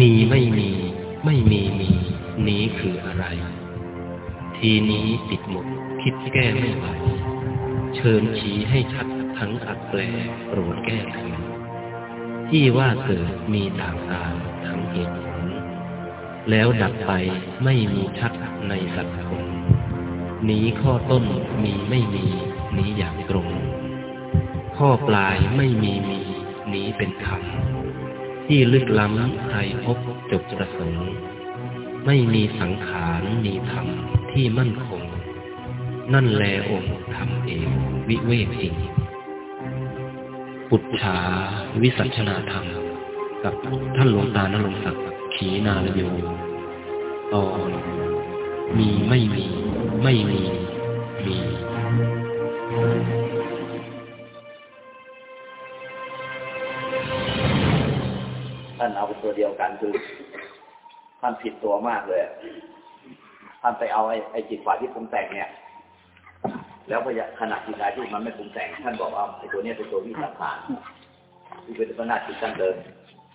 มีไม่มี ไม่มีมี นี้คืออะไร ทีนี้ติดหมด คิดแก้ไม่ไหวเชิญชี้ให้ชัดทั้งอัดแปลโปรดแก้ไขที่ว่าเกิดมีต่างๆทั้งเหตุผล แล้วดับไปไม่มีชัดในสัตว์ผลนี้ข้อต้นมีไม่มีนี้อย่างตรง ข้อปลายไม่มีมีนี้เป็นคำ ที่ลึกล้ำใครพบจบประสงค์ ไม่มีสังขารมีธรรมที่มั่นคง นั่นแลองค์ทำเองวิเวกจริงปุจฉาวิสัชนาธรรม กับท่านหลวงตานรงศักดิ์ขีนาลโยตอนมีไม่มี ไม่มี มี ตัวเดียวกันคือท่านผิดตัวมากเลย ท่านไปเอาไอ้ไอจิตฝ่ายที่ปรุงแต่งเนี่ย แล้วพยาขณะจิตใดที่มันไม่ปรุงแต่ง ท่านบอกว่าไอ้ตัวเนี้ยเป็นตัววิสังขารที่เป็นขนาดจิตตั้งเดิม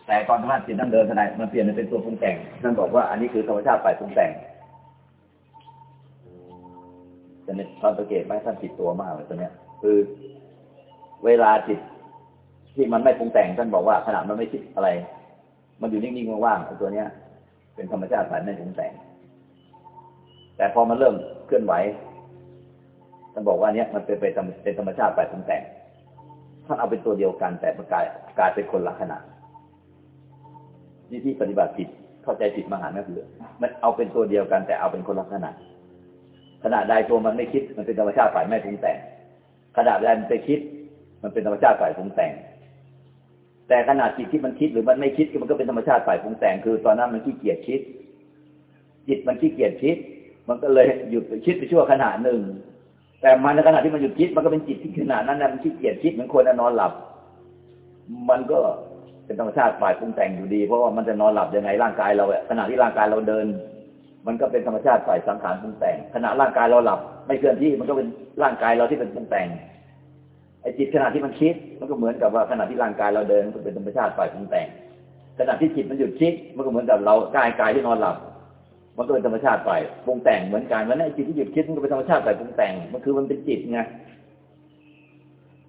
แต่ตอนขนาดจิตตั้งเดิมขนาดมันเปลี่ยนเป็นตัวปรุงแต่ง ท่านบอกว่าอันนี้คือธรรมชาติฝ่ายปรุงแต่งแต่ในตอนสังเกตไหมท่านผิดตัวมากเลยตัวเนี้ย คือเวลาจิตที่มันไม่ปรุงแต่งท่านบอกว่าขณะมันไม่คิดอะไร มันอยู่นิ่งๆว่างๆไอ้ตัวเนี้ย เป็นธรรมชาติฝ่ายไม่ปรุงแต่งแต่พอมันเริ่มเคลื่อนไหวท่านบอกว่าเนี้ยมันเป็นเป็นธรรมชาติฝ่ายปรุงแต่งท่านเอาเป็นตัวเดียวกัน แต่มันกลายกลายเป็นคนละขนาดนี่ที่ปฏิบัติผิดเข้าใจผิดมหานะคือมันเอาเป็นตัวเดียวกัน แต่เอาเป็นคนละขนาดขณะใดตัวมันไม่คิดมันเป็นธรรมชาติฝ่ายไม่ปรุงแต่งขณะใดมันไปคิด มันเป็นธรรมชาติฝ่ายปรุงแต่ง แต่ขณะจิตที่มันคิดหรือมันไม่คิดมันก็เป็นธรรมชาติฝ่ายปรุงแต่งคือ ตอนนั้นมันขี้เกียจคิด จิตมันขี้เกียจคิด มันก็เลยหยุดคิดไปชั่วขณะหนึ่ง แต่มันในขณะที่มันหยุดคิดมันก็เป็นจิตที่ขณะนั้นมันขี้เกียจคิดเหมือนคนนอนหลับ มันก็เป็นธรรมชาติฝ่ายปรุงแต่งอยู่ดี เพราะว่ามันจะนอนหลับยังไงร่างกายเราขณะที่ร่างกายเราเดิน มันก็เป็นธรรมชาติฝ่ายสังขารปรุงแต่ง ขณะร่างกายเราหลับ ไม่เคลื่อนที่มันก็เป็นร่างกายเราที่เป็นปรุงแต่ง จิตขณะที่มันคิดมันก็เหมือนกับว่าขณะที่ร่างกายเราเดินมันเป็นธรรมชาติฝ่ายปรุงแต่งขณะที่จิตมันหยุดคิดมันก็เหมือนกับเรากายกายที่นอนหลับ มันก็เป็นธรรมชาติฝ่ายปรุงแต่งเหมือนกันวันนี้จิตที่หยุดคิดมันก็เป็นธรรมชาติฝ่ายปรุงแต่งมันคือมันเป็นจิตไง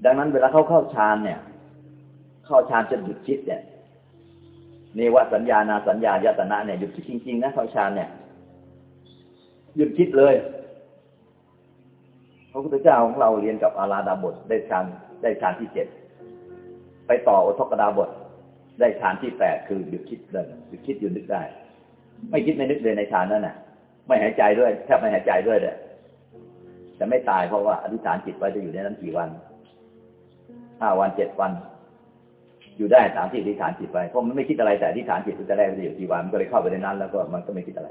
ดังนั้นเวลาเข้าเข้าฌานเนี่ย เข้าฌานจนหยุดคิดเนี่ยเนวสัญญานาสัญญายตนะเนี่ยหยุดคิดจริงๆนะเข้าฌานเนี่ยหยุดคิดเลย พระพุทธเจ้าของเราเรียนกับอาราดาบทได้ฌานได้ฌานที่เจ็ดไปต่ออุทกดาบท ได้ฌานที่แปดคือหยุดคิดเลยหยุดคิดหยุดนึกได้ ไม่คิดไม่นึกเลยในฌานนั้นน่ะ ไม่หายใจด้วยแทบไม่หายใจด้วยเลยแต่ไม่ตายเพราะว่าอธิษฐานจิตไว้จะอยู่ในนั้นกี่วันห้าวันเจ็ดวัน อยู่ได้ตามที่อธิษฐานจิตไปเพราะมันไม่คิดอะไรแต่อธิษฐานจิตมันจะได้ไปอยู่กี่วันมันก็เลยเข้าไปในนั้น แล้วก็มันก็ไม่คิดอะไร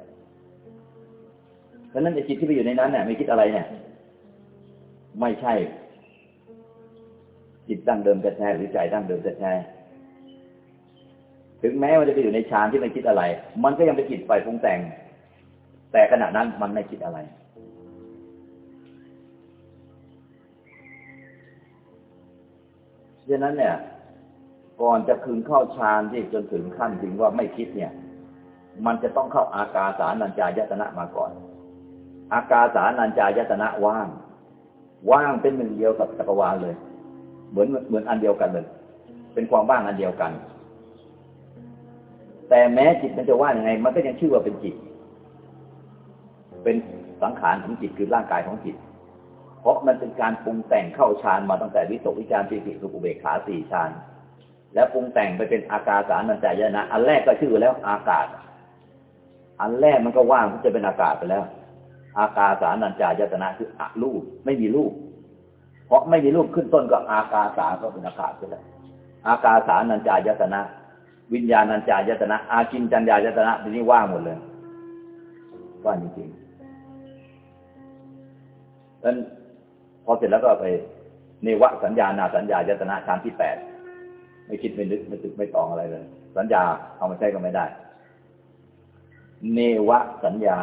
เพราะนั้นไอ้จิตที่ไปอยู่ในนั้นเนี่ยไม่คิดอะไรเนี่ย ไม่ใช่ จิตดั้งเดิมแท้หรือใจดั้งเดิมแท้ถึงแม้ว่าจะไปอยู่ในฌานที่ไม่คิดอะไร มันก็ยังเป็นจิตไฟปรุงแต่ง แต่ขณะนั้นมันไม่คิดอะไรดังนั้นเนี่ย ก่อนจะคืนเข้าฌานที่จนถึงขั้นถึงว่าไม่คิดเนี่ย มันจะต้องเข้าอากาสานัญจายตนะมาก่อน อากาสานัญจายตนะว่าง ว่างเป็นหนึ่งเดียวกับจักรวาลเลย เหมือนเหมือนอันเดียวกันเลย เป็นความว่างอันเดียวกัน แต่แม้จิตมันจะว่างยังไง มันก็ยังชื่อว่าเป็นจิต เป็นสังขารของจิตคือร่างกายของจิต เพราะมันเป็นการปรุงแต่งเข้าฌานมาตั้งแต่วิตกวิจารปิติสุขุเบกขาสี่ฌานแล้วปรุงแต่งไปเป็นอากาสารนัญจายนะ อันแรกก็ชื่อแล้วอากาศ อันแรกมันก็ว่างที่จะเป็นอากาศไปแล้ว อากาสานัญจายตนะคืออะรูปไม่มีรูป เพราะไม่มีรูปขึ้นต้นก็อากาสาก็เป็นอากาศไปแล้อากาสานัญจายตนะ วิญญาณัญจายตนะ อากินจัญญายตนะทีนี้ว่างหมดเลยว่างจริงๆนั้นพอเสร็จแล้วก็ไปเนวะสัญญานาสัญญายตนะฌานที่แปดไม่คิดไม่นึกไม่ตึกไม่ตองอะไรเลย สัญญาเอามาใช้ก็ไม่ได้ เนวะสัญญา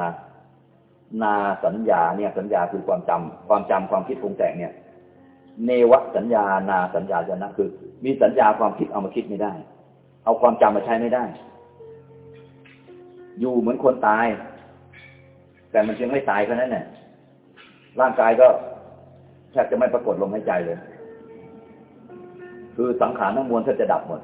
นาสัญญาเนี่ยสัญญาคือความจำความจำความคิดปรุงแต่งเนี่ย เนวสัญญานาสัญญาจะนะคือ มีสัญญาความคิดเอามาคิดไม่ได้ เอาความจำมาใช้ไม่ได้ อยู่เหมือนคนตาย แต่มันยังไม่ตายแค่นั้นเนี่ยร่างกายก็แทบจะไม่ปรากฏลมหายใจเลย คือสังขารทั้งมวลแทบจะดับหมด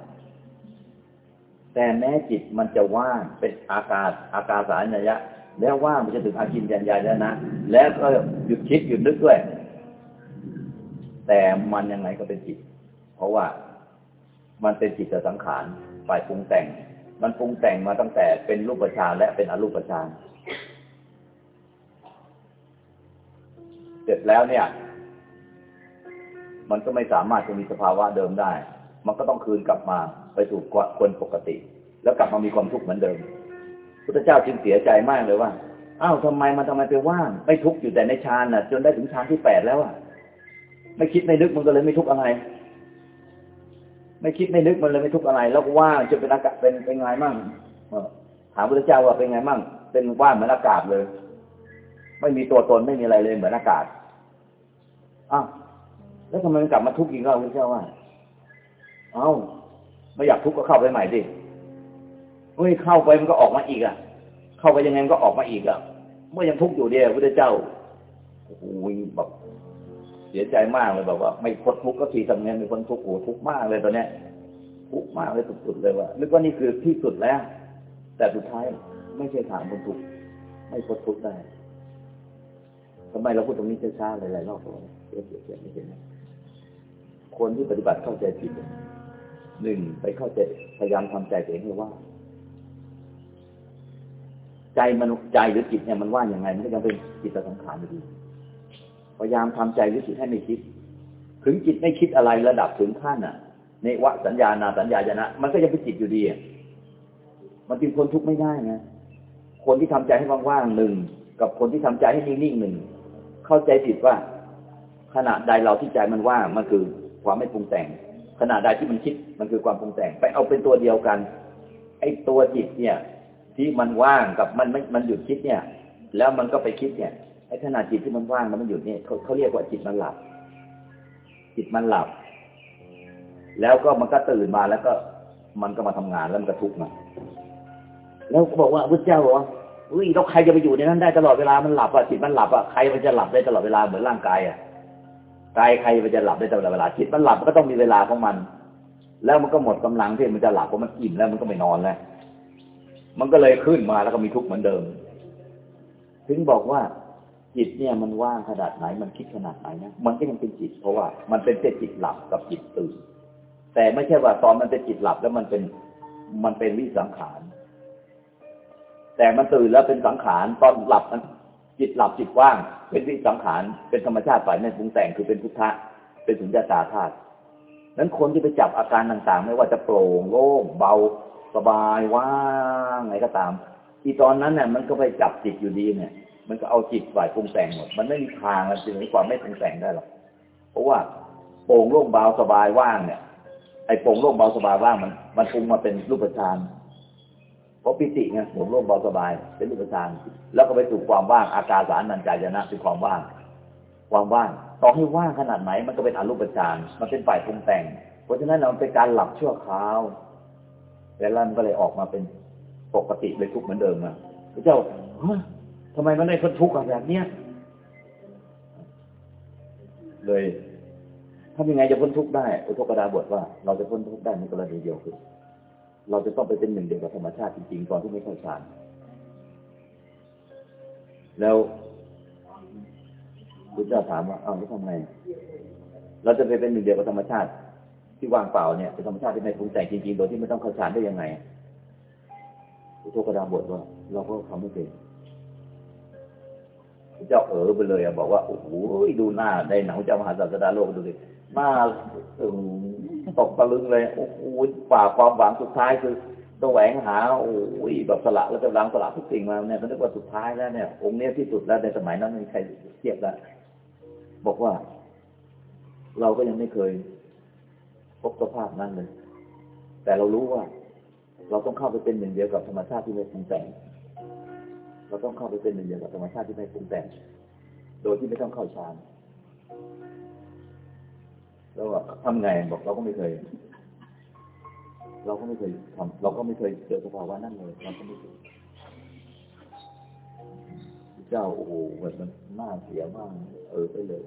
แต่แม้จิตมันจะว่างเป็นอากาศอากาศสารนยะ แล้วว่ามันจะถึงอากินยันยายแล้วนะ แล้วก็หยุดคิดหยุดนึกด้วย แต่มันยังไงก็เป็นจิต เพราะว่ามันเป็นจิตสังขารฝ่ายปรุงแต่ง มันปรุงแต่งมาตั้งแต่เป็นรูปฌานและเป็นอรูปฌานเสร็จแล้วเนี่ย มันก็ไม่สามารถจะมีสภาวะเดิมได้ มันก็ต้องคืนกลับมาไปสู่คนปกติ แล้วกลับมามีความทุกข์เหมือนเดิม พุทธเจ้าจึงเสียใจมากเลยว่าอ้าวทำไมมันทำไมไปว่างไม่ทุกข์อยู่แต่ในฌานน่ะ จนได้ถึงฌานที่แปดแล้วอะไม่คิดไม่นึกมันก็เลยไม่ทุกข์อะไร ไม่คิดไม่นึกมันเลยไม่ทุกข์อะไร แล้วว่างจนเป็นอากาศเป็นเป็นไงมั่งถามพระเจ้าว่าเป็นไงมั่ง เป็นว่างเหมือนอากาศเลย ไม่มีตัวตนไม่มีอะไรเลยเหมือนอากาศอ้าวแล้วทำไมมันกลับมาทุกข์อีกแล้วพระเจ้าว่า เอ้าไม่อยากทุกข์ก็เข้าไปใหม่ดิ เฮ้ยเข้าไปมันก็ออกมาอีกอะ เข้าไปยังไงมันก็ออกมาอีกอะ เมื่อยังทุกข์อยู่เดียวพระเจ้าโอ้โหแบบเสียใจมากเลยแบบว่า ไม่พ้นทุกข์ก็ทีทำไงไม่พ้นทุกข์โอ้ทุกข์มากเลยตอนเนี้ยทุกข์มากเลยสุดๆเลยว่านึกว่านี่คือที่สุดแล้ว แต่สุดท้ายไม่ใช่ทางพ้นทุกข์ไม่พ้นทุกข์ได้ทำไมเราพูดตรงนี้ช้าๆหลายๆรอบเลยเสียเสียไม่เห็นคนที่ปฏิบัติเข้าใจผิดหนึ่งไปเข้าใจพยายามทำใจตัวเองให้ว่า ใจมันใจหรือจิตเนี่ยมันว่าอย่างไง มันก็ยังเป็นจิตสังขารอยู่ดี พยายามทำใจหรือจิตให้ไม่คิด ถึงจิตไม่คิดอะไรระดับถึงขั้นอะในวะสัญญานาสัญญาจนะ มันก็ยังเป็นจิตอยู่ดีมันจึงคนทุกข์ไม่ได้ไงคนที่ทำใจให้ว่างๆหนึ่งกับคนที่ทำใจให้นิ่งๆหนึ่งเข้าใจผิดว่า ขณะใดเราที่ใจมันว่างมันคือความไม่ปรุงแต่ง ขณะใดที่มันคิดมันคือความปรุงแต่ง ไปเอาเป็นตัวเดียวกันไอ้ตัวจิตเนี่ย ที่มันว่างกับมันไม่มันหยุดคิดเนี่ย แล้วมันก็ไปคิดเนี่ยไอ้ขณะจิตที่มันว่างแล้วมันหยุดเนี่ยเขาเขาเรียกว่าจิตมันหลับ จิตมันหลับ แล้วก็มันก็ตื่นมาแล้วก็มันก็มาทำงานแล้วมันก็ทุกข์มาแล้วก็บอกว่าพระเจ้าบอกว่าอุ้ยเราใครจะไปอยู่ในนั้นได้ตลอดเวลามันหลับอะจิตมันหลับอะใครมันจะหลับได้ตลอดเวลาเหมือนร่างกายอะกายใครมันจะหลับได้ตลอดเวลาจิตมันหลับมันก็ต้องมีเวลาของมัน แล้วมันก็หมดกำลังที่มันจะหลับเพราะมันอิ่มแล้วมันก็ไม่นอนแล้ว มันก็เลยขึ้นมาแล้วก็มีทุกข์เหมือนเดิม ถึงบอกว่าจิตเนี่ยมันว่างขนาดไหน มันคิดขนาดไหนนะมันก็ยังเป็นจิต เพราะว่า มันเป็นจิตหลับกับจิตตื่น แต่ไม่ใช่ว่าตอนมันเป็นจิตหลับแล้วมันเป็นมันเป็นวิสังขารแต่มันตื่นแล้วเป็นสังขารตอนหลับมันจิตหลับจิตว่าง เป็นวิสังขารเป็นธรรมชาติฝ่ายไม่ปรุงแต่งคือเป็นพุทธะเป็นสุญญตาธาตุนั้นคนที่ไปจับอาการต่างๆ ไม่ว่าจะโปร่งโล่งเบา สบายว่างไงก็ตาม ที่ตอนนั้นเนี่ยมันก็ไปจับจิตอยู่ดีเนี่ย มันก็เอาจิตฝ่ายปรุงแต่งหมด มันไม่มีทางจะถึงความไม่ปรุงแต่งได้หรอกเพราะว่าโป่งโล่งเบาสบายว่างเนี่ย ไอ้โป่งโล่งเบาสบายว่างมัน มันปรุงมาเป็นรูปฌานเพราะปิติไงโป่งโล่งเบาสบาย เป็นรูปฌานแล้วก็ไปสู่ความว่างอาการสารนันจายนะคือความว่าง ความว่างต่อให้ว่างขนาดไหนมันก็เป็นอรูปฌานมันเป็นฝ่ายปรุงแต่ง เพราะฉะนั้นมันเป็นการหลับชั่วคราว แต่ล้วมันก็เลยออกมาเป็นปกติเลยทุกเหมือนเดิมนะพระเจ้าทำไมมันได้พ้นทุกข์แบบเนี้ยเลยทำยังไงจะพ้นทุกข์ได้ อุทกดาบทว่าเราจะพ้นทุกข์ได้ในกรณีเดียวคือ เราจะต้องไปเป็นหนึ่งเดียวกับธรรมชาติจริงๆก่อนที่ไม่เข้าฌานแล้วคุณเจ้าถามว่า เอาวแล้วทำไง เราจะไปเป็นหนึ่งเดียวกับธรรมชาติ ที่ว่างเปล่าเนี่ยเป็นธรรมชาติที่ไม่ปรุงแต่งจริงๆ โดยที่ไม่ต้องเข้าฌานได้ยังไงอุทกดาบทว่าเราก็ทำไม่เป็นเจ้าเอ๋อไปเลยอะบอกว่าโอ้โหดูหน้าได้หนังเจ้ามหาศาสดาโลกดูสิหน้าตกตะลึงเลยโอ้โหฝ่าความหวังสุดท้ายคือต้องแหวงหาโอ้ยแบบสละแล้วจะล้างสละทุกสิ่งมาเนี่ยมันนึกว่าสุดท้ายแล้วเนี่ยองค์เนี้ยที่สุดแล้วในสมัยนั้นไม่มีใครเทียบแล้วบอกว่า เราก็ยังไม่เคย พบสภาพนั้นเลย แต่เรารู้ว่า เราต้องเข้าไปเป็นหนึ่งเดียวกับธรรมชาติที่ไม่ปรุงแต่ง เราต้องเข้าไปเป็นหนึ่งเดียวกับธรรมชาติที่ไม่ปรุงแต่ง โดยที่ไม่ต้องเข้าฌานแล้วทำไงบอกเราก็ไม่เคย เราก็ไม่เคยทำเราก็ไม่เคยเจอสภาวะนั่นเลยเราก็ไม่เคยเจ้าโอ้โหแบบมันน่าเสียมาก เออไปเลย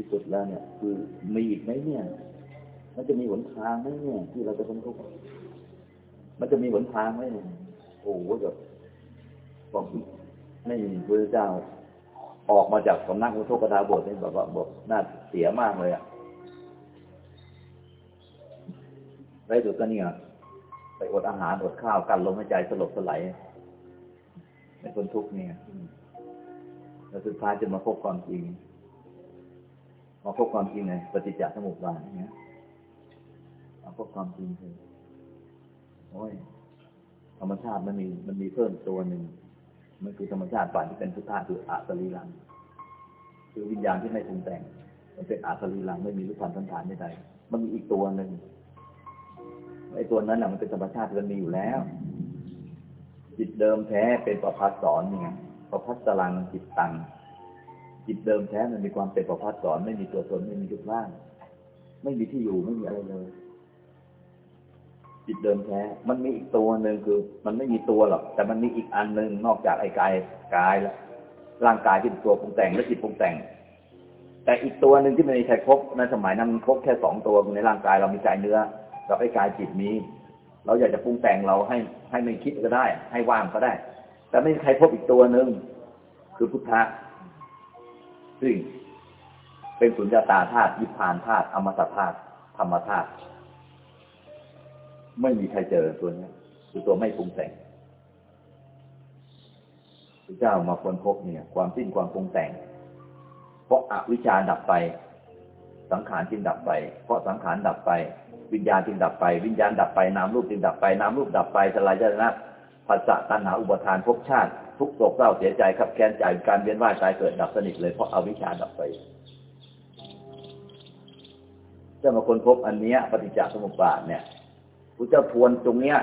ที่สุดแล้วเนี่ย คือมีอีกไหมเนี่ย มันจะมีหนทางไหมเนี่ย ที่เราจะพ้นทุกข์มันจะมีหนทางไหมเนี่ยโอ้โหแบบบอกไม่มีพระเจ้า ออกมาจากสำนักพุทธกดาบทนี่แบบว่าบอกน่าเสียมากเลยอะไรสุดก็เนี่ยไปอดอาหารอดข้าวกันลมหายใจสลบสลายในคนทุกข์เนี่ยแล้วสุดท้ายจะมาพบความจริง มาพบความจริงไงปฏิจจสมุปบาทเนี่ยมาพบความจริงคือโอ้ยธรรมชาติมันมีมันมีเพิ่มตัวหนึ่งมันคือธรรมชาติฝ่ายที่เป็นพุทธะคืออาสรีลังคือวิญญาณที่ไม่ปรุงแต่ง มันเป็นอาสรีลังไม่มีรูปพันธ์สันฐานใดๆมันมีอีกตัวหนึ่งไอ้ตัวนั้นน่ะมันเป็นธรรมชาติมันมีอยู่แล้ว จิตเดิมแท้เป็นประพัดสอนเนี่ยประพัดสลังจิตตัง จิตเดิมแท้มันมีความเป็นประพัดสอนไม่มีตัวตนไม่มีรูปร่าง ไม่มีที่อยู่ไม่มีอะไรเลย จิตเดิมแท้ มันมีอีกตัวหนึ่งคือ มันไม่มีตัวหรอกแต่มันมีอีกอันหนึ่งนอกจากไอ้กายกายแล้วร่างกายที่เป็นตัวปรุงแต่งและจิตปรุงแต่ง แต่อีกตัวหนึ่งที่ไม่มีใครครบในสมัยนั้นมันครบแค่สองตัวในร่างกายเรามีกายเนื้อกับไอ้กายจิตนี้ เราอยากจะปรุงแต่งเราให้ให้ไม่คิดก็ได้ ให้ว่างก็ได้ แต่ไม่มีใครพบอีกตัวหนึ่งคือพุทธะ ซึ่งเป็นสุญญตาธาตุยิพานธาตุอมตะธาตุธรรมธาตุไม่มีใครเจอตัวนี้คือตัวไม่ปรุงแต่งพระเจ้ามาค้นพบเนี่ย ความสิ้นความปรุงแต่ง เพราะอาวิชชาดับไป สังขารจึงดับไป เพราะสังขารดับไป วิญญาณจึงดับไป วิญญาณดับไปนามรูปจึงดับไปนามรูปดับไปสลายจนะภาษะตัณหาอุปทานภพชาติ ทุกโศกเศร้าเสียใจขับแค้นใจการเวียนว่ายตายเกิดดับสนิทเลยเพราะอาวิชชาดับไปเจะมาคนพบอันเนี้ยปฏิจจสมุปบาทเนี่ยพระเจ้าทวนตรงเนี้ย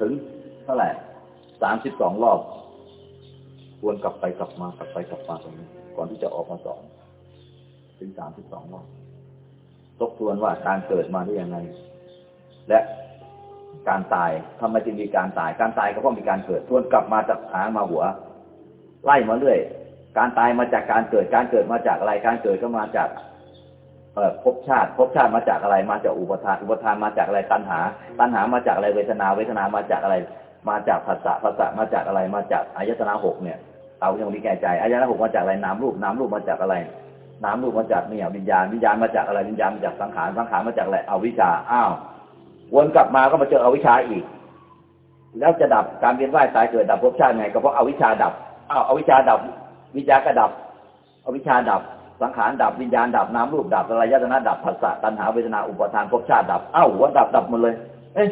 ถึงเท่าไหร่สามสิบสองรอบทวนกลับไปกลับมากลับไปกลับมาตรงนี้ ก่อนที่จะออกมาสอนถึงสามสิบสองรอบทบทวนว่าการเกิดมาได้ยังไง และ การตายทำไมจึงมีการตาย การตายก็เพราะมีการเกิดทวนกลับมาจากหางมาหัว ไล่มาเรื่อย การตายมาจากการเกิด การเกิดมาจากอะไร การเกิดก็มาจากภพชาติภพชาติมาจากอะไร มาจากอุปทาน อุปทานมาจากอะไร ตัณหา ตัณหามาจากอะไร เวทนา เวทนามาจากอะไร มาจากภาษาภาษามาจากอะไร มาจากอายตนะหกเนี่ยเอาอย่างนี้แก่ใจอายตนะหกมาจากอะไร นามรูป นามรูปมาจากอะไรนามรูปมาจากเนี่ยวิญญาณ วิญญาณมาจากอะไร วิญญาณมาจากสังขาร สังขารมาจากอะไร เอาวิชา อ้าว วนกลับมาก็มาเจออวิชชาอีก แล้วจะดับการเวียนว่ายตายเกิดดับภพชาติไงก็เพราะอาวิชชาดับอ้าวอวิชชาดับ วิญญาณก็ดับ อวิชชาดับ สังขารดับวิญญาณดับนามรูปดับอะไรยตนะดับภาษาตัณหาเวทนาอุปทานภพชาติดับอ้าวหัวดับดับหมดเลย เอ๊ะ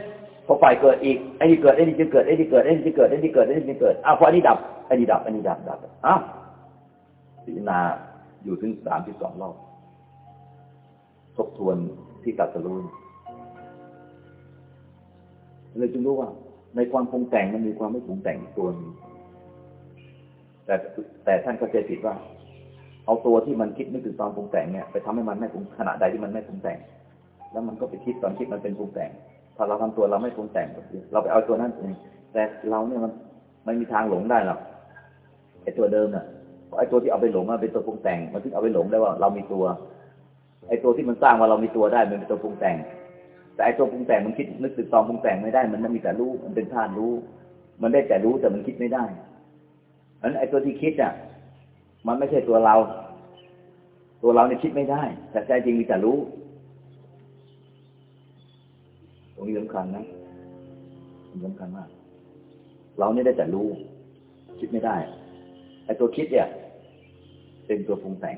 พอไฟเกิดอีกไอ้นี่เกิดไอ้นี่จะเกิดไอ้นี่เกิดไอ้นี่จะเกิดไอ้นี่เกิดไอ้นี่จะเกิดอ้าวพออันนี้ดับไอ้นี่ดับไอ้นี่ดับดับอ้าวพิจารณาอยู่ถึงสามสิบสองรอบทบทวนที่ตัดสรุน เลยจึงรู้ว่า ในความปรุงแต่งมันมีความไม่ปรุงแต่งตัวนึงแต่แต่ท่านก็ใจผิดว่า เอาตัวที่มันคิดนึกถึงตอนปรุงแต่งเนี่ยไปทำให้มันไม่ปรุงขณะใดที่มันไม่ปรุงแต่ง แล้วมันก็ไปคิดตอนคิดมันเป็นปรุงแต่งถ้าเราทำตัวเราไม่ปรุงแต่งเราไปเอาตัวนั้นเองแต่เราเนี่ยมันไม่มีทางหลงได้หรอกไอ้ตัวเดิมน่ะไอ้ตัวที่เอาไปหลงมันเป็นตัวปรุงแต่ง มันถึงเอาไปหลงได้ว่าเรามีตัว ไอ้ตัวที่มันสร้างว่าเรามีตัวได้มันเป็นตัวปรุงแต่ง แต่ไอ้ตัวปรุงแต่งมันคิดนึกถึงตอนปรุงแต่งไม่ได้ มันไม่มีแต่รู้มันเป็นธาตุรู้ มันได้แต่รู้แต่มันคิดไม่ได้อันไอ้ตัวที่คิดอะ มันไม่ใช่ตัวเรา ตัวเราเนี่ยคิดไม่ได้ แต่ใจจริงมีแต่รู้ตรงนี้สำคัญนะสำคัญมาก เราเนี่ยได้แต่รู้ คิดไม่ได้ไอ้ตัวคิดเนี่ย เป็นตัวปรุงแต่ง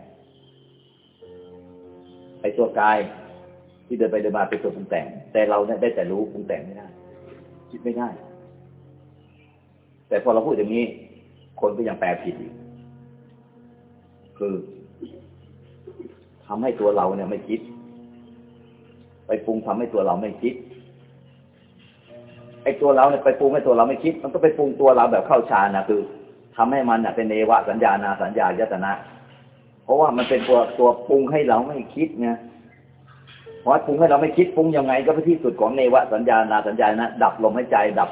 ไอ้ตัวกาย ที่เดินไปเดินมาเป็นตัวปรุงแต่ง แต่เราเนี่ยได้แต่รู้ปรุงแต่งไม่ได้คิดไม่ได้แต่พอเราพูดอย่างนี้ คนก็ยังแปลผิดอีกคือทำให้ตัวเราเนี่ยไม่คิด ไปปรุงทำให้ตัวเราไม่คิดไอ้ตัวเราเนี่ยไปปรุงให้ตัวเราไม่คิด มันก็ไปปรุงตัวเราแบบเข้าฌานนะคือทำให้มันเนี่ยเป็นเนวะสัญญานาสัญญายตนะ เพราะว่ามันเป็นตัวตัวปรุงให้เราไม่คิดไง เพราะปรุงให้เราไม่คิดปรุงยังไง ก็ไปที่สุดของเนวะสัญญานาสัญญานะดับลมหายใจ ดับ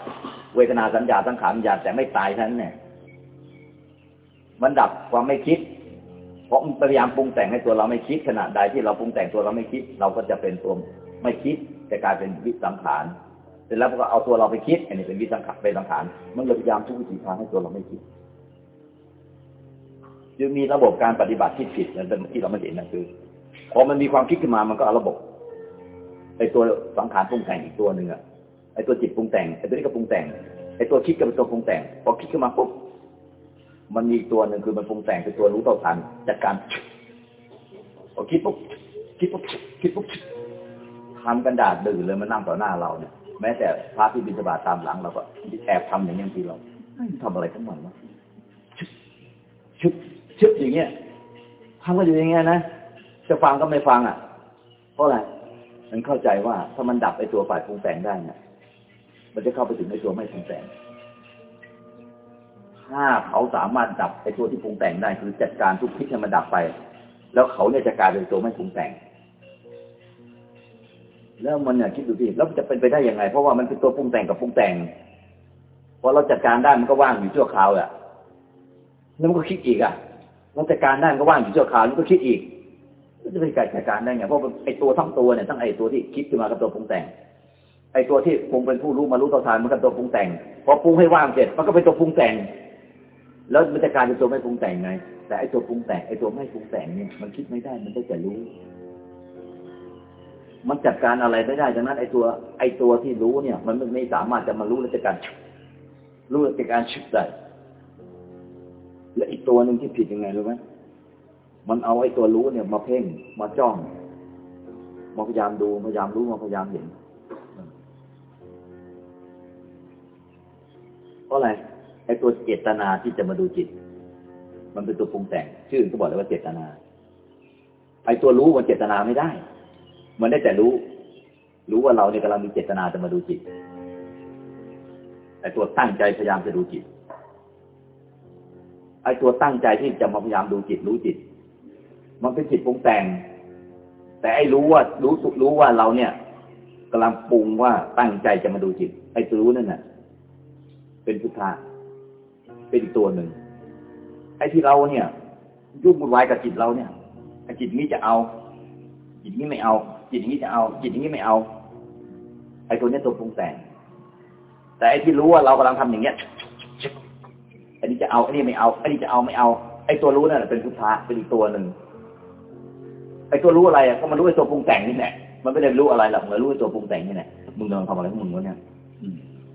เวทนาสัญญาสังขารญาแต่ไม่ตายทั้นเนี่ย มันดับความไม่คิด เพราะมันพยายามปรุงแต่งให้ตัวเราไม่คิดขณะใดที่เราปรุงแต่งตัวเราไม่คิด เราก็จะเป็นตัวไม่คิดจะกลายเป็นวิสังขารเสร็จแล้วก็เอาตัวเราไปคิด อันนี้เป็นวิสังขารเป็นสังขารมันเลยพยายามทุกวิถีทางให้ตัวเราไม่คิดจึงมีระบบการปฏิบัติที่ผิดนั่นเป็นที่เราไม่เห็นนั่นคือพอมันมีความคิดขึ้นมามันก็เอาระบบ ไอ้ตัวสังขารปรุงแต่งอีกตัวหนึ่งอะไอ้ตัวจิตปรุงแต่งไอ้ตัวนี้ก็ปรุงแต่งไอ้ตัวคิดก็เป็นตัวปรุงแต่งพอคิดขึ้นมาปุ๊บมันมีตัวหนึ่งคือมันปรุงแต่งเป็นตัวรู้เท่าทันจัดการพอคิดปุ๊บคิดปุ๊บคิดปุ๊บทำกันดาดดื่นเลยมันนั่งต่อหน้าเราเนี่ยแม้แต่พระที่บิณฑบาตตามหลังเราก็แอบทำอย่างนี้ทีเราทำอะไรทั้งวันวะชึบชึบอย่างเงี้ยทำก็อยู่อย่างเงี้ยนะจะฟังก็ไม่ฟังอะเพราะอะไร มันเข้าใจว่าถ้ามันดับไอ้ตัวฝ่ายปรุงแต่งได้เนี่ยมันจะเข้าไปถึงไอ้ตัวไม่ปรุงแต่ง ถ้าเขาสามารถดับไอ้ตัวที่ปรุงแต่งได้ คือจัดการทุกคิดให้มันดับไป แล้วเขาเนี่ยจะกลายเป็นตัวไม่ปรุงแต่ง แล้วมันเนี่ยคิดดูดิแล้วจะเป็นไปได้ยังไง เพราะว่ามันเป็นตัวปรุงแต่งกับปรุงแต่งพอเราจัดการได้มันก็ว่างอยู่ชั่วคราวอะแล้วมันก็คิดอีกอะเราจัดการได้มันก็ว่างอยู่ชั่วคราวแล้วก็คิดอีก จะเป็นการจัดการได้ไงเพราะไอ้ตัวทั้งตัวเนี่ยทั้งไอ้ตัวที่คิดขึ้นมากับตัวปรุงแต่ง ไอ้ตัวที่ปรุงเป็นผู้รู้มารู้ต่อทานมันก็ตัวปรุงแต่งพอปรุงให้ว่างเสร็จมันก็เป็นตัวปรุงแต่ง แล้วมันจะกลายเป็นตัวไม่ปรุงแต่งไง แต่ไอ้ตัวปรุงแต่งไอ้ตัวไม่ปรุงแต่งเนี่ยมันคิดไม่ได้มันได้แต่รู้ มันจัดการอะไรไม่ได้ดังนั้นไอ้ตัวไอ้ตัวที่รู้เนี่ย มันไม่สามารถจะมารู้และจัดการรู้และจัดการชุดได้และอีกตัวหนึ่งที่ผิดยังไงรู้ไหม มันเอาไอ้ตัวรู้เนี่ยมาเพ่งมาจ้องมาพยายามดูพยายามรู้มาพยายามเห็นเพราะอะไรไอ้ตัวเจตนาที่จะมาดูจิต มันเป็นตัวปรุงแต่ง ชื่อก็บอกเลยว่าเจตนา ไอ้ตัวรู้มันเจตนาไม่ได้ มันได้แต่รู้ รู้ว่าเราเนี่ยกำลังมีเจตนาจะมาดูจิตไอ้ตัวตั้งใจพยายามจะดูจิต ไอ้ตัวตั้งใจที่จะมาพยายามดูจิตรู้จิต มันเป็นจิตปรุงแต่ง แต่ไอ้รู้ว่ารู้รู้ว่าเราเนี่ยกำลังปรุงว่าตั้งใจจะมาดูจิต ไอ้ตัวรู้นั่นน่ะ เป็นพุทธะเป็นอีกตัวหนึ่ง ไอ้ที่เราเนี่ย ยุ่งวุ่นวายกับจิตเราเนี่ยไอ้จิตนี้จะเอา จิตนี้ไม่เอา จิตนี้จะเอา จิตนี้ไม่เอา ไอ้ตัวนี้ตัวปรุงแต่ง แต่ไอ้ที่รู้ว่าเรากำลังทำอย่างเงี้ยอันนี้จะเอาอันนี้ไม่เอาอันนี้จะเอาไม่เอาไอ้ตัวรู้นั่นเป็นพุทธะเป็นอีกตัวหนึ่ง ไอ้ตัวรู้อะไรอะก็มันรู้ไอ้ตัวปรุงแต่งนี่แหละมันไม่ได้รู้อะไรหรอกมันรู้ไอ้ตัวปรุงแต่งนี่แหละมึงกำลังทำอะไรของมึงวะเนี่ย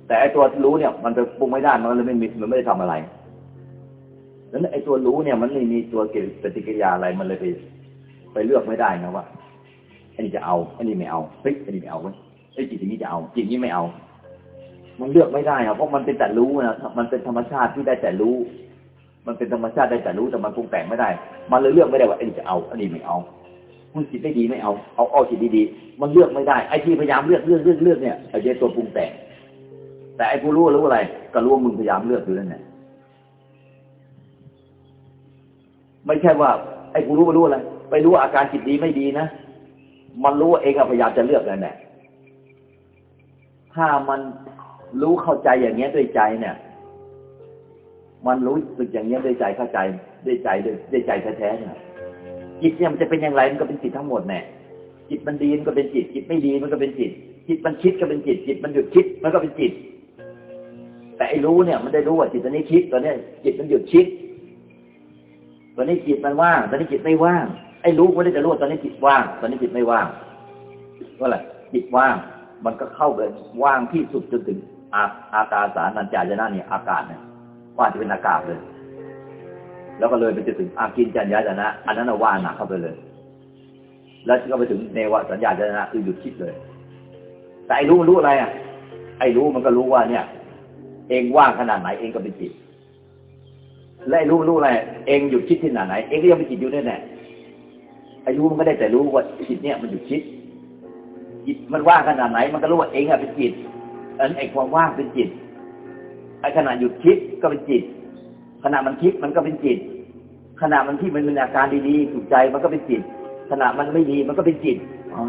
แต่ไอ้ตัวรู้เนี่ย มันจะปรุงไม่ได้มันเลยไม่มีมันไม่ได้ทำอะไรแล้วไอ้ตัวรู้เนี่ย มันไม่มีตัวเกิดปฏิกิริยาอะไรมันเลยไป ไปเลือกไม่ได้นะว่าอันนี้จะเอาอันนี้ไม่เอาเฮ้ยอันนี้ไม่เอาเว้ยไอ้จิตอย่างนี้จะเอาจิตนี้ไม่เอา มันเลือกไม่ได้ครับเพราะมันเป็นแต่รู้นะมันเป็นธรรมชาติที่ได้แต่รู้ มันเป็นธรรมชาติได้แต่รู้แต่มันปรุงแต่งไม่ได้ มันเลยเลือกไม่ได้ว่าอันนี้จะเอาอันนี้ไม่เอา มันจิตไม่ดีไม่เอาเอาเอาจิตดีๆมันเลือกไม่ได้ไอ้ที่พยายามเลือกเลือกเลือกเลือกเนี่ยไอ้ตัวปรุงแต่งแต่ไอ้ผู้รู้รู้อะไร ก็รู้ว่ามึงพยายามเลือกอยู่นั่นแหละไม่ใช่ว่า ไอ้ผู้รู้มารู้อะไรไปรู้อาการจิตดีไม่ดีนะมันรู้ว่าเองพยายามจะเลือกนั่นแหละถ้ามันรู้เข้าใจอย่างเงี้ยด้วยใจเนี่ย มันรู้สึกอย่างเงี้ยด้วยใจเข้าใจด้วยใจด้วยใจแท้ๆเนี่ย จิตเนี่ยมันจะเป็นอย่างไรมันก็เป็นจิตทั้งหมดแน่จิตมันดีมันก็เป็นจิต จิตไม่ดีมันก็เป็นจิต จิตมันคิดก็เป็นจิต จิตมันหยุดคิดมันก็เป็นจิต แต่ไอ้รู้เนี่ย มันได้รู้ว่าจิตตอนนี้คิดตอนนี้จิตมันหยุดคิดตอนนี้จิตมันว่างตอนนี้จิตไม่ว่างไอ้รู้ก็ได้แต่รู้ตอนนี้จิตว่าง ตอนนี้จิตไม่ว่างว่าอะไรจิตว่าง มันก็เข้าไปว่างที่สุดจนถึงอาอากาสานัญจายนะเนี่ยอากาศเนี่ยว่างจะเป็นอากาศเลย แล้วก็เลยไปจนถึงอากินจัญญาจนะ อันนั้นว่างหนักเข้าไปเลย แล้วก็ไปถึงเนวสัญญาจนะคือหยุดคิดเลย แต่ไอ้รู้มันรู้อะไรอะ ไอ้รู้มันก็รู้ว่าเนี่ย เองว่างขนาดไหนเองก็เป็นจิต และไอ้รู้มันรู้อะไร เองหยุดคิดที่ไหนไหน เองก็ยังเป็นจิตอยู่แน่แน่ไอ้รู้มันก็ได้แต่รู้ว่าจิตเนี่ยมันหยุดคิด จิตมันว่างขนาดไหน มันก็รู้ว่าเองอะเป็นจิตอันไอ้ความว่างเป็นจิตไอ้ขณะหยุดคิดก็เป็นจิต ขณะมันคิดมันก็เป็นจิต ขณะมันที่มันมีอาการดีๆถูกใจมันก็เป็นจิต ขณะมันไม่ดีมันก็เป็นจิตอ๋อ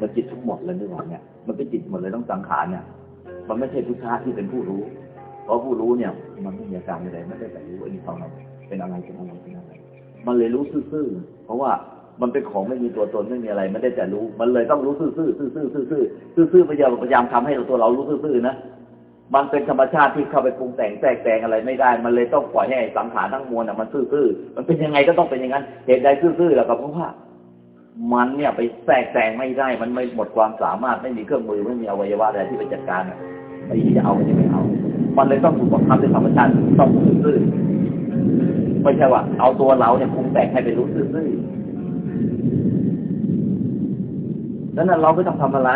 มันจิตทุกหมดเลยนี่หว่าเนี่ยมันเป็นจิตหมดเลยต้องสังขารเนี่ย มันไม่ใช่พุทธะที่เป็นผู้รู้ เพราะผู้รู้เนี่ย มันไม่มีอาการอะไรไม่ได้แต่รู้อันนี้เท่านั้นเป็นอะไรเป็นอะไรเป็นอะไรมันเลยรู้ซื่อๆเพราะว่ามันเป็นของไม่มีตัวตนไม่มีอะไรไมันได้แต่รู้ มันเลยต้องรู้ซื่อๆซื่อๆซื่อๆซื่อๆซื่อๆพยายามพยายามทำให้ตัวเรารู้ซื่อๆนะ มันเป็นธรรมชาติที่เข้าไปปรุงแต่งแทรกแต่งอะไรไม่ได้ มันเลยต้องปล่อยให้สังขารทั้งมวลอะมันซื่อๆมันเป็นยังไงก็ต้องเป็นอย่างนั้นเหตุใดซื่อๆล่ะก็เพราะว่า มันเนี่ยไปแทรกแต่งไม่ได้ มันไม่หมดความสามารถไม่มีเครื่องมือไม่มีอวัยวะอะไรที่ไปจัดการอะไอ้ที่จะเอาไม่ไม่เอา มันเลยต้องถูกบังคับด้วยธรรมชาติต้องซื่อๆไม่ใช่ว่าเอาตัวเราเนี่ยปรุงแต่งให้ไปรู้ซื่อๆดังนั้นเราไม่ต้องทำอะไร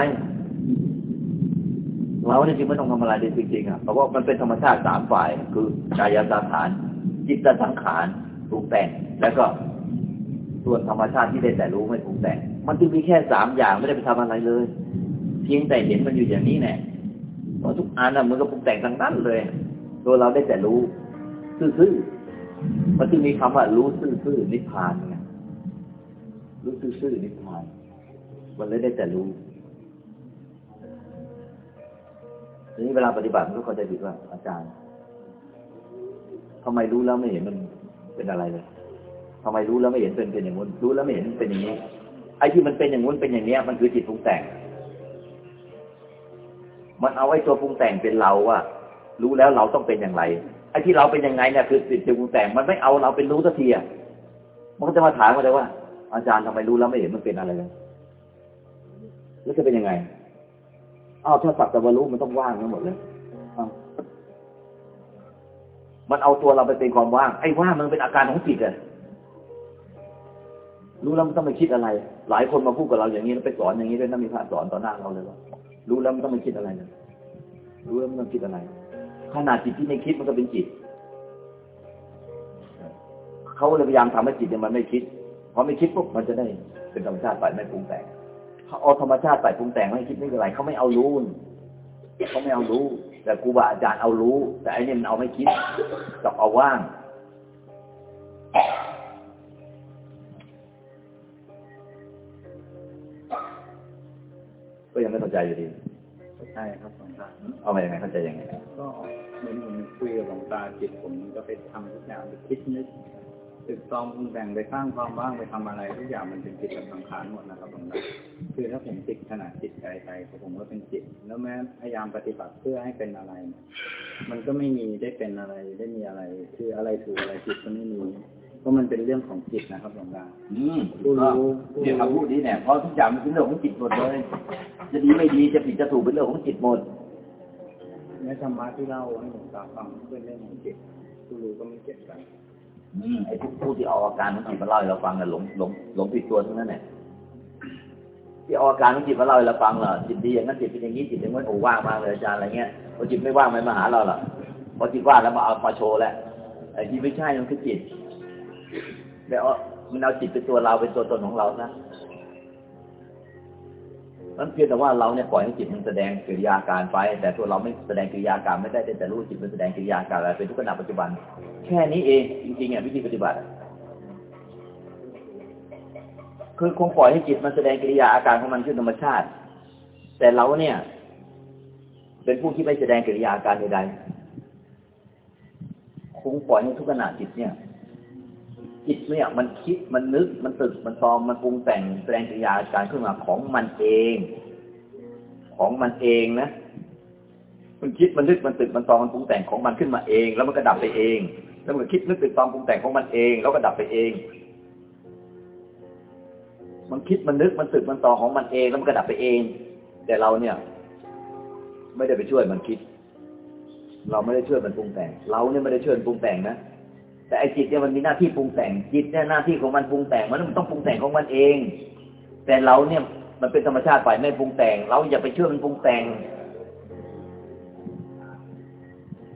เราเนี่ยจริงไม่ต้องทำอะไรเลยจริงๆอะเพราะว่ามันเป็นธรรมชาติสามฝ่าย คือกายสังขารจิตสังขารปรุงแต่งแล้วก็ส่วนธรรมชาติที่ได้แต่รู้ไม่ปรุงแต่งมันจึงมีแค่สามอย่างไม่ได้ไปทำอะไรเลย เพียงแต่เห็นมันอยู่อย่างนี้แน่เพราะทุกอันน่ะมันก็ปรุงแต่งทั้งนั้นเลย ตัวเราได้แต่รู้ซื่อๆมันจึงมีคำว่ารู้ซื่อๆนิพพานไงรู้ซื่อๆนิพพานมันเลยได้แต่รู้ ทีนี้เวลาปฏิบัติมันก็เข้าใจผิดว่า อาจารย์ทำไมรู้แล้วไม่เห็นมันเป็นอะไรเลยทำไมรู้แล้วไม่เห็นเป็นเป็นอย่างนู้นรู้แล้วไม่เห็นเป็นอย่างนี้ ไอ้ที่มันเป็นอย่างนู้นเป็นอย่างเนี้ย มันคือจิตปรุงแต่ง มันเอาไอ้ตัวปรุงแต่งเป็นเราว่ารู้แล้วเราต้องเป็นอย่างไร ไอ้ที่เราเป็นยังไงเนี่ยคือจิตปรุงแต่ง มันไม่เอาเราเป็นรู้สักทีอะมันก็จะมาถามมาเลยว่า อาจารย์ทำไมรู้แล้วไม่เห็นมันเป็นอะไรเลยแล้วจะเป็นยังไง อ้าวถ้าสักแต่ว่ารู้มันต้องว่างทั้งหมดเลยมันเอาตัวเราไปเป็นความว่าง ไอ้ว่างมันเป็นอาการของจิตอะรู้แล้วมันต้องไปคิดอะไร หลายคนมาพูดกับเราอย่างนี้แล้วไปสอนอย่างนี้ด้วยนะมีพระสอนต่อหน้าเราเลยว่ารู้แล้วมันต้องไม่คิดอะไรเลยรู้แล้วมันต้องคิดอะไร ขนาดจิตที่ไม่คิดมันก็เป็นจิต เขาเลยพยายามทำให้จิตเนี่ยมันไม่คิด พอไม่คิดปุ๊บมันจะได้เป็นธรรมชาติไปไม่ปรุงแต่ง เขาเอาธรรมชาติไปปรุงแต่งไม่คิดไม่เป็นไรเขาไม่เอารู้เขาไม่เอารู้ แต่ครูบาอาจารย์เอารู้ แต่อันนี้มันเอาไม่คิดกับเอาว่างก็ยังไม่เข้าใจอยู่ดีใช่ครับหลวงตาเอามายังไงเข้าใจยังไงก็เหมือนผมคุยกับหลวงตาจิตผมก็ไปทำทุกอย่างไปคิดนึก ตึกตองปรุงแต่งไปสร้างความว่างไปทำอะไรทุกอย่างมันเป็นจิตกับสังขารหมดนะครับหลวงตาคือถ้าผมติดขนาดจิตใจไปผมก็เป็นจิต แล้วแม้พยายามปฏิบัติเพื่อให้เป็นอะไร มันก็ไม่มีได้เป็นอะไรได้มีอะไร คืออะไรถูกอะไรผิดก็ไม่มีเพราะมันเป็นเรื่องของจิตนะครับหลวงตาอืมผู้รู้เดี๋ยวคำพูดนี้เนี่ยเพราะทุกอย่างมันเป็นเรื่องของจิตหมดเลยจะดีไม่ดีจะผิดจะถูกเป็นเรื่องของจิตหมดในธรรมะที่เล่าให้หลวงตาฟังเป็นเรื่องของจิตผู้รู้ก็ไม่เก็บกัน ไอ้ผู้ผู้ที่เอาอาการของจิตมาเล่าให้เราฟังน่ะหลงหลงหลงผิดตัวทั้งนั้นแหลยที่เอาอาการของจิตมาเล่าให้เราฟังเหรอจิตดีอย่างนั้นจิตเป็นอย่างนี้จิตเป็นว่าโอ้ว่างมากเลยอาจารย์อะไรเงี้ยพอจิตไม่ว่างไม่มาหาเราหรอกพอจิตว่างแล้วมาเอามาโชว์แหละไอ้ที่ไม่ใช่มันคือจิตแล้วมันเอาจิตเป็นตัวเราเป็นตัวตนของเราซะ นั่นเพียงแต่ว่าเราเนี่ยปล่อยให้จิตมันแสดงกิริยาการไป แต่ตัวเราไม่แสดงกิริยาการไม่ได้แต่รู้จิตมันแสดงกิริยาการอะไรเป็นทุกขณะปัจจุบัน แค่นี้เองจริงๆอะวิธีปฏิบัติคือคงปล่อยให้จิตมันแสดงกิริยาอาการของมันขึ้นธรรมชาติ แต่เราเนี่ย เป็นผู้ที่ไม่แสดงกิริยาอาการใดๆคงปล่อยให้ทุกขณะจิตเนี่ย จิตเนี่ย มันคิดมันนึกมันตึกมันตอมมันปรุงแต่งแสดงกิริยาการขึ้นมาของมันเอง ของมันเองนะมันคิดมันนึกมันตึกมันตอมมันปรุงแต่งของมันขึ้นมาเอง แล้วมันก็ดับไปเอง แล้วมันคิดนึกตึกตอมปรุงแต่งของมันเอง แล้วก็ดับไปเอง มันคิดมันนึกมันตึกมันตอของมันเอง แล้วมันก็ดับไปเอง แต่เราเนี่ย ไม่ได้ไปช่วยมันคิด เราไม่ได้ช่วยมันปรุงแต่ง เราเนี่ยไม่ได้ช่วยมันปรุงแต่งนะ แต่ไอจิตเนี่ยมันมีหน้าที่ปรุงแต่งจิตเนี่ยหน้าที่ของมันปรุงแต่งมันต้องปรุงแต่งของมันเอง แต่เราเนี่ยมันเป็นธรรมชาติฝ่ายไม่ปรุงแต่ง เราอย่าไปช่วยมันปรุงแต่ง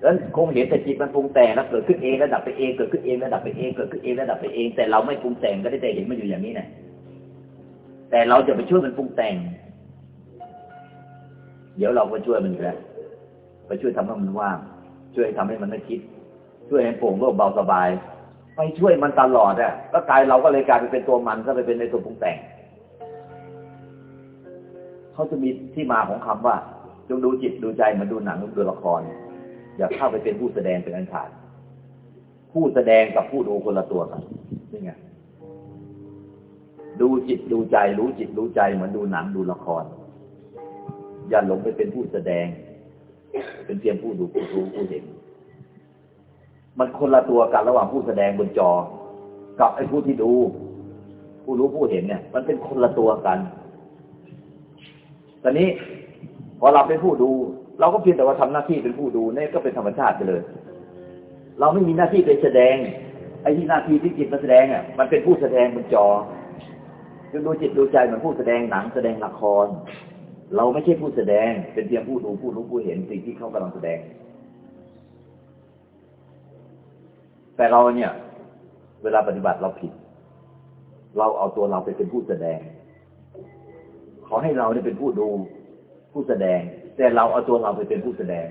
แล้วคงเห็นแต่จิตมันปรุงแต่งแล้วเกิดขึ้นเองแล้วดับไปเองเกิดขึ้นเองแล้วดับไปเองเกิดขึ้นเองแล้วดับไปเอง แต่เราไม่ปรุงแต่งก็ได้แต่เห็นมันอยู่อย่างนี้นะแต่เราจะไปช่วยมันปรุงแต่ง เดี๋ยวเราก็ช่วยมันอยู่แล้วไปช่วยทำให้มันว่างช่วยทำให้มันไม่คิด ช่วยให้โปร่งโล่งเบาสบายไปช่วยมันตลอดอะแล้วกายเราก็เลยกลายไปเป็นตัวมันก็ไปเป็นในตัวปรุงแต่งเขาจะมีที่มาของคำว่า จงดูจิตดูใจเหมันดูหนังดูละคร อย่าเข้าไปเป็นผู้แสดงเป็นอันขาดผู้แสดงกับผู้ดูคนละตัวกันนี่ไงดูจิตดูใจ รู้จิตรู้ใจเหมือนดูหนังดูละคร อย่าหลงไปเป็นผู้แสดง เป็นเพียงผู้ดูผู้รู้ผู้เห็น มันคนละตัวกันระหว่างผู้แสดงบนจอ กับไอ้ผู้ที่ดู ผู้รู้ผู้เห็นเนี่ย มันเป็นคนละตัวกัน ตอนนี้พอเราเป็นผู้ดู เราก็เพียงแต่ว่าทำหน้าที่เป็นผู้ดูนี่ก็เป็นธรรมชาติไปเลย เราไม่มีหน้าที่เป็นแสดง ไอ้ที่หน้าที่ที่จิตมาแสดงอะมันเป็นผู้แสดงบนจอคือดูจิตดูใจเหมือนผู้แสดงหนังแสดงละคร เราไม่ใช่ผู้แสดงเป็นเพียงผู้ดูผู้รู้ผู้เห็นสิ่งที่เขากำลังแสดง แต่เราเนี่ย เวลาปฏิบัติเราผิด เราเอาตัวเราไปเป็นผู้แสดง ขอให้เราเนี่ยเป็นผู้ดูผู้แสดง แต่เราเอาตัวเราไปเป็นผู้แสดง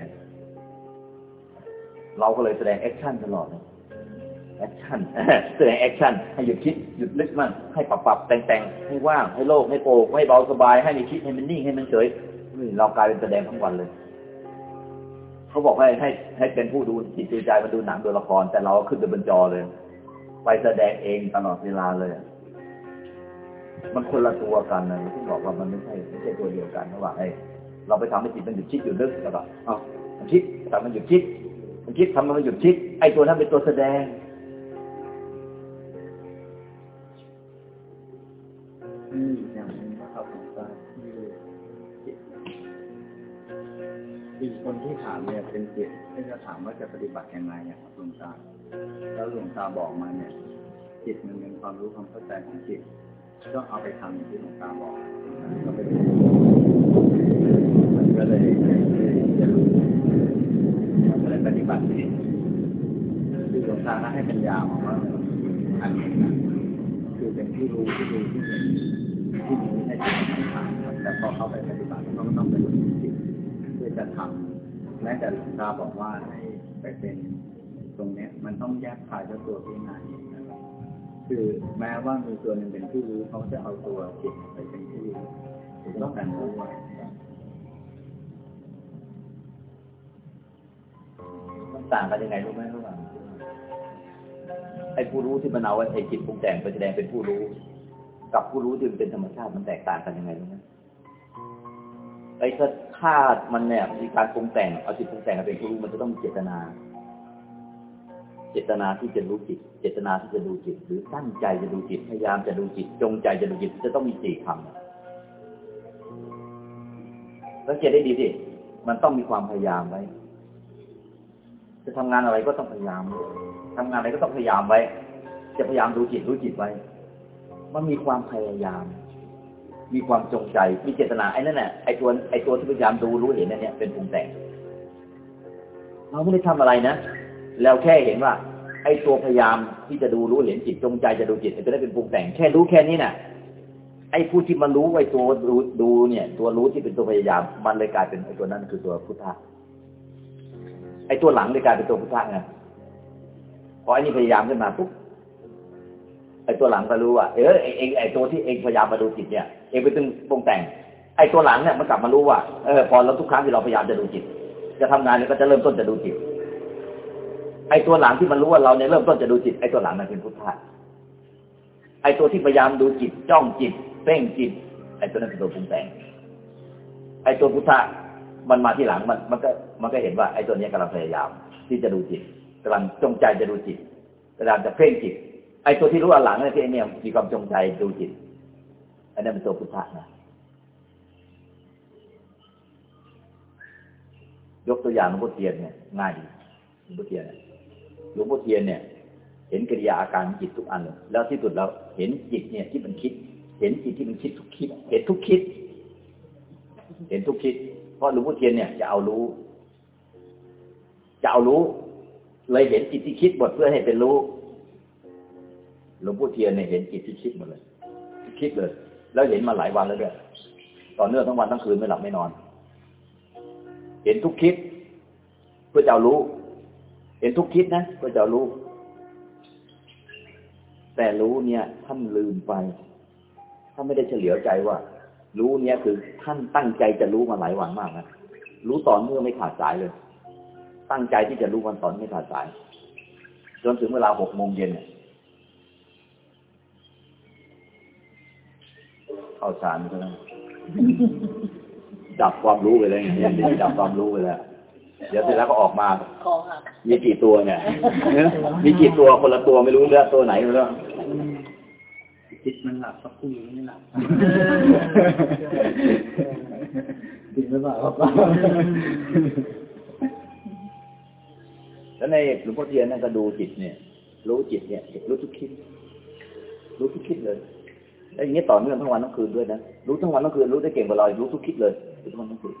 เราก็เลยแสดง action ตลอด action แสดง action ให้หยุดคิดหยุดนึกมั่งให้ปรับปรับแต่งแต่งให้ว่างให้โล่งให้โปร่งให้เบาสบาย ให้มีคิดให้มันนิ่งให้มันเฉยเรากลายเป็นแสดงทั้งวันเลย เขาบอกให้ให้ให้เป็นผู้ดูจิตดูใจมาดูหนังดูละคร แต่เราขึ้นไปบนจอเลย ไปแสดงเองตลอดเวลาเลย มันคนละตัวกันนะที่บอกว่ามันไม่ใช่ไม่ใช่ตัวเดียวกันระหว่างไอ้เราไปทำให้จิตมันหยุดคิดหยุดลึกแล้วก็อ๋อมันคิดแต่มันหยุดคิด มันคิดทำมันหยุดคิด ไอ้ตัวนั้นเป็นตัวแสดงอย่ ที่คนที่ถามเนี่ยเป็นจิตที่จะถามว่าจะปฏิบัติยังไงอะครับหลวงตา แล้วหลวงตาบอกมาเนี่ยจิตมันเป็นความรู้ความเข้าใจของจิตก็เอาไปทำอย่างที่หลวงตาบอกก็ไปดูมันก็เลยจะรู้มันก็เลยปฏิบัติเองคือหลวงตาให้ปัญญามาว่าอันนี้นะคือเป็นที่รู้ที่ดูที่เห็นที่นี้ให้จิตมันผ่านครับแต่พอเข้าไปปฏิบัติก็ต้องไปดู จะทำแม้แต่หลวงตาบอกว่าให้ไปเป็นตรงเนี้ยมันต้องแยกคายเจ้าตัวพิจารณาเองนคือแม้ว่ามีตัวหนึ่งเป็นผู้รู้เขาจะเอาตัวจิตไปเป็นผู้รู้ต้องกันด้วยมันต่างกันยังไงรู้ไหมระหว่าไอ้ผู้รู้ที่มันเอาไอ้จิตปรุงแต่งไปแสดงเป็นผู้รู้ กับผู้รู้ที่มันเป็นธรรมชาติมันแตกต่างกันยังไงรู้ไหม ไอ้ธาตุมันเนี่ยมีการปรุงแต่งเอาจิตปรุงแต่งมาเป็นผู้รู้มันจะต้องมีเจตนา เจตนาที่จะรู้จิต เจตนาที่จะดูจิต หรือตั้งใจจะดูจิตพยายามจะดูจิต จงใจจะดูจิตจะต้องมีสี่คำแล้วเจตได้ดีสิมันต้องมีความพยายามไว้ จะทำงานอะไรก็ต้องพยายามทำงานอะไรก็ต้องพยายามไว้ จะพยายามดูจิตรู้จิตไว้ มันมีความพยายาม มีความจงใจ มีเจตนาไอ้นั่นแหละไอ้ตัวไอ้ตัวที่พยายามดูรู้เห็นนั่นเนี่ยเป็นปรุงแต่ง เราไม่ได้ทำอะไรนะแล้วแค่เห็นว่า ไอ้ตัวพยายามที่จะดูรู้เห็นจิตจงใจจะดูจิตจะได้เป็นปรุงแต่ง แค่รู้แค่นี้น่ะ ไอ้ผู้ที่มารู้ไอ้ตัวดูดูเนี่ย ตัวรู้ที่เป็นตัวพยายาม มันเลยกลายเป็นไอ้ตัวนั้นคือตัวพุทธะไอ้ตัวหลังเลยกลายเป็นตัวพุทธะไงพอไอ้นี่พยายามขึ้นมาปุ๊บไอ้ตัวหลังก็รู้ว่าเออเองไอ้ตัวที่เองพยายามมาดูจิตเนี่ย เองไปตึงปรุงแต่ง ไอ้ตัวหลังเนี่ยมันกลับมารู้ว่าเออพอเราทุกครั้งที่เราพยายามจะดูจิต จะทำงานเนี่ยก็จะเริ่มต้นจะดูจิต ไอ้ตัวหลังที่มันรู้ว่าเราเนี่ยเริ่มต้นจะดูจิตไอ้ตัวหลังมันเป็นพุทธะไอ้ตัวที่พยายามดูจิตจ้องจิตเพ่งจิต ไอ้ตัวนั้นเป็นตัวปรุงแต่ง ไอ้ตัวพุทธะมันมาที่หลังมันมันก็มันก็เห็นว่าไอ้ตัวนี้กำลังพยายาม ที่จะดูจิตกำลังจงใจจะดูจิตกำลังจะเพ่งจิตไอ้ตัวที่รู้อันหลังเนี่ยที่ไอ้เนี่ยมีความจงใจดูจิต อันนั้นเป็นตัวพุทธะนะยกตัวอย่างหลวงพ่อเทียนเนี่ยง่ายดีหลวงพ่อเทียนเนี่ยหลวงพ่อเทียนเนี่ย เห็นกิริยาอาการจิตทุกอันเลยแล้วที่สุดเราเห็นจิตเนี่ยที่มันคิด เห็นจิตที่มันคิดทุกคิด เห็นทุกคิด เห็นทุกคิด เพราะหลวงพ่อเทียนเนี่ยจะเอารู้ จะเอารู้ เลยเห็นจิตที่คิดหมดเพื่อให้เป็นรู้หลวงพ่อเทียนเนี่ยเห็นจิตที่คิดหมดเลย คิดเลย แล้วเห็นมาหลายวันแล้วด้วยต่อเนื่องทั้งวันทั้งคืนไม่หลับไม่นอน เห็นทุกคิดเพื่อจะเอารู้ เห็นทุกคิดนะเพื่อจะเอารู้ แต่รู้เนี่ย ท่านลืมไปท่านไม่ได้เฉลียวใจว่า รู้เนี่ยคือ ท่านตั้งใจจะรู้มาหลายวันมากนะรู้ต่อเนื่องไม่ขาดสายเลย ตั้งใจที่จะรู้วันตอนไม่ขาดสาย จนถึงเวลาหกโมงเย็น ข้าฌานก็แล้วดับความรู้ไปเลยอย่างนี้ดับความรู้ไปแล้วเดี๋ยวเสร็จแล้วก็ออกมาคอหักมีกี่ตัวเนี่ย มีกี่ตัวคนละตัวไม่รู้เรื่องตัวไหนไม่รู้จิตมันหลับก็คุยไม่หลับจริงหรือเปล่าครับแล้วในหลวงพ่อเทียนนั่นก็ดูจิตเนี่ย รู้จิตเนี่ยรู้ทุกคิด รู้ทุกคิดเลย แล้วอย่างนี้ต่อเนื่องทั้งวันทั้งคืนด้วยนะ รู้ทั้งวันทั้งคืนรู้ได้เก่งกว่าเราอีกรู้ทุกคิดเลยรู้ทั้งวันทั้งคืน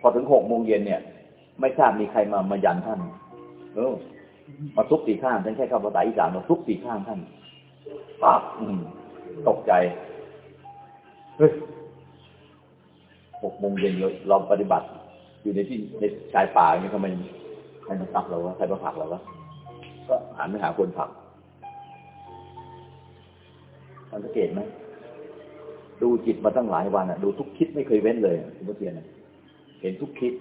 พอถึงหกโมงเย็นเนี่ย ไม่ทราบมีใครมามายันท่าน เออ มาทุบสีข้างท่านแค่คำภาษาอีสานมาทุบสีข้างท่านปั๊บอืมตกใจหกโมงเย็นเราเราปฏิบัติ อยู่ในที่ในชายป่าอย่างนี้ทำไมใครมาตักเราวะใครมาผลักเราวะก็หันไปหาคนผลัก สังเกตไหมดูจิตมาตั้งหลายวันอะ ดูทุกคิดไม่เคยเว้นเลยคุณพ่อเทียนเห็นทุกคิด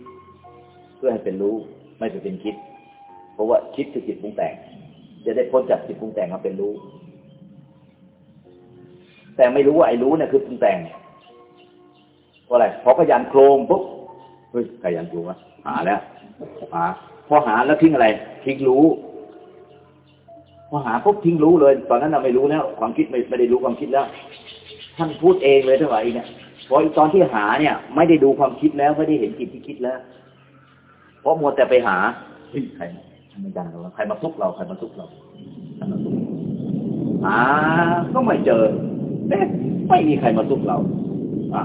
เพื่อให้เป็นรู้ไม่ไปเป็นคิด เพราะว่าคิดคือจิตปรุงแต่ง จะได้พ้นจากจิตปรุงแต่งมาเป็นรู้ แต่ไม่รู้ว่าไอ้รู้เนี่ยคือปรุงแต่งเพราะอะไรพอขยันโครมปุ๊บเฮ้ยขยันโครมวะหาแล้วหาพอหาแล้วทิ้งอะไรทิ้งรู้ พอหาปุ๊บทิ้งรู้เลย ตอนนั้นเราไม่รู้แล้ว ความคิดไม่ไม่ได้รู้ความคิดแล้ว ท่านพูดเองเลยทั้งหลายเนี่ยพอตอนที่หาเนี่ย ไม่ได้ดูความคิดแล้วไม่ได้เห็นจิตที่คิดแล้ว เพราะมัวแต่ไปหาเฮ้ยใครไม่ดังเราใครมาทุกเราใครมาทุกเราใครมากหาก็ไม่เจอเอ๊ะไม่มีใครมาทุกเราอะ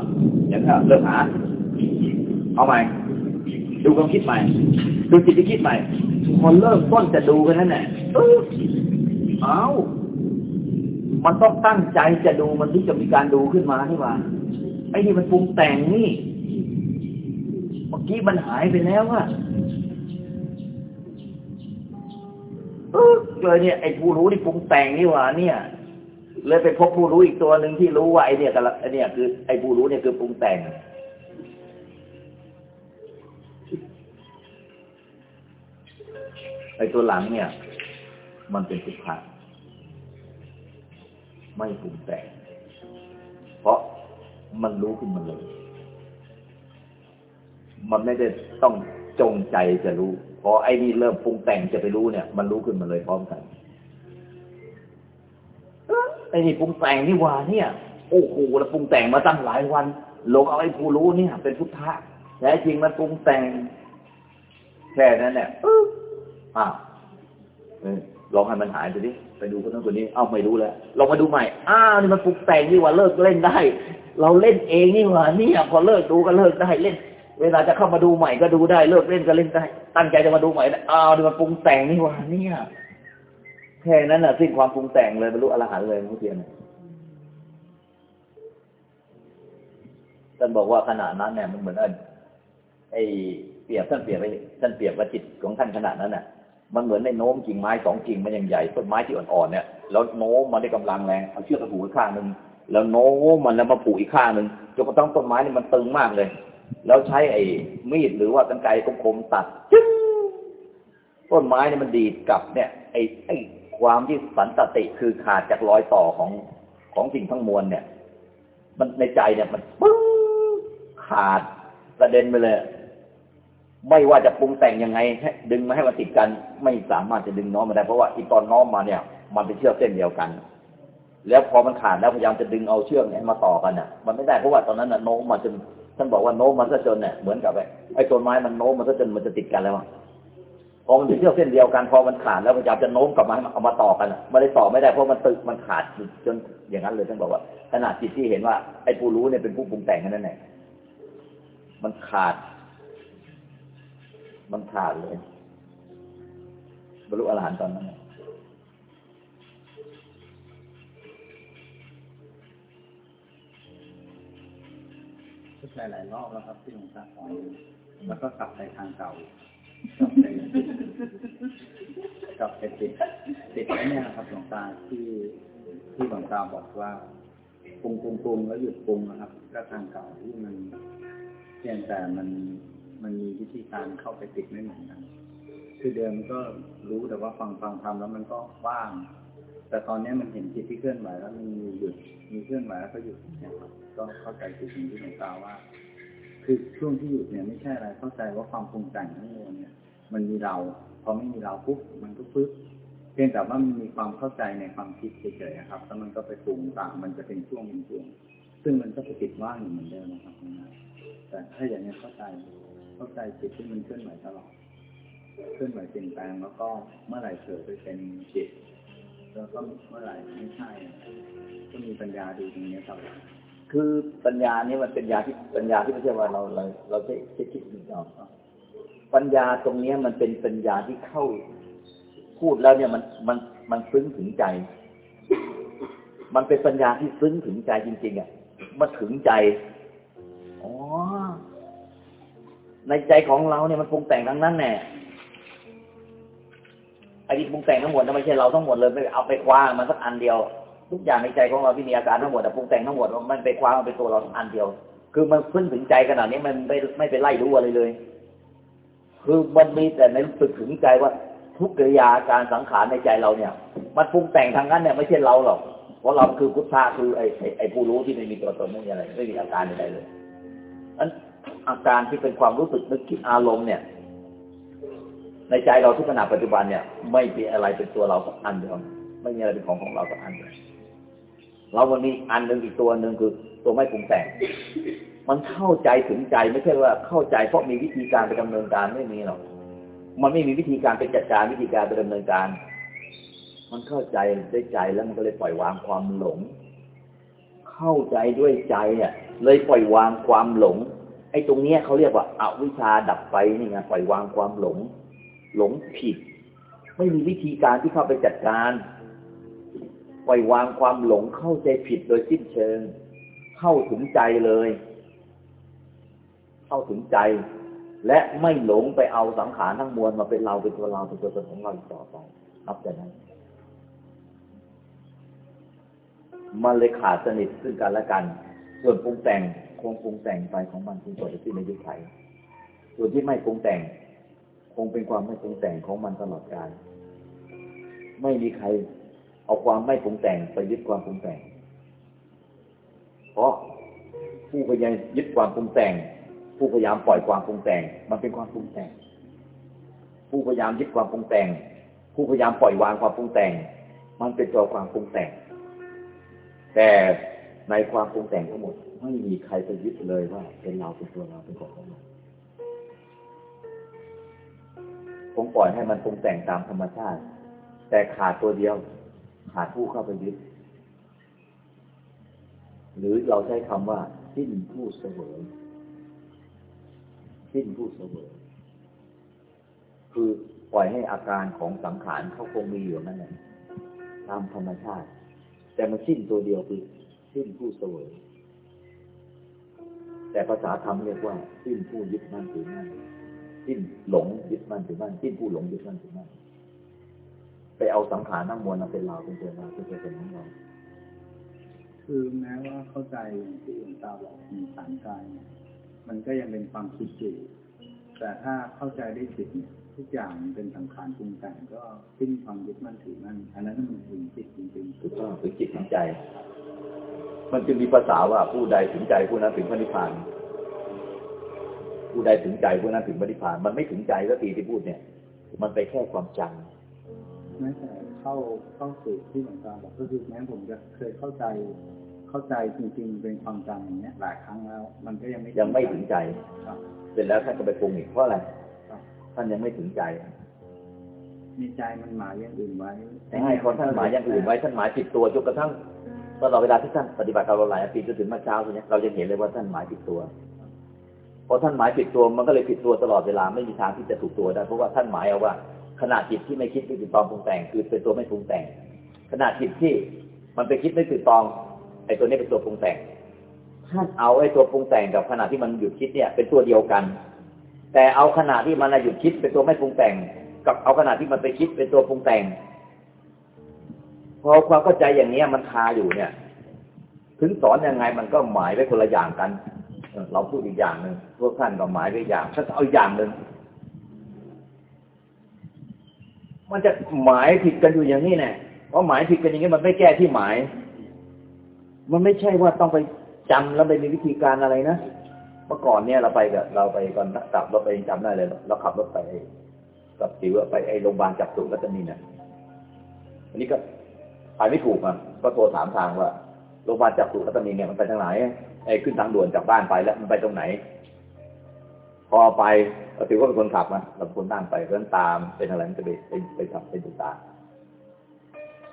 อย่างนั้นเริ่มหาเอาใหม่ดูความคิดใหม่ ดูจิตที่คิดใหม่พอเริ่มต้นจะดูกันนั่นแหละ เอามันต้องตั้งใจจะดูมันถึงจะมีการดูขึ้นมานี่หว่าไอ้นี่มันปรุงแต่งนี่ เมื่อกี้มันหายไปแล้วอะเออเลยเนี่ยไอ้ผู้รู้ที่ปรุงแต่งนี่หว่าเนี่ยเลยไปพบผู้รู้อีกตัวหนึ่งที่รู้ว่าไอ้เนี่ยกับไอ้เนี่ยคือไอ้ผู้รู้เนี่ยคือปรุงแต่ง ไอ้ตัวหลังเนี่ย มันเป็นสุขะไม่ปรุงแต่งเพราะมันรู้ขึ้นมาเลย มันไม่ได้ต้องจงใจจะรู้ พอไอ้นี่เริ่มปรุงแต่งจะไปรู้เนี่ย มันรู้ขึ้นมาเลยพร้อมกันไอ้นี่ปรุงแต่งนี่ว่าเนี่ย โอ้โหแล้วปรุงแต่งมาตั้งหลายวันลงเอาไอ้ผู้รู้เนี่ย เป็นพุทธะแท้จริงมันปรุงแต่งแค่นั้นเนี่ยอออ้าวเออ ลองให้มันหายไปดิไปดูคนนั้นคนนี้ เอ้าไม่รู้แล้วลองมาดูใหม่ อ้าวนี่มันปรุงแต่งนี่ว่าเลิกเล่นได้ เราเล่นเองนี่ว่าเนี่ยพอเลิกดูก็เลิกได้เล่น เวลาจะเข้ามาดูใหม่ก็ดูได้เลิกเล่นก็เล่นได้ ตั้งใจจะมาดูใหม่นะอ้าวนี่มันปรุงแต่งนี่ว่าเนี่ยแค่นั้นน่ะสิ้นความปรุงแต่งเลยบรรลุอรหันต์เลยมุเทียนท่านบอกว่าขณะนั้นเนี่ยมันเหมือนไอ้ไอ้เปรียบท่านเปรียบไปท่านเปรียบว่าจิตของท่านขณะนั้นน่ะ มันเหมือนในโน้มกิ่งไม้สองกิ่งมันยังใหญ่ต้นไม้ที่อ่อนๆเนี่ยแล้วโน้มมันได้กำลังแรงเอาเชือกกระผูกข้างหนึ่งแล้วโน้มมันแล้วมาผูกอีกข้างหนึ่งจนกระทั่งต้นไม้นี่มันตึงมากเลย แล้วใช้ไอ้มีดหรือว่ากรรไกรคมๆตัดจึ๊งต้นไม้นี่มันดีดกลับเนี่ยไอ้ไอ้ความที่สันตติคือขาดจากรอยต่อของของสิ่งทั้งมวลเนี่ย มันในใจเนี่ยมันปึ้งขาดกระเด็นไปเลย ไม่ว่าจะปรุงแต่งยังไงดึงมาให้มันติดกัน ไม่สามารถจะดึงน้อมมาได้เพราะว่าอีตอนน้อมมาเนี่ย มันเป็นเชือกเส้นเดียวกัน แล้วพอมันขาดแล้วพยายามจะดึงเอาเชือกเนี่ยมาต่อกันน่ะ มันไม่ได้เพราะว่าตอนนั้นน่ะโน้มมาจนท่านบอกว่าโน้มมันซะจนเนี่ยเหมือนกับไอ้ต้นไม้มันโน้มมันซะจนมันจะติดกันแล้วพอมันเป็นเชือกเส้นเดียวกันพอมันขาดแล้วพยายามจะโน้มกลับมาเอามาต่อกันอะไม่ได้ต่อไม่ได้เพราะมันตึกมันขาดจนอย่างนั้นเลยท่านบอกว่าขนาดจิตที่เห็นว่าไอ้ผู้รู้เนี่ยเป็นผู้ปรุงแต่งนั่นแหละมันขาด มันขาดเลย บรรลุอรหันต์ตอนนั้นน่ะทุกหลาย ๆ รอบแล้วครับที่หลวงตาสอนแล้วก็กลับไปทางเก่ากลับไปกลับไปติดติดไว้เนี่ยครับหลวงตาที่ที่หลวงตาบอกว่าปรุงปรุงปรุงแล้วหยุดปรุงนะครับ ก็ทางเก่าที่มันเพียงแต่มัน มันมีวิธีการเข้าไปติดไม่เหมือนกันคือเดิมก็รู้แต่ว่าฟังฟังทำแล้วมันก็ว่าง แต่ตอนนี้มันเห็นจิตที่เคลื่อนไหวแล้วมันมีหยุดมีเคลื่อนไหวแล้วก็หยุดนี่ยครับก็เข้าใจจุดนี้ที่หลวงตาว่า คือช่วงที่หยุดเนี่ยไม่ใช่อะไรเข้าใจว่าความปรุงแต่งทั้งมวลเนี่ย มันมีเราพอไม่มีเราปุ๊บมันก็ปึ๊บเพียงแต่ว่ามันมีความเข้าใจในความคิดเฉยๆครับแล้วมันก็ไปปรุงต่างมันจะเป็นช่วงเป็นช่วงซึ่งมันก็จะติดว่างอยู่เหมือนเดิมนะครับแต่ถ้าอย่างนี้เข้าใจ เข้าใจจิตที่มันเคลื่อนไหวตลอดเคลื่อนไหวเปลี่ยนแปลงแล้วก็เมื่อไหร่เผลอไปเป็นจิตแล้วก็เมื่อไหร่ไม่ใช่ก็มีปัญญาดูตรงนี้ตลอดคือปัญญานี่มันเป็นญาที่ปัญญาที่ไม่ใช่ว่าเราเราเราใช้ใช้คิดหนึ่งเอาปัญญาตรงเนี้ยมันเป็นปัญญาที่เข้า พูดแล้วเนี่ยมันมันมันซึ้งถึงใจ มันเป็นปัญญาที่ซึ้งถึงใจจริงๆอะมันถึงใจ ในใจของเราเนี่ยมันปรุงแต่งทั้งนั้นแน่ไอ้ที่ปรุงแต่งทั้งหมดนั่นไม่ใช่เราทั้งหมดเลยไม่เอาไปคว้ามันสักอันเดียว ทุกอย่างในใจของเราที่มีอาการทั้งหมดแต่ปรุงแต่งทั้งหมดมันไปคว้ามันเป็นตัวเราทั้งอันเดียว คือมันขึ้นถึงใจขนาดนี้มันไม่ไม่ไปไล่ดูอะไรเลย คือมันมีแต่ในรู้สึกถึงใจว่าทุกกิริยาการสังขารในใจเราเนี่ย มันปรุงแต่งทางนั้นเนี่ยไม่ใช่เราหรอกเพราะเราคือพุทธะคือไอ้ไอ้ผู้รู้ที่ไม่มีตัวตนไม่มีอะไร ไม่มีอาการใดเลยอัน อาการที่เป็นความรู้สึกนึกคิดอารมณ์เนี่ย ในใจเราทุกขณะปัจจุบันเนี่ย ไม่มีอะไรเป็นตัวเราสักอันเดียวไม่มีอะไรเป็นของของเราสักอันเดียวเรามันมีอันหนึ่งอีกตัวหนึ่งคือตัวไม่ปรุงแต่ง มันเข้าใจถึงใจไม่ใช่ว่าเข้าใจเพราะมีวิธีการไปดำเนินการไม่มีหรอกมันไม่มีวิธีการไปจัดการวิธีการไปดำเนินการ มันเข้าใจด้วยใจแล้วมันก็เลยปล่อยวางความหลง เข้าใจด้วยใจอะ เลยปล่อยวางความหลง อ้ตรงเนี้ยเขาเรียกว่าอาวิชาดับไปนี่ไงปล่อยวางความหลง หลงผิด ไม่มีวิธีการที่เข้าไปจัดการปล่อยวางความหลงเข้าใจผิดโดยสิ้นเชิง เข้าถึงใจเลย เข้าถึงใจ และไม่หลงไปเอาสังขารทั้งมวลมาเป็นเราเป็นตัวเราเป็นตัวตนของเราต่อไปนับจากนั้นมันเลยขาดสนิทซึ่งกันและกัน ส่วนปรุงแต่ง คงปรุงแต่งไปของมันจนกว่าจะสิ้นอายุไขส่วนที่ไม่ปรุงแต่ง คงเป็นความไม่ปรุงแต่งของมันตลอดกาลไม่มีใคร เอาความไม่ปรุงแต่งไปยึดความปรุงแต่ง เพราะผู้พยายามยึดความปรุงแต่ง ผู้พยายามปล่อยความปรุงแต่ง มันเป็นความปรุงแต่ง ผู้พยายามยึดความปรุงแต่ง ผู้พยายามปล่อยวางความปรุงแต่ง มันเป็นตัวความปรุงแต่ง แต่ ในความปรุงแต่งทั้งหมด ไม่มีใครไปยึดเลยว่า เป็นเราเป็นตัวเราเป็นของของเราคงปล่อยให้มันปรุงแต่งตามธรรมชาติ แต่ขาดตัวเดียว ขาดผู้เข้าไปยึด หรือเราใช้คำว่าสิ้นผู้เสวยสิ้นผู้เสวยคือปล่อยให้อาการของสังขารเขาคงมีอยู่นั่นแหละตามธรรมชาติ แต่มันสิ้นตัวเดียวคือ สิ้นผู้เสวยแต่ภาษาธรรมเรียกว่า สิ้นผู้ยึดมั่นถือมั่นสิ้นหลงยึดมั่นถือมั่นสิ้นผู้หลงยึดมั่นถือมั่นไปเอาสังขารทั้งมวลมาเป็นเราเป็นตัวเราเป็นตัวตนของเราคือแม้ว่าเข้าใจที่หลวงตาบอกมีสารกายเนี่ยมันก็ยังเป็นความคิดอยู่แต่ถ้าเข้าใจได้จิตเนี่ยทุกอย่างมันเป็นสังขารปรุงแต่งก็สิ้นความยึดมั่นถือมั่นอันนั้นมันถึงจิตจริงๆถูกต้องถึงจิตถึงใจ มันจึงมีภาษาว่าผู้ใดถึงใจผู้นั้นถึงพระนิพพานผู้ใดถึงใจผู้นั้นถึงพระนิพพาน มันไม่ถึงใจสักทีที่พูดเนี่ย มันไปแค่ความจำแม้แต่เข้าเข้าสู่ที่หลวงตาบอกก็คือแม้ผมจะเคยเข้าใจเข้าใจจริง ๆ เป็นความจำอย่างเนี้ยหลายครั้งแล้ว มันก็ยังไม่ยังไม่ถึงใจครับเสร็จแล้วท่านก็ไปปรุงอีกเพราะอะไรครับท่านยังไม่ถึงใจมีใจมันหมายอย่างอื่นไว้ใช่คนท่านหมายอย่างอื่นไว้ท่านหมายผิดตัวจนกระทั่ง ตลอดเวลาที่ท่านปฏิบัติกับเราหลายปีจนถึงเมื่อเช้าตรงนี้เราจะเห็นเลยว่าท่านหมายผิดตัวพอท่านหมายผิดตัวมันก็เลยผิดตัวตลอดเวลาไม่มีทางที่จะถูกตัวได้เพราะว่าท่านหมายเอาว่าขณะจิตที่ไม่คิดไม่ติดตองปรุงแต่งคือเป็นตัวไม่ปรุงแต่งขณะจิตที่มันไปคิดไม่ติดตองไอ้ตัวนี้เป็นตัวปรุงแต่งท่านเอาไอ้ตัวปรุงแต่งกับขณะที่มันหยุดคิดเนี่ย เป็นตัวเดียวกัน แต่เอาขณะที่มันหยุดคิดเป็นตัวไม่ปรุงแต่ง กับเอาขณะที่มันไปคิดเป็นตัวปรุงแต่ง พอความเข้าใจอย่างเนี้ยมันคาอยู่เนี่ย ถึงสอนยังไงมันก็หมายไว้คนละอย่างกัน เราพูดอีกอย่างหนึ่งพวกท่านก็หมายไว้อย่างท่นเอาอีกอย่างหนึ่งมันจะหมายผิดกันอยู่อย่างนี้แน่เพราะหมายผิดกันอย่างนี้มันไม่แก้ที่หมาย มันไม่ใช่ว่าต้องไปจำแล้วไปมีวิธีการอะไรนะเมื่อก่อนเนี่ยเราไปกับเราไปก่อนกลับรถไปจำได้เลยเราขับรถไปกับติวไปไอ้โรงพยาบาลจับตุกรัตนีเนี่ยอันนี้ก็ ไปไม่ถูกอะก็โทรถามทางว่าโรงพยาบาลจับตุกรัตนีเนี่ยมันไปทางไหนไอ้ขึ้นทางด่วนจากบ้านไปแล้วมันไปตรงไหน พอไปติ๋วก็เป็นคนขับมาเราเป็นคนนั่งไปเรื่องตามเป็นอะไรมันจะไปไปไปทำเป็นตุตา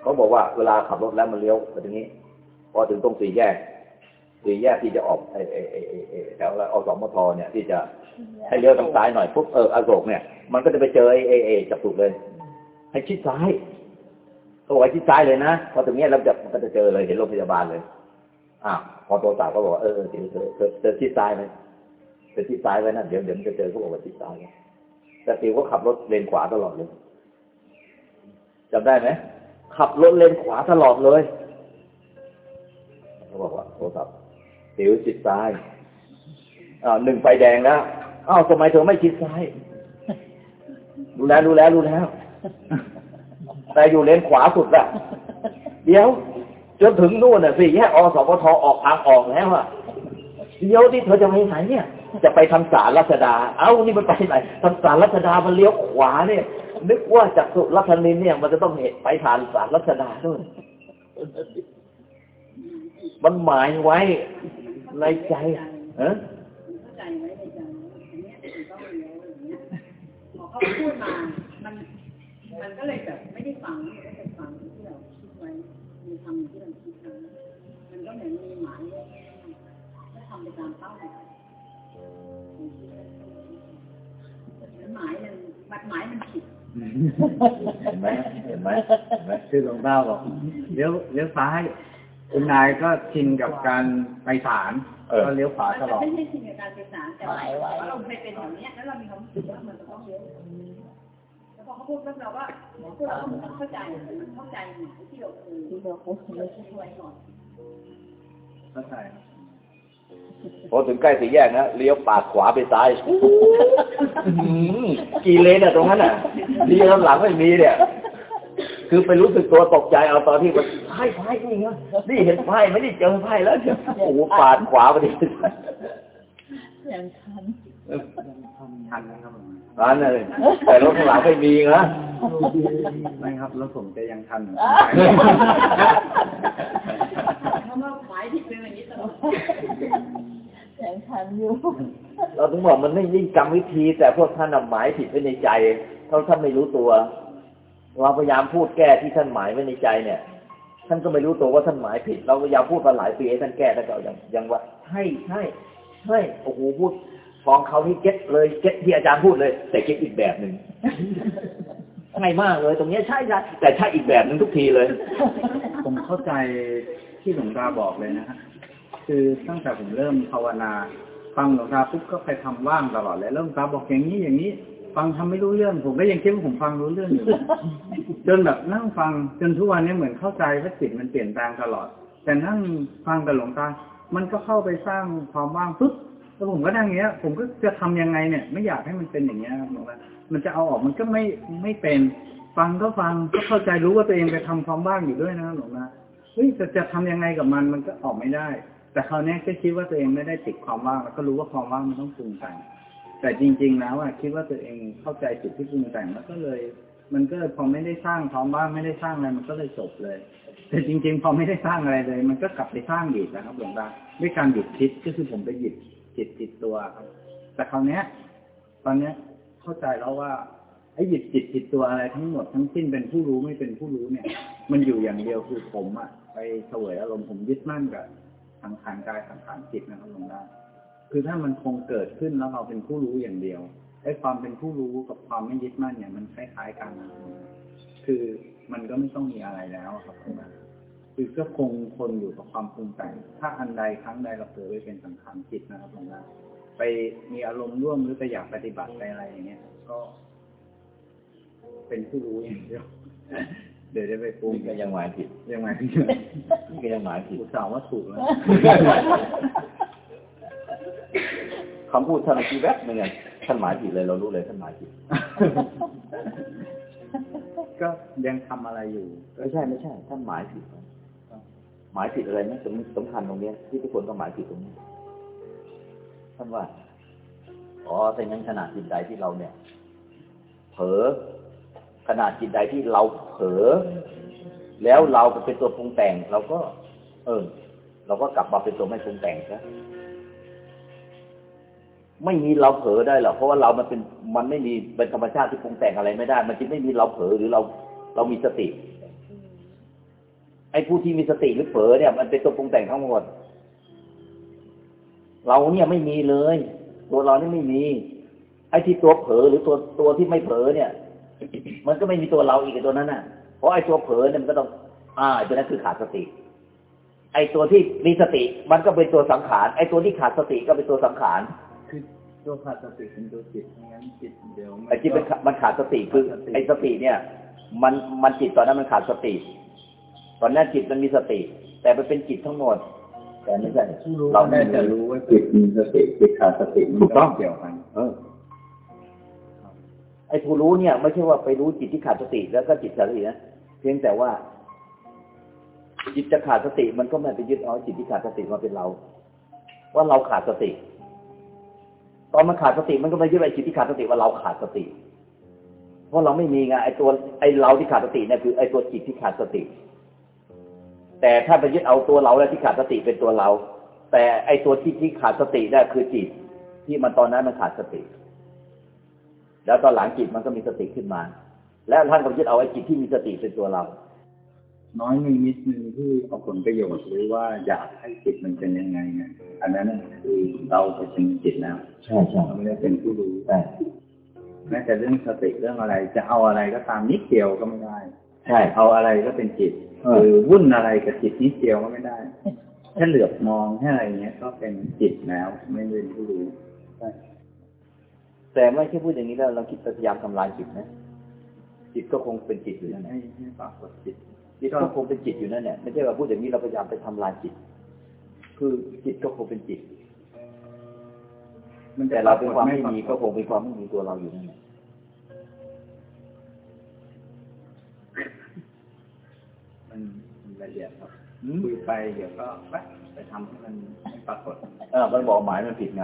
เขาบอกว่าเวลาขับรถแล้วมันเลี้ยวไปตรงนี้ พอถึงตรงสี่แยกสี่แยกที่จะออกไอ้ไอ้ไอ้ไอ้แถวอสมทเนี่ย ที่จะให้เลี้ยวทางซ้ายหน่อยปุ๊บเอออโศกเนี่ยมันก็จะไปเจอไอ้ไอ้ไอ้จับตุกเลย ให้ชิดซ้าย เขาบอกให้ชิดซ้ายเลยนะพอตรงนี้เราจะมันก็จะเจอเลยเห็นโรงพยาบาลเลยอะพอตัวสาวก็บอกว่าเออเออเธอเธอเธอเธอชิดซ้ายไหมเธอชิดซ้ายไว้นะเดี๋ยวเดี๋ยวมันจะเจอเขาบอกว่าชิดซ้ายไงแต่ติวก็ขับรถเลนขวาตลอดเลยจำได้ไหมขับรถเลนขวาตลอดเลยเขาบอกว่าโทรศัพท์ติวชิดซ้ายอ่าหนึ่งไฟแดงแล้วอ้าวทำไมเธอไม่ชิดซ้ายรู้แล้วรู้แล้วรู้แล้ว แต่อยู่เลนขวาสุดอะเดี๋ยวจนถึงนู่นน่ะสี่แยกอสปทออกทางออกแล้วอะเดี๋ยวที่เธอจะไปไหนเนี่ย จะไปทางสารรัชดา เอ้านี่มันไปไหนทางสารรัชดามันเลี้ยวขวาเนี่ย นึกว่าจากสุรัชนินเนี่ย มันจะต้องเห็นไปทางสารรัชดาด้วยมันหมายไว้ในใจเออเข้าใจไว้ในใจอันเนี้ยถึงต้องเลี้ยวอย่างเงี้ยพอเขาพูดมา มัน มันก็เลยแบบไม่ได้ฟังไม่ได้ฟังที่เราคิดไว้มีทำที่เราคิดไว้มันก็เหมือนมีหมายก็ทำไปตามเป้าหมายหมายมันบัดหมายมันผิดเห็นไหมเห็นไหมเห็นไหมคือหลวงตาบอกเลี้ยวเลี้ยวซ้ายคุณนายก็ชินกับการไปศาลก็เลี้ยวขวาตลอดไม่ใช่สิ่งในการสื่อสารแต่ว่าเราเคยเป็นแบบนี้แล้วเรามีความรู้สึกว่ามันต้องเลี้ยว พอเขาพูดแล้วเราว่าพวกเราต้องเข้าใจมันเข้าใจหมายที่เราเคยที่เราเคยคิดไว้ก่อนเข้าใจพอถึงใกล้สี่แยกนะเลี้ยวปาดขวาไปซ้ายอื้อหือกี่เลนอะตรงนั้นอะเลี้ยวหลังไม่มีเนี่ย คือไปรู้สึกตัวตกใจเอาตอนที่มันไพ่ไพ่นี่ไงนี่เห็นไพ่ไม่ได้เจอไพ่แล้วเดี๋ยวโอ้โหปาดขวาไปดิยังทันทันนะครับผม ร้านเลยแต่รถข้างหลังไม่มีนะไม่ครับแล้วผมจะยังทันเพราะว่าหมายที่เป็นอย่างนี้ตลอดยังทันอยู่ เราถึงบอกมันไม่ยิ่งกรรมวิธี แต่พวกท่านน่ะหมายผิดไว้ในใจเท่าท่านไม่รู้ตัว เราพยายามพูดแก้ที่ท่านหมายไว้ในใจเนี่ย ท่านก็ไม่รู้ตัวว่าท่านหมายผิด เราพยายามพูดมาหลายปีให้ท่านแก้ท่านก็ยังยังว่าใช่ใช่ใช่โอ้โหพูด ฟองเขาที่เก็ตเลยเก็ตที่อาจารย์พูดเลย แต่เก็ตอีกแบบหนึ่งง่ายมากเลย ตรงเนี้ยใช่ใช่แต่ใช่อีกแบบหนึ่งทุกทีเลย ผมเข้าใจที่หลวงตาบอกเลยนะฮะคือตั้งแต่ผมเริ่มภาวนา ฟังหลวงตาปุ๊บก็ไปทำว่างตลอดเลยแล้วหลวงตาบอกอย่างนี้อย่างนี้ ฟังทำไม่รู้เรื่อง ผมก็ยังคิดว่าผมฟังรู้เรื่องอยู่จนแบบนั่งฟังจนทุกวันนี้เหมือนเข้าใจว่าจิตมันเปลี่ยนแปลงตลอด แต่นั่งฟังกับหลวงตา มันก็เข้าไปสร้างความว่างปุ๊บ แล้วผมก็นั่งอย่างเงี้ย ผมก็จะทำยังไงเนี่ย ไม่อยากให้มันเป็นอย่างเงี้ยครับหลวงตามันจะเอาออกมันก็ไม่ไม่เป็น ฟังก็ฟังก็เข้าใจรู้ว่าตัวเองไปทำความว่างอยู่ด้วยนะหลวงตาเฮ้ยจะจะทำยังไงกับมันมันก็ออกไม่ได้ แต่คราวนี้ก็คิดว่าตัวเองไม่ได้ติดความว่างแล้วก็รู้ว่าความว่างมันต้องปรุงแต่งแต่จริง ๆ แล้วอะคิดว่าตัวเองเข้าใจจุดที่ปรุงแต่งแล้วก็เลย มันก็พอไม่ได้สร้างความว่างไม่ได้สร้างอะไรมันก็เลยจบเลย แต่จริง ๆ พอไม่ได้สร้างอะไรเลย มันก็กลับไปสร้างอีกนะครับหลวงตาด้วยการหยุดคิดก็คือผมไปหยุด จิตจิตตัวครับแต่คราวเนี้ย ตอนเนี้ยเข้าใจแล้วว่าไอ้หยุดจิตจิตตัวอะไรทั้งหมดทั้งสิ้นเป็นผู้รู้ไม่เป็นผู้รู้เนี่ย มันอยู่อย่างเดียวคือผมอะไปเสวยอารมณ์ผมยึดมั่นกับสังขารกายสังขารจิตนะครับหลวงตาคือถ้ามันคงเกิดขึ้นแล้วเราเป็นผู้รู้อย่างเดียวไอ้ความเป็นผู้รู้กับความไม่ยึดมั่นเนี่ยมันคล้ายๆกัน คือมันก็ไม่ต้องมีอะไรแล้วครับคุณแม่ คือก็คงคนอยู่กับความปรุงแต่งถ้าอันใดครั้งใดเราเผลอไปเป็นสังขารจิตนะครับคุณแม่ไปมีอารมณ์ร่วมหรือไปอยากปฏิบัติไปอะไรอย่างเงี้ย ก็เป็นผู้รู้อย่างเดียวเดี๋ยวจะไปปรุงนี่ก็ยังหมายผิดยังไงนี่ก็ยังหมายผิดอุตส่าห์ว่าถูกแล้วคำพูดท่านเมื่อกี้แวบหนึงอะท่านหมายผิดเลยเรารู้เลยท่านหมายผิดกก็ยังทำอะไรอยู่ไม่ใช่ไม่ใช่ ท่านหมายผิดนะ หมายผิดอะไรไหมสำสำคัญตรงเนี้ยที่ทุกคนก็หมายผิดตรงนี้ท่านว่าอ๋อแต่งั้นขนาดจิตใดที่เราเนี่ย เผลอขนาดจิตใดที่เราเผลอแล้วเราเป็นตัวปรุงแต่ง เราก็ เออ เราก็กลับมาเป็นตัวไม่ปรุงแต่งซะไม่มีเราเผลอได้หรอกเพราะว่าเรามันเป็นมันไม่มีเป็นธรรมชาติที่ปรุงแต่งอะไรไม่ได้ มันจึงไม่มีเราเผลอหรือเรา เรามีสติ ไอ้ผู้ที่มีสติหรือเผลอเนี่ย มันเป็นตัวปรุงแต่งทั้งหมด เราเนี่ยไม่มีเลย ตัวเรานี่ไม่มี ไอ้ที่ตัวเผลอหรือตัวตัวที่ไม่เผลอเนี่ย มันก็ไม่มีตัวเราอีกไอ้ตัวนั้นน่ะ เพราะไอ้ตัวเผลอเนี่ยมันก็ต้อง อ่าไอ้ตัวนั้นคือขาดสติ ไอ้ตัวที่มีสติ มันก็เป็นตัวสังขาร ไอ้ตัวที่ขาดสติก็เป็นตัวสังขารคือตัวขาดสติเป็นตัวจิตไม่งั้นจิตเดี๋ยวมันไอ้ที่เป็นมันขาดสติคือไอ้สติเนี่ย มันมันจิตตอนนั้นมันขาดสติ ตอนนั้นจิตมันมีสติ แต่มันเป็นจิตทั้งหมด แต่ไม่ใช่รู้เราเราไม่ได้มีจะรู้ว่าจิตมีสติจิตขาดสติมันถูกต้องเกี่ยวกันเออไอ้ผู้รู้เนี่ยไม่ใช่ว่าไปรู้จิตที่ขาดสติ แล้วก็จิตขาดสตินะเพียงแต่ว่า จิตจะขาดสติมันก็ไม่ไปยึดเอาจิตที่ขาดสติมาเป็นเรา ว่าเราขาดสติ ตอนมันขาดสติมันก็ไม่ยึดไอ้จิตที่ขาดสติว่าเราขาดสติเพราะเราไม่มีไงไอ้ตัวไอ้เราที่ขาดสติเนี่ยคือไอ้ตัวจิตที่ขาดสติ แต่ถ้าไปยึดเอาตัวเราแล้วที่ขาดสติเป็นตัวเรา แต่ไอ้ตัวที่ที่ขาดสติได้คือจิต ที่มันตอนนั้นมันขาดสติ แล้วตอนหลังจิตมันก็มีสติขึ้นมา แล้วท่านก็ยึดเอาไอ้จิตที่มีสติเป็นตัวเรา น้อยมีนิดนึงที่เอาผลประโยชน์หรือว่าอยากให้จิตมันเป็นยังไงไงอันนั้นน่ะคือเราไปเป็นจิตแล้วใช่ใช่เราไม่ได้เป็นผู้รู้ใช่แม้แต่เรื่องสติเรื่องอะไรจะเอาอะไรก็ตามนิดเดียวก็ไม่ได้ ใช่เอาอะไรก็เป็นจิตเออหรือวุ่นอะไรกับจิตนิดเดียวก็ไม่ได้แค่เหลือบมองแค่อะไรเงี้ย ก็เป็นจิตแล้ว ไม่เป็นผู้รู้แต่ไม่ใช่พูดอย่างนี้แล้วเราคิดพยายามทำลายจิตนะจิตก็คงเป็นจิตอยู่นั่นแหละให้ให้ปรากฏจิตจิตก็คงเป็นจิตอยู่นั่นแหละไม่ใช่ว่าพูดอย่างนี้เราพยายามไปทำลายจิต คือจิตก็คงเป็นจิตมันจะแต่เราเป็นความไม่ปรมีฏก็คงเป็นความไม่มีตัวเราอยู่นั่นแหละ มันมันละเอียดครับอืมคุยไปเดี๋ยวก็แวะไปทำให้มันไม่ปรากฏเออมันบอกหมายมันผิดไง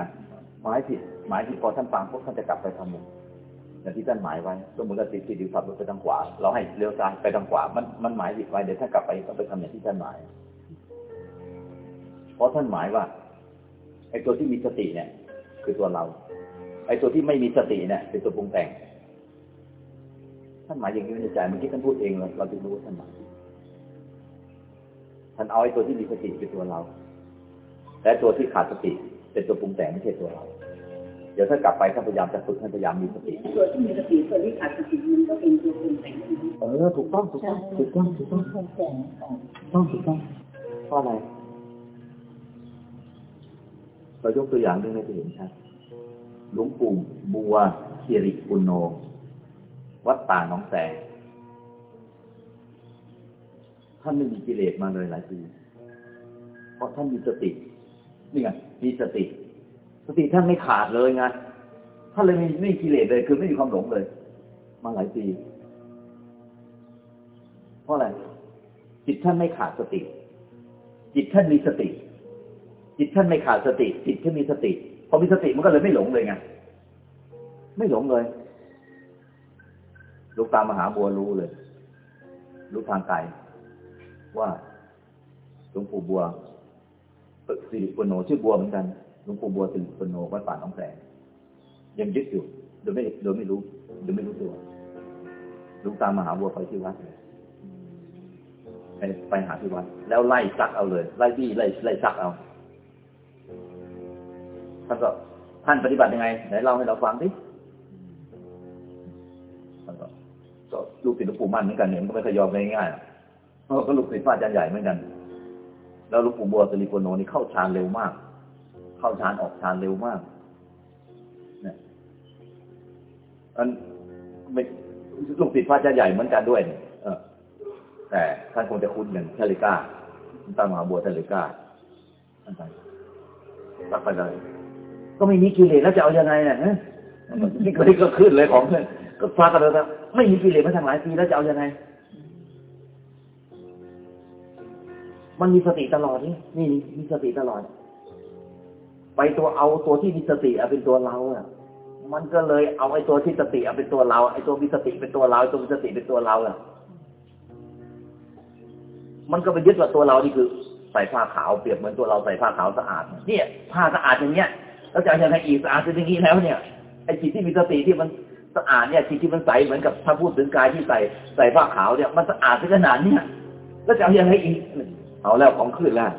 หมายผิด หมายผิดพอท่านฟังพวกท่านจะกลับไปทำหนึ่งอย่างที่ท่านหมายไว้สมมติว่าติดที่ดิวขับรถไปทางขวา เราให้เลี้ยวซ้ายไปทางขวา มันมันหมายผิดไว้เดี๋ยวท่านกลับไปต้องไปทำอย่างที่ท่านหมาย เพราะท่านหมายว่าไอ้ตัวที่มีสติเนี่ย คือตัวเรา ไอ้ตัวที่ไม่มีสติเนี่ยเป็นตัวปรุงแต่ง ท่านหมายอย่างนี้ในใจเมันที่ท่านพูดเองเราเราจึงรู้ว่าท่านหมาย ท่านเอาไอ้ตัวที่มีสติเป็นตัวเรา และตัวที่ขาดสติเป็นตัวปรุงแต่งไม่ใช่ตัวเรา เดี๋ยวถ้ากลับไปท่านพยายามจะฝึกท่านพยายามมีสติ ตัวที่มีสติตัวที่ขาดสติมันก็เป็นตัวปรุงแต่งเออถูกต้องถูกใช่ต้องถูกต้องถูกต้องคนแต่งของต้องถูกต้องเพราะอะไรเรายกตัวอย่างหนึ่งให้เห็นชัดหลวงปู่บัวสิริปุณโน วัดป่าหนองแสง ท่านไม่มีกิเลสมาเลยหลายปี เพราะท่านมีสติ นี่ไง มีสติ สติท่านไม่ขาดเลยไง ท่านเลยไม่ไม่มีกิเลสเลย คือไม่มีความหลงเลย มาหลายปี เพราะอะไร จิตท่านไม่ขาดสติ จิตท่านมีสติ จิตท่านไม่ขาดสติ จิตท่านมีสติ พอมีสติมันก็เลยไม่หลงเลยไง ไม่หลงเลยลูกตามมหาบัวรู้เลย รู้ทางไกล ว่าหลวงปู่บัวสิริปุโนชื่อบัวเหมือนกันหลวงปู่บัวสิริปุโนวัดป่าหนองแสงยังยึดอยู่โดยไม่โดยไม่รู้โดยไม่รู้ตัวลูกตามมหาบัวไปที่วัดไปไปหาที่วัดแล้วไล่ซักเอาเลย ไล่บี้ไล่ไล่ซักเอาท่านก็ท่านปฏิบัติยังไงไหนเล่าให้เราฟังดิท่านก็ก็ลูกศิษย์หลวงปู่มั่นเหมือนกันเนี่ยมันก็ไม่เคยยอมง่ายๆ เพราะก็ลูกศิษย์พระอาจารย์ใหญ่เหมือนกัน แล้วหลวงปู่บัวสิริปุณโนนี่เข้าฌานเร็วมาก เข้าฌานออกฌานเร็วมากเนี่ยอันไม่ลูกศิษย์พระอาจารย์ใหญ่เหมือนกันด้วยเนี่ยเออแต่ท่านคงจะคุ้นกันท่านเลยกล้าท่านตั้งมหาบัวท่านเลยกล้าท่านไปรักไปเลย ก็ไม่มีกิเลสแล้วจะเอายังไงเนี่ยฮะนี่ก็นี่ก็ขึ้นเลยของก็ฟังกันเลยนะไม่มีกิเลสมาทั้งหลายปีแล้วจะเอายังไง มันมีสติตลอดนี่นี่มีสติตลอด ไปตัวเอาตัวที่มีสติเอาเป็นตัวเราอะ มันก็เลยเอาไอ้ตัวที่สติเอาเป็นตัวเราไอ้ตัวมีสติเป็นตัวเราไอ้ตัวมีสติเป็นตัวเราอะ มันก็ไปยึดว่าตัวเรานี่คือใส่ผ้าขาวเปรียบเหมือนตัวเราใส่ผ้าขาวสะอาด เนี่ยผ้าสะอาดอย่างเงี้ยแล้วจะเอายังไงอีกสะอาดเป็นอย่างนี้แล้วเนี่ยไอ้จิตที่มีสติที่มันสะอาดเนี่ยจิตที่มันใสเหมือนกับถ้าพูดถึงกายที่ใส่ใส่ผ้าขาวเนี่ยมันสะอาดขนาดเนี้ยแล้วจะเอายังไงอีก เอาแล้วของขึ้นแล้ว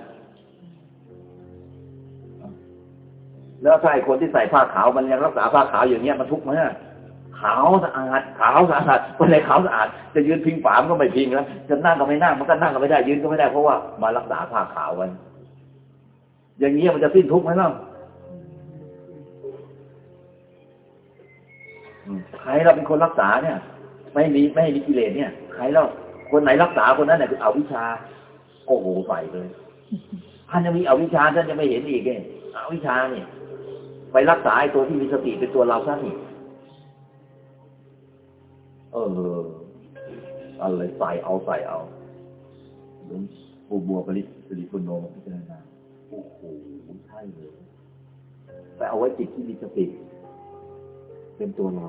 แล้วถ้าไอ้คนที่ใส่ผ้าขาวมันยังรักษาผ้าขาวอย่างเงี้ยมันทุกข์ไหมขาวสะอาดขาวสะอาดวันไหนขาวสะอาด จะยืนพิงฝามก็ไม่พิงแล้วจะนั่งก็ไม่นั่งมันก็นั่งก็ไม่ได้ยืนก็ไม่ได้เพราะว่ามารักษาผ้าขาวไว้อย่างเงี้ยมันจะสิ้นทุกข์ไหมล่ะใครเราเป็นคนรักษาเนี่ย ไม่มีไม่มีกิเลสเนี่ย ใครเราคนไหนรักษาคนนั้นเนี่ยคือเอาวิชา โอ้โหใส่เลยท่านจะมีเอาวิชาท่านจะไม่เห็นอีกเนี่ยเอาวิชาเนี่ย ไปรักษาไอ้ตัวที่มีสติเป็นตัวเราซะนี่เอออะไรใส่เอาใส่เอาหลวงปู่บัวปริปริพุนโนพิจารณาโอ้โหใช่เลยแต่เอาไว้จิตที่มีสติ เป็นตัวเรา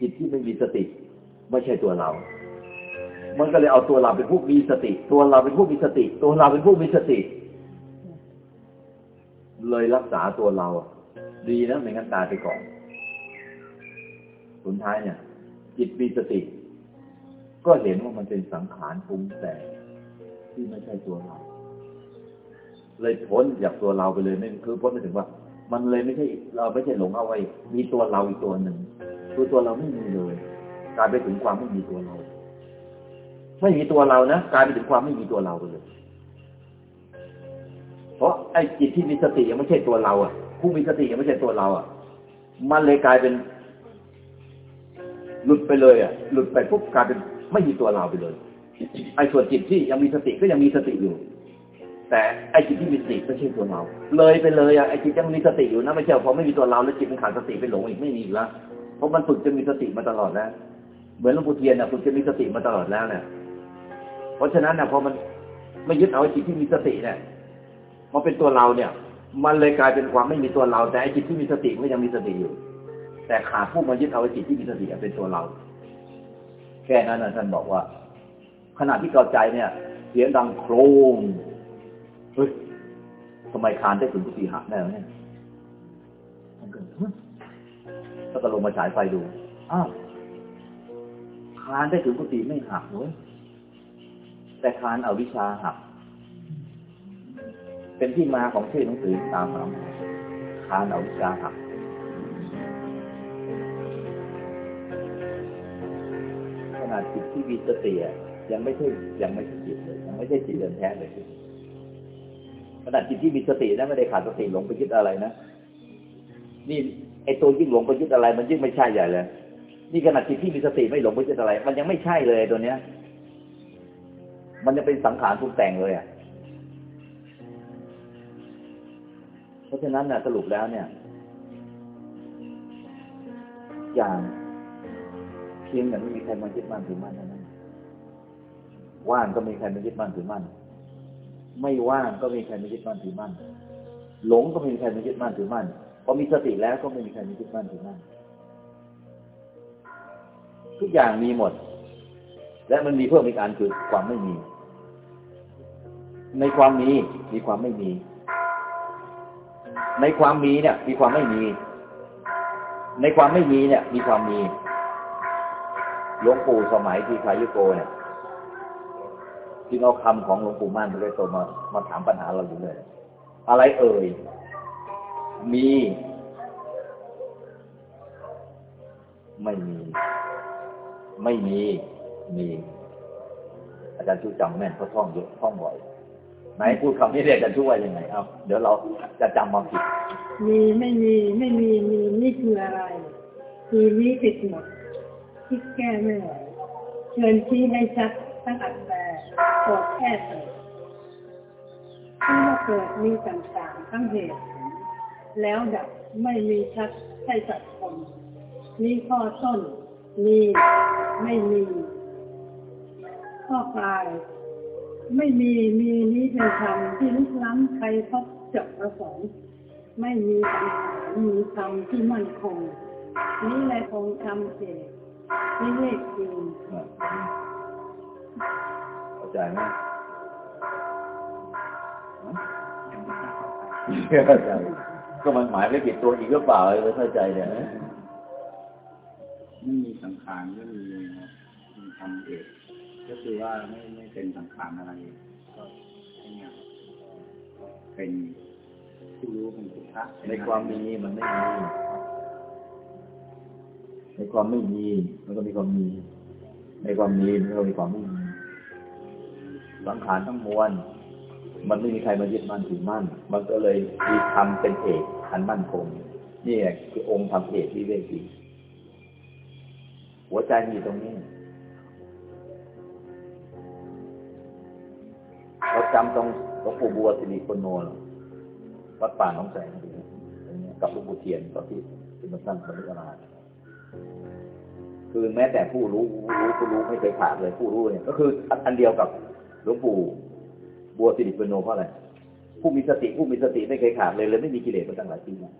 จิตที่ไม่มีสติ ไม่ใช่ตัวเรา มันก็เลยเอาตัวเราเป็นผู้มีสติ ตัวเราเป็นผู้มีสติ ตัวเราเป็นผู้มีสติ เลยรักษาตัวเรา ดีนะไม่งั้นตายไปก่อนสุดท้ายเนี่ย จิตมีสติ ก็เห็นว่ามันเป็นสังขารปรุงแต่งที่ไม่ใช่ตัวเรา เลยพ้นจากตัวเราไปเลยไม่คือพ้นไปถึงว่า มันเลยไม่ใช่ เราไม่ใช่หลงเอาไว้ มีตัวเราอีกตัวหนึ่งคือตัวเราไม่มีเลยกลายไปถึงความไม่มีตัวเรา ไม่มีตัวเรานะกลายไปถึงความไม่มีตัวเราไปเลยเพราะไอ้จิตที่มีสติยังไม่ใช่ตัวเรา อะ ผู้มีสติยังไม่ใช่ตัวเรา อะ มันเลยกลายเป็น หลุดไปเลยอะ หลุดไปปุ๊บกลายเป็นไม่มีตัวเราไปเลย ไอ้ส่วนจิตที่ยังมีสติก็ยังมีสติอยู่ แต่ไอ้จิตที่มีสติไม่ใช่ตัวเรา เลยไปเลยอะไอ้จิตยังมีสติอยู่นะไม่ใช่พอไม่มีตัวเราแล้วจิตมันขาดสติไปหลงอีกไม่มีอีกแล้วเพราะมันฝึกจะมีสติมาตลอดแล้ว เหมือนหลวงปู่เทียนอะฝึกจะมีสติมาตลอดแล้วเนี่ย เพราะฉะนั้นนะพอมันไม่ยึดเอาไอ้จิตที่มีสติเนี่ยมาเป็นตัวเราเนี่ย มันเลยกลายเป็นความไม่มีตัวเรา แต่ไอ้จิตที่มีสติก็ยังมีสติอยู่ แต่ขาดผู้มายึดเอาไอ้จิตที่มีสติเป็นตัวเรา แค่นั้นนะท่านบอกว่า ขณะที่เกาใจเนี่ย เสียงดังโครมเฮ้ยทำไมคานได้ถึงกุฏิหักแน่เนี่ยมันก็เฮ้ยถ้าก็ลงมาฉายไฟดูอ้าวคานได้ถึงกุฏิไม่หักเว้ย แต่คานเอาวิชาหัก เป็นที่มาของชื่อหนังสือตามหาคานเอาวิชาหักขนาดจิตที่มีสติยังไม่ใช่ยังไม่ใช่จิตเลยยังไม่ใช่จิตเดินแท้เลยขนาดจิตที่มีสตินะไม่ได้ขาดสติหลงไปยึดอะไรนะนี่ไอตัวยิ่งหลงไปยึดอะไร มันยิ่งไม่ใช่ใหญ่เลยนี่ขนาดจิตที่มีสติไม่หลงไปยึดอะไร มันยังไม่ใช่เลยตัวเนี้ย มันยังเป็นสังขารปรุงแต่งเลยอะ เพราะฉะนั้นนะสรุปแล้วเนี่ย อย่างเพียงแต่ไม่มีใครมายึดมั่นถือมั่นนั้นว่างก็ไม่มีใครมายึดมั่นถือมั่น ไม่ว่างก็ไม่มีใครมายึดมั่นถือมั่น หลงก็ไม่มีใครมายึดมั่นถือมั่น พอมีสติแล้วก็ไม่มีใครมายึดมั่นถือมั่น ทุกอย่างมีหมด และมันมีเพิ่มอีกอันคือความไม่มี ในความมีมีความไม่มี ในความมีเนี่ย มีความไม่มี ในความไม่มีเนี่ย มีความมีหลวงปู่สมัยที่พายุโกเนี่ยจึงเอาคำของหลวงปู่มั่นไปเลยโตมามาถามปัญหาเราอยู่เลย อะไรเอ่ย มี ไม่มี ไม่มี มี อาจารย์ชูจำแม่นเพราะท่องเยอะท่องบ่อยไหนพูดคำนี้เรียกอาจารย์ชูว่ายังไงเอาเดี๋ยวเราจะจำมาผิด มีไม่มีไม่มีมีนี่คืออะไร มีนี้ผิดหมดคิดแก้ไม่ไหวเชิญชี้ให้ชัดทั้งอัดแปลโปรดแค่เถิดที่ว่าเกิดมีต่างๆทั้งเหตุ แล้วดับไม่มีชัดใช่สัตว์คนนี่ข้อต้นมีไม่มี ข้อกลาย ไม่มีมีนี้เป็นธรรมที่ลุกล้ำใครพบจบประสงค์ไม่มีปัญหามีธรรมที่มั่นคง นี่แหละคงธรรมเอกนี่เลขจริงเข้าใจไหมยังไม่ทราบเข้าใจเข้าใจก็มันหมายไม่ผิดตัวอีกหรือเปล่าเลยไม่เข้าใจเนี่ยนะไม่มีสังขารก็มีมีธรรมเอก ก็คือว่าไม่ไม่เป็นสังขารอะไรก็แค่เนี้เป็นผู้รู้เป็นพุทธะในความมีมันไม่มีในความไม่มีมันก็มีความมี ในความมีมันก็มีความไม่มีสังขารทั้งมวลมันไม่มีใครมายึดมั่นถือมั่น มันก็เลยมีธรรมเป็นเอกอันมั่นคงนี่แหละคือองค์ธรรมเอกที่เวทีหัวใจมีตรงนี้ เราจำตรงหลวงปู่บัวสิริปโนวัดป่าหนองแสงดีตรงเนี้ยกับหลวงปู่เทียนตอนที่ที่มันสร้างสมุทราชคือแม้แต่ผู้รู้ผู้รู้ผู้รู้ไม่เคยขาดเลยผู้รู้เนี่ยก็คืออันเดียวกับหลวงปู่บัวสิริปโนเพราะอะไรผู้มีสติผู้มีสติไม่เคยขาดเลยเลยไม่มีกิเลสมาตั้งหลายปีนะ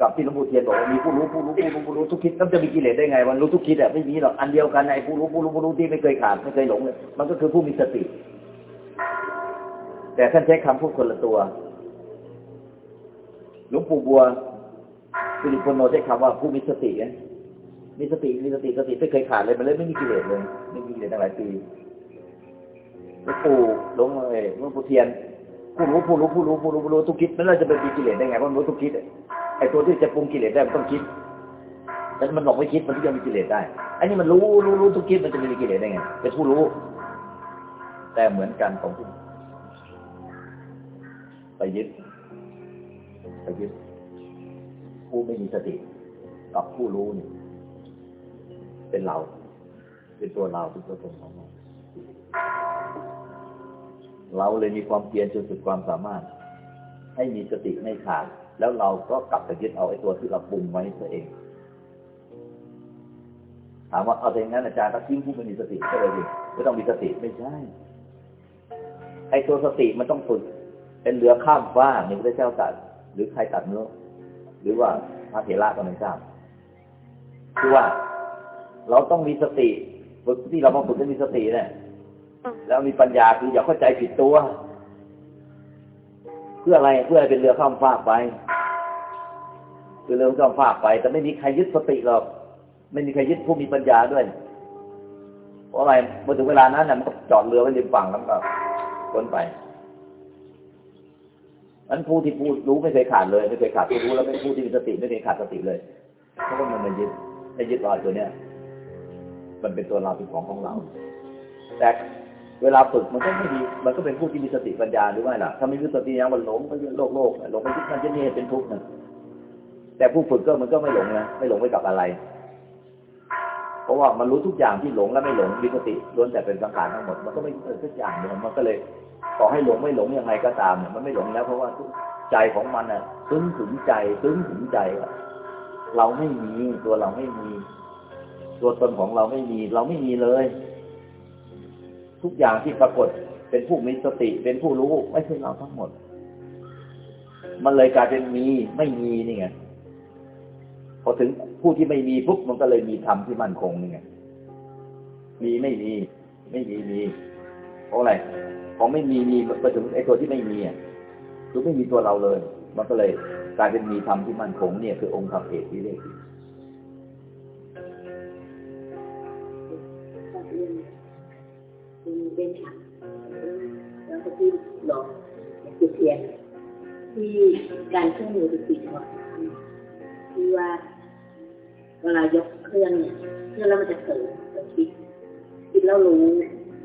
กับที่หลวงปู่เทียนบอกว่ามีผู้รู้ผู้รู้ผู้รู้ผู้รู้ทุกคิดแล้วจะมีกิเลสได้ไงวันรู้ทุกคิดอะไม่มีหรอกอันเดียวกันไอ้ผู้รู้ผู้รู้ผู้รู้ที่ไม่เคยขาดไม่เคยหลงเลยมันก็คือผู้มีสติ แต่ท่านใช้คำพูดคนละตัว หลวงปู่บัวสิริพลโนใช้คำว่าผู้มีสตินะมีสติมีสติสติไม่เคยขาดเลยมันเลยไม่มีกิเลสเลย ไม่มีกิเลสตั้งหลายปีหลวงปู่หลวงเออหลวงปู่เทียนผู้รู้ผู้รู้ผู้รู้ผู้รู้ผู้รู้ทุกคิดนั่นเราจะเป็นมีกิเลสได้ไงเพราะรู้ทุกคิดไอ้ตัวที่จะปรุงกิเลสได้มันต้องคิดแต่มันหลอกไม่คิดมันถึงจะมีกิเลสได้อันนี้มันรู้รู้รู้ทุกคิดมันจะมีกิเลสได้ไงเป็นผู้รู้ แต่เหมือนกันของที่ ไปยึดไปยึดผู้ไม่มีสติกับผู้รู้นี่เป็นเรา เป็นตัวเราเป็นตัวตนของเราเราเลยมีความเพียรจนสุดความสามารถ ให้มีสติไม่ขาด แล้วเราก็กลับไปยึดเอาไอ้ตัวที่เราปรุงไว้ตัวเอง ถามว่าเอาแต่อย่างนั้นอาจารย์ก็ทิ้งผู้ไม่มีสติก็เลยไม่ต้องมีสติไม่ใช่ไอ้ตัวสติมันต้องฝึก เป็นเรือข้ามฟ้าอย่างพระเจ้าตัด หรือใครตัดเนื้อหรือว่าพระเถระก็ไม่ทราบคือว่าเราต้องมีสติฝึกที่เรามาฝึกให้มีสติเนี่ยแล้วมีปัญญาคืออย่าเข้าใจผิดตัว เพื่ออะไรเพื่อให้เป็นเรือข้ามฟากไปคือเรือข้ามฟากไป แต่ไม่มีใครยึดสติหรอกไม่มีใครยึดผู้มีปัญญาด้วย เพราะอะไรเมื่อถึงเวลานั้นน่ะมันก็จอดเรือไว้ริมฝั่งแล้วก็พ้นไป นั้นผู้ที่พูดรู้ไม่เคยขาดเลย ไม่เคยขาดผู้รู้แล้วไม่ผู้ที่มีสติไม่เคยขาดสติเลยเพราะว่ามันไม่ยึดไม่ยึดเราตัวเนี้ยมันเป็นตัวเราเป็นของของเรา แต่เวลาฝึกมันก็ไม่ดี มันก็เป็นผู้ที่มีสติปัญญาหรือไม่ล่ะ ถ้าไม่มีสติยังมันหลงก็ยึดโลกโลกหลงไปยึดนั่นยึดนี่เป็นทุกข์นะแต่ผู้ฝึกก็มันก็ไม่หลงนะไม่หลงไปกับอะไร เพราะว่ามันรู้ทุกอย่างที่หลงและไม่หลงมีสติล้วนแต่เป็นสังขารทั้งหมด มันก็ไม่เออทุกอย่างเนี่ยมันก็เลย ต่อให้หลงไม่หลงยังไงก็ตามเนี่ยมันไม่หลงแล้ว เพราะว่าใจของมันอะซึ้งถึงใจซึ้งถึงใจเราไม่มีตัวเราไม่มี ตัวตนของเราไม่มี เราไม่มีเลย ทุกอย่างที่ปรากฏเป็นผู้มีสติเป็นผู้รู้ไม่ใช่เราทั้งหมด มันเลยกลายเป็นมีไม่มีนี่ไงพอถึงผู้ที่ไม่มีปุ๊บมันก็เลยมีธรรมที่มั่นคงนี่ไงมีไม่มี ไม่มีมี เพราะอะไรของไม่มีมีไปถึงไอ้ตัวที่ไม่มีอะคือไม่มีตัวเราเลย มันก็เลยกลายเป็นมีธรรมที่มั่นคงเนี่ยคือองค์ธรรมเอกที่เรียกแล้วก็ที่หลอกจุดเทียนที่การเครื่องมือติดหัวที่ว่าเวลายกเครื่องเนี่ยเครื่องแล้วมันจะเกิดจะคิดคิดแล้วรู้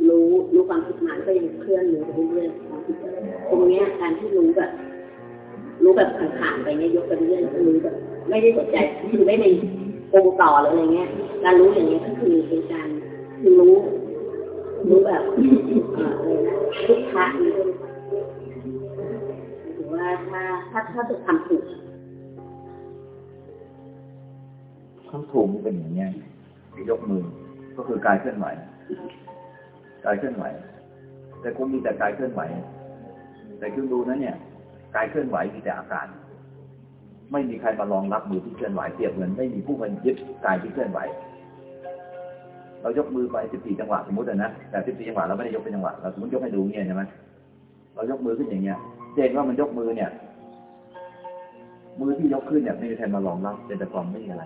รู้รู้ความคิดมันก็ยังเคลื่อนมือไปเรื่อยๆตรงเนี้ยการที่รู้แบบ รู้แบบผ่านๆไปเนี่ยยกไปเรื่อยๆก็รู้แบบ ไม่ได้สนใจคือไม่ในองค์ต่อหรืออะไรเงี้ย การรู้อย่างเงี้ยก็คือเป็นการคือรู้รู้แบบอะไรนะทุกทะนี่หรือว่าถ้าถ้าถ้าจะทำถูกคำถูกมันเป็นอย่างเนี้ยยกมือก็คือกายเคลื่อนไหว กายเคลื่อนไหว แต่คุณมีแต่กายเคลื่อนไหว แต่คุณดูนะเนี่ยกายเคลื่อนไหวมีแต่อาการ ไม่มีใครมารองรับมือที่เคลื่อนไหวเปรียบเหมือนไม่มีผู้มันยึดกายที่เคลื่อนไหว เรายกมือไปสิบสี่จังหวะสมมตินะแต่สิบสี่จังหวะเราไม่ได้ยกเป็นจังหวะเราสมมติยกให้ดูเงี้ยใช่ไหมเรายกมือขึ้นอย่างเงี้ยเห็นว่ามันยกมือเนี่ย มือที่ยกขึ้นเนี่ยไม่มีใครมารองรับเป็นแต่ความไม่มีอะไร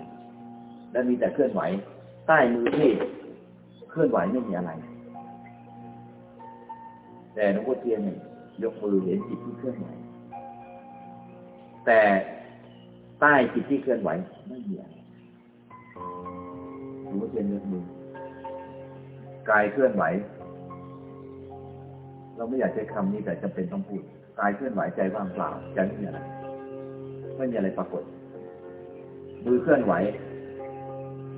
และมีแต่เคลื่อนไหว ใต้มือที่เคลื่อนไหวไม่มีอะไร แต่หลวงพ่อเทียนเนี่ยยกมือเห็นจิตที่เคลื่อนไหว แต่ใต้จิตที่เคลื่อนไหวไม่มีอะไรหลวงพ่อเทียนยกมือกายเคลื่อนไหว เราไม่อยากใช้คำนี้แต่จำเป็นต้องพูดกายเคลื่อนไหวใจว่างเปล่าใจไม่มีอะไรไม่มีอะไรปรากฏ มือเคลื่อนไหว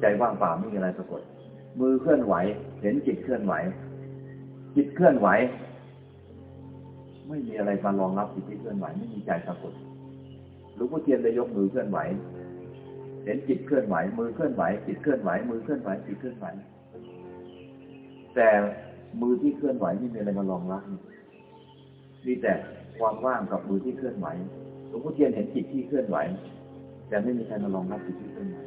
ใจว่างเปล่าไม่มีอะไรปรากฏ มือเคลื่อนไหว เห็นจิตเคลื่อนไหว จิตเคลื่อนไหว ไม่มีอะไรมารองรับจิตที่เคลื่อนไหวไม่มีใจปรากฏหลวงพ่อเทียนได้ยกมือเคลื่อนไหว เห็นจิตเคลื่อนไหว มือเคลื่อนไหวจิตเคลื่อนไหว มือเคลื่อนไหวจิตเคลื่อนไหว แต่มือที่เคลื่อนไหวไม่มีอะไรมารองรับมีแต่ความว่างกับมือที่เคลื่อนไหวหลวงพ่อเทียนเห็นจิตที่เคลื่อนไหว แต่ไม่มีใครมารองรับจิตที่เคลื่อนไหว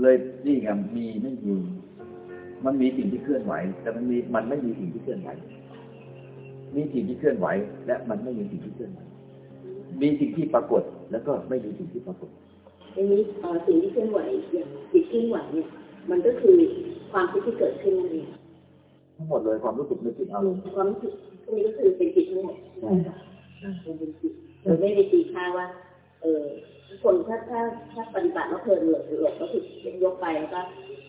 เลยนี่ไงมีไม่มี มันมีสิ่งที่เคลื่อนไหว แต่มันมีมันไม่มีสิ่งที่เคลื่อนไหว มีสิ่งที่เคลื่อนไหว และมันไม่มีสิ่งที่เคลื่อนไหว มีสิ่งที่ปรากฏ แล้วก็ไม่มีสิ่งที่ปรากฏทีนี้เอ่อสิ่งที่เคลื่อนไหวอย่างจิตเคลื่อนไหวเนี่ย มันก็คือความคิดที่เกิดขึ้นนั่นเองทั้งหมดเลยความรู้สึกนึกคิดอารมณ์ความรู้สึกพวกนี้ก็คือเป็นจิตทั้งหมดเป็นจิตโดยไม่ได้ตีค่าว่า เออคนถ้าถ้าถ้าปฏิบัติแล้วเพลินหลบหลบก็คือยกไปแล้วก็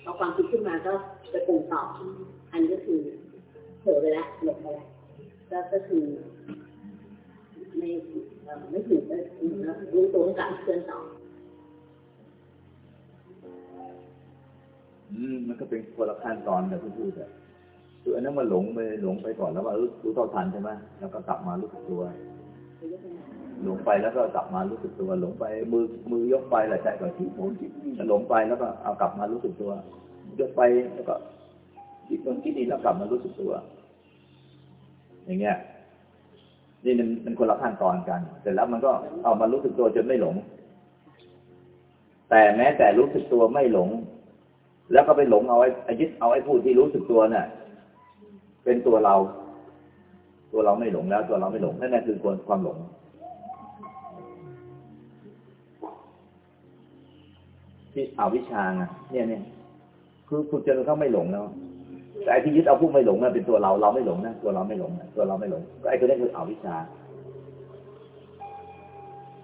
เอาความคิดขึ้นมาก็ไปปรุงต่ออันนี้ก็คือเผลอไปแล้วหลบไปแล้วก็ก็คือไม่เอ่อไม่ถึงก็รู้ตัวกลับเคลื่อนต่ออืมมันก็เป็นคนละขั้นตอนแบบที่พูดอะคืออันนั้นมันหลงไปหลงไปก่อนแล้วว่ารู้รู้เท่าทันใช่ไหมแล้วก็กลับมารู้สึกตัว หลงไปแล้วก็กลับมารู้สึกตัว หลงไปมือมือยกไปแหละใจก็คิดโน้นคิดนี่หลงไปแล้วก็เอากลับมารู้สึกตัว ยกไปแล้วก็คิดโน้นคิดนี่แล้วกลับมารู้สึกตัว อย่างเงี้ยนี่มันมันคนละขั้นตอนกัน เสร็จแล้วมันก็เอามารู้สึกตัวจนไม่หลง แต่แม้แต่รู้สึกตัวไม่หลง แล้วก็ไปหลงเอาไอ้ไอ้ยึดเอาไอ้ผู้ที่รู้สึกตัวเนี่ยเป็นตัวเรา ตัวเราไม่หลงแล้ว ตัวเราไม่หลงนั่นแหละคือความความหลง ที่เอาวิชาไงเนี่ยเนี่ยคือฝึกจนเขาไม่หลงแล้ว แต่ที่ยึดเอาผู้ไม่หลงนั่นเป็นตัวเราเราไม่หลงนะตัวเราไม่หลงนะตัวเราไม่หลงไอ้ตัวนี้คือเอาวิชา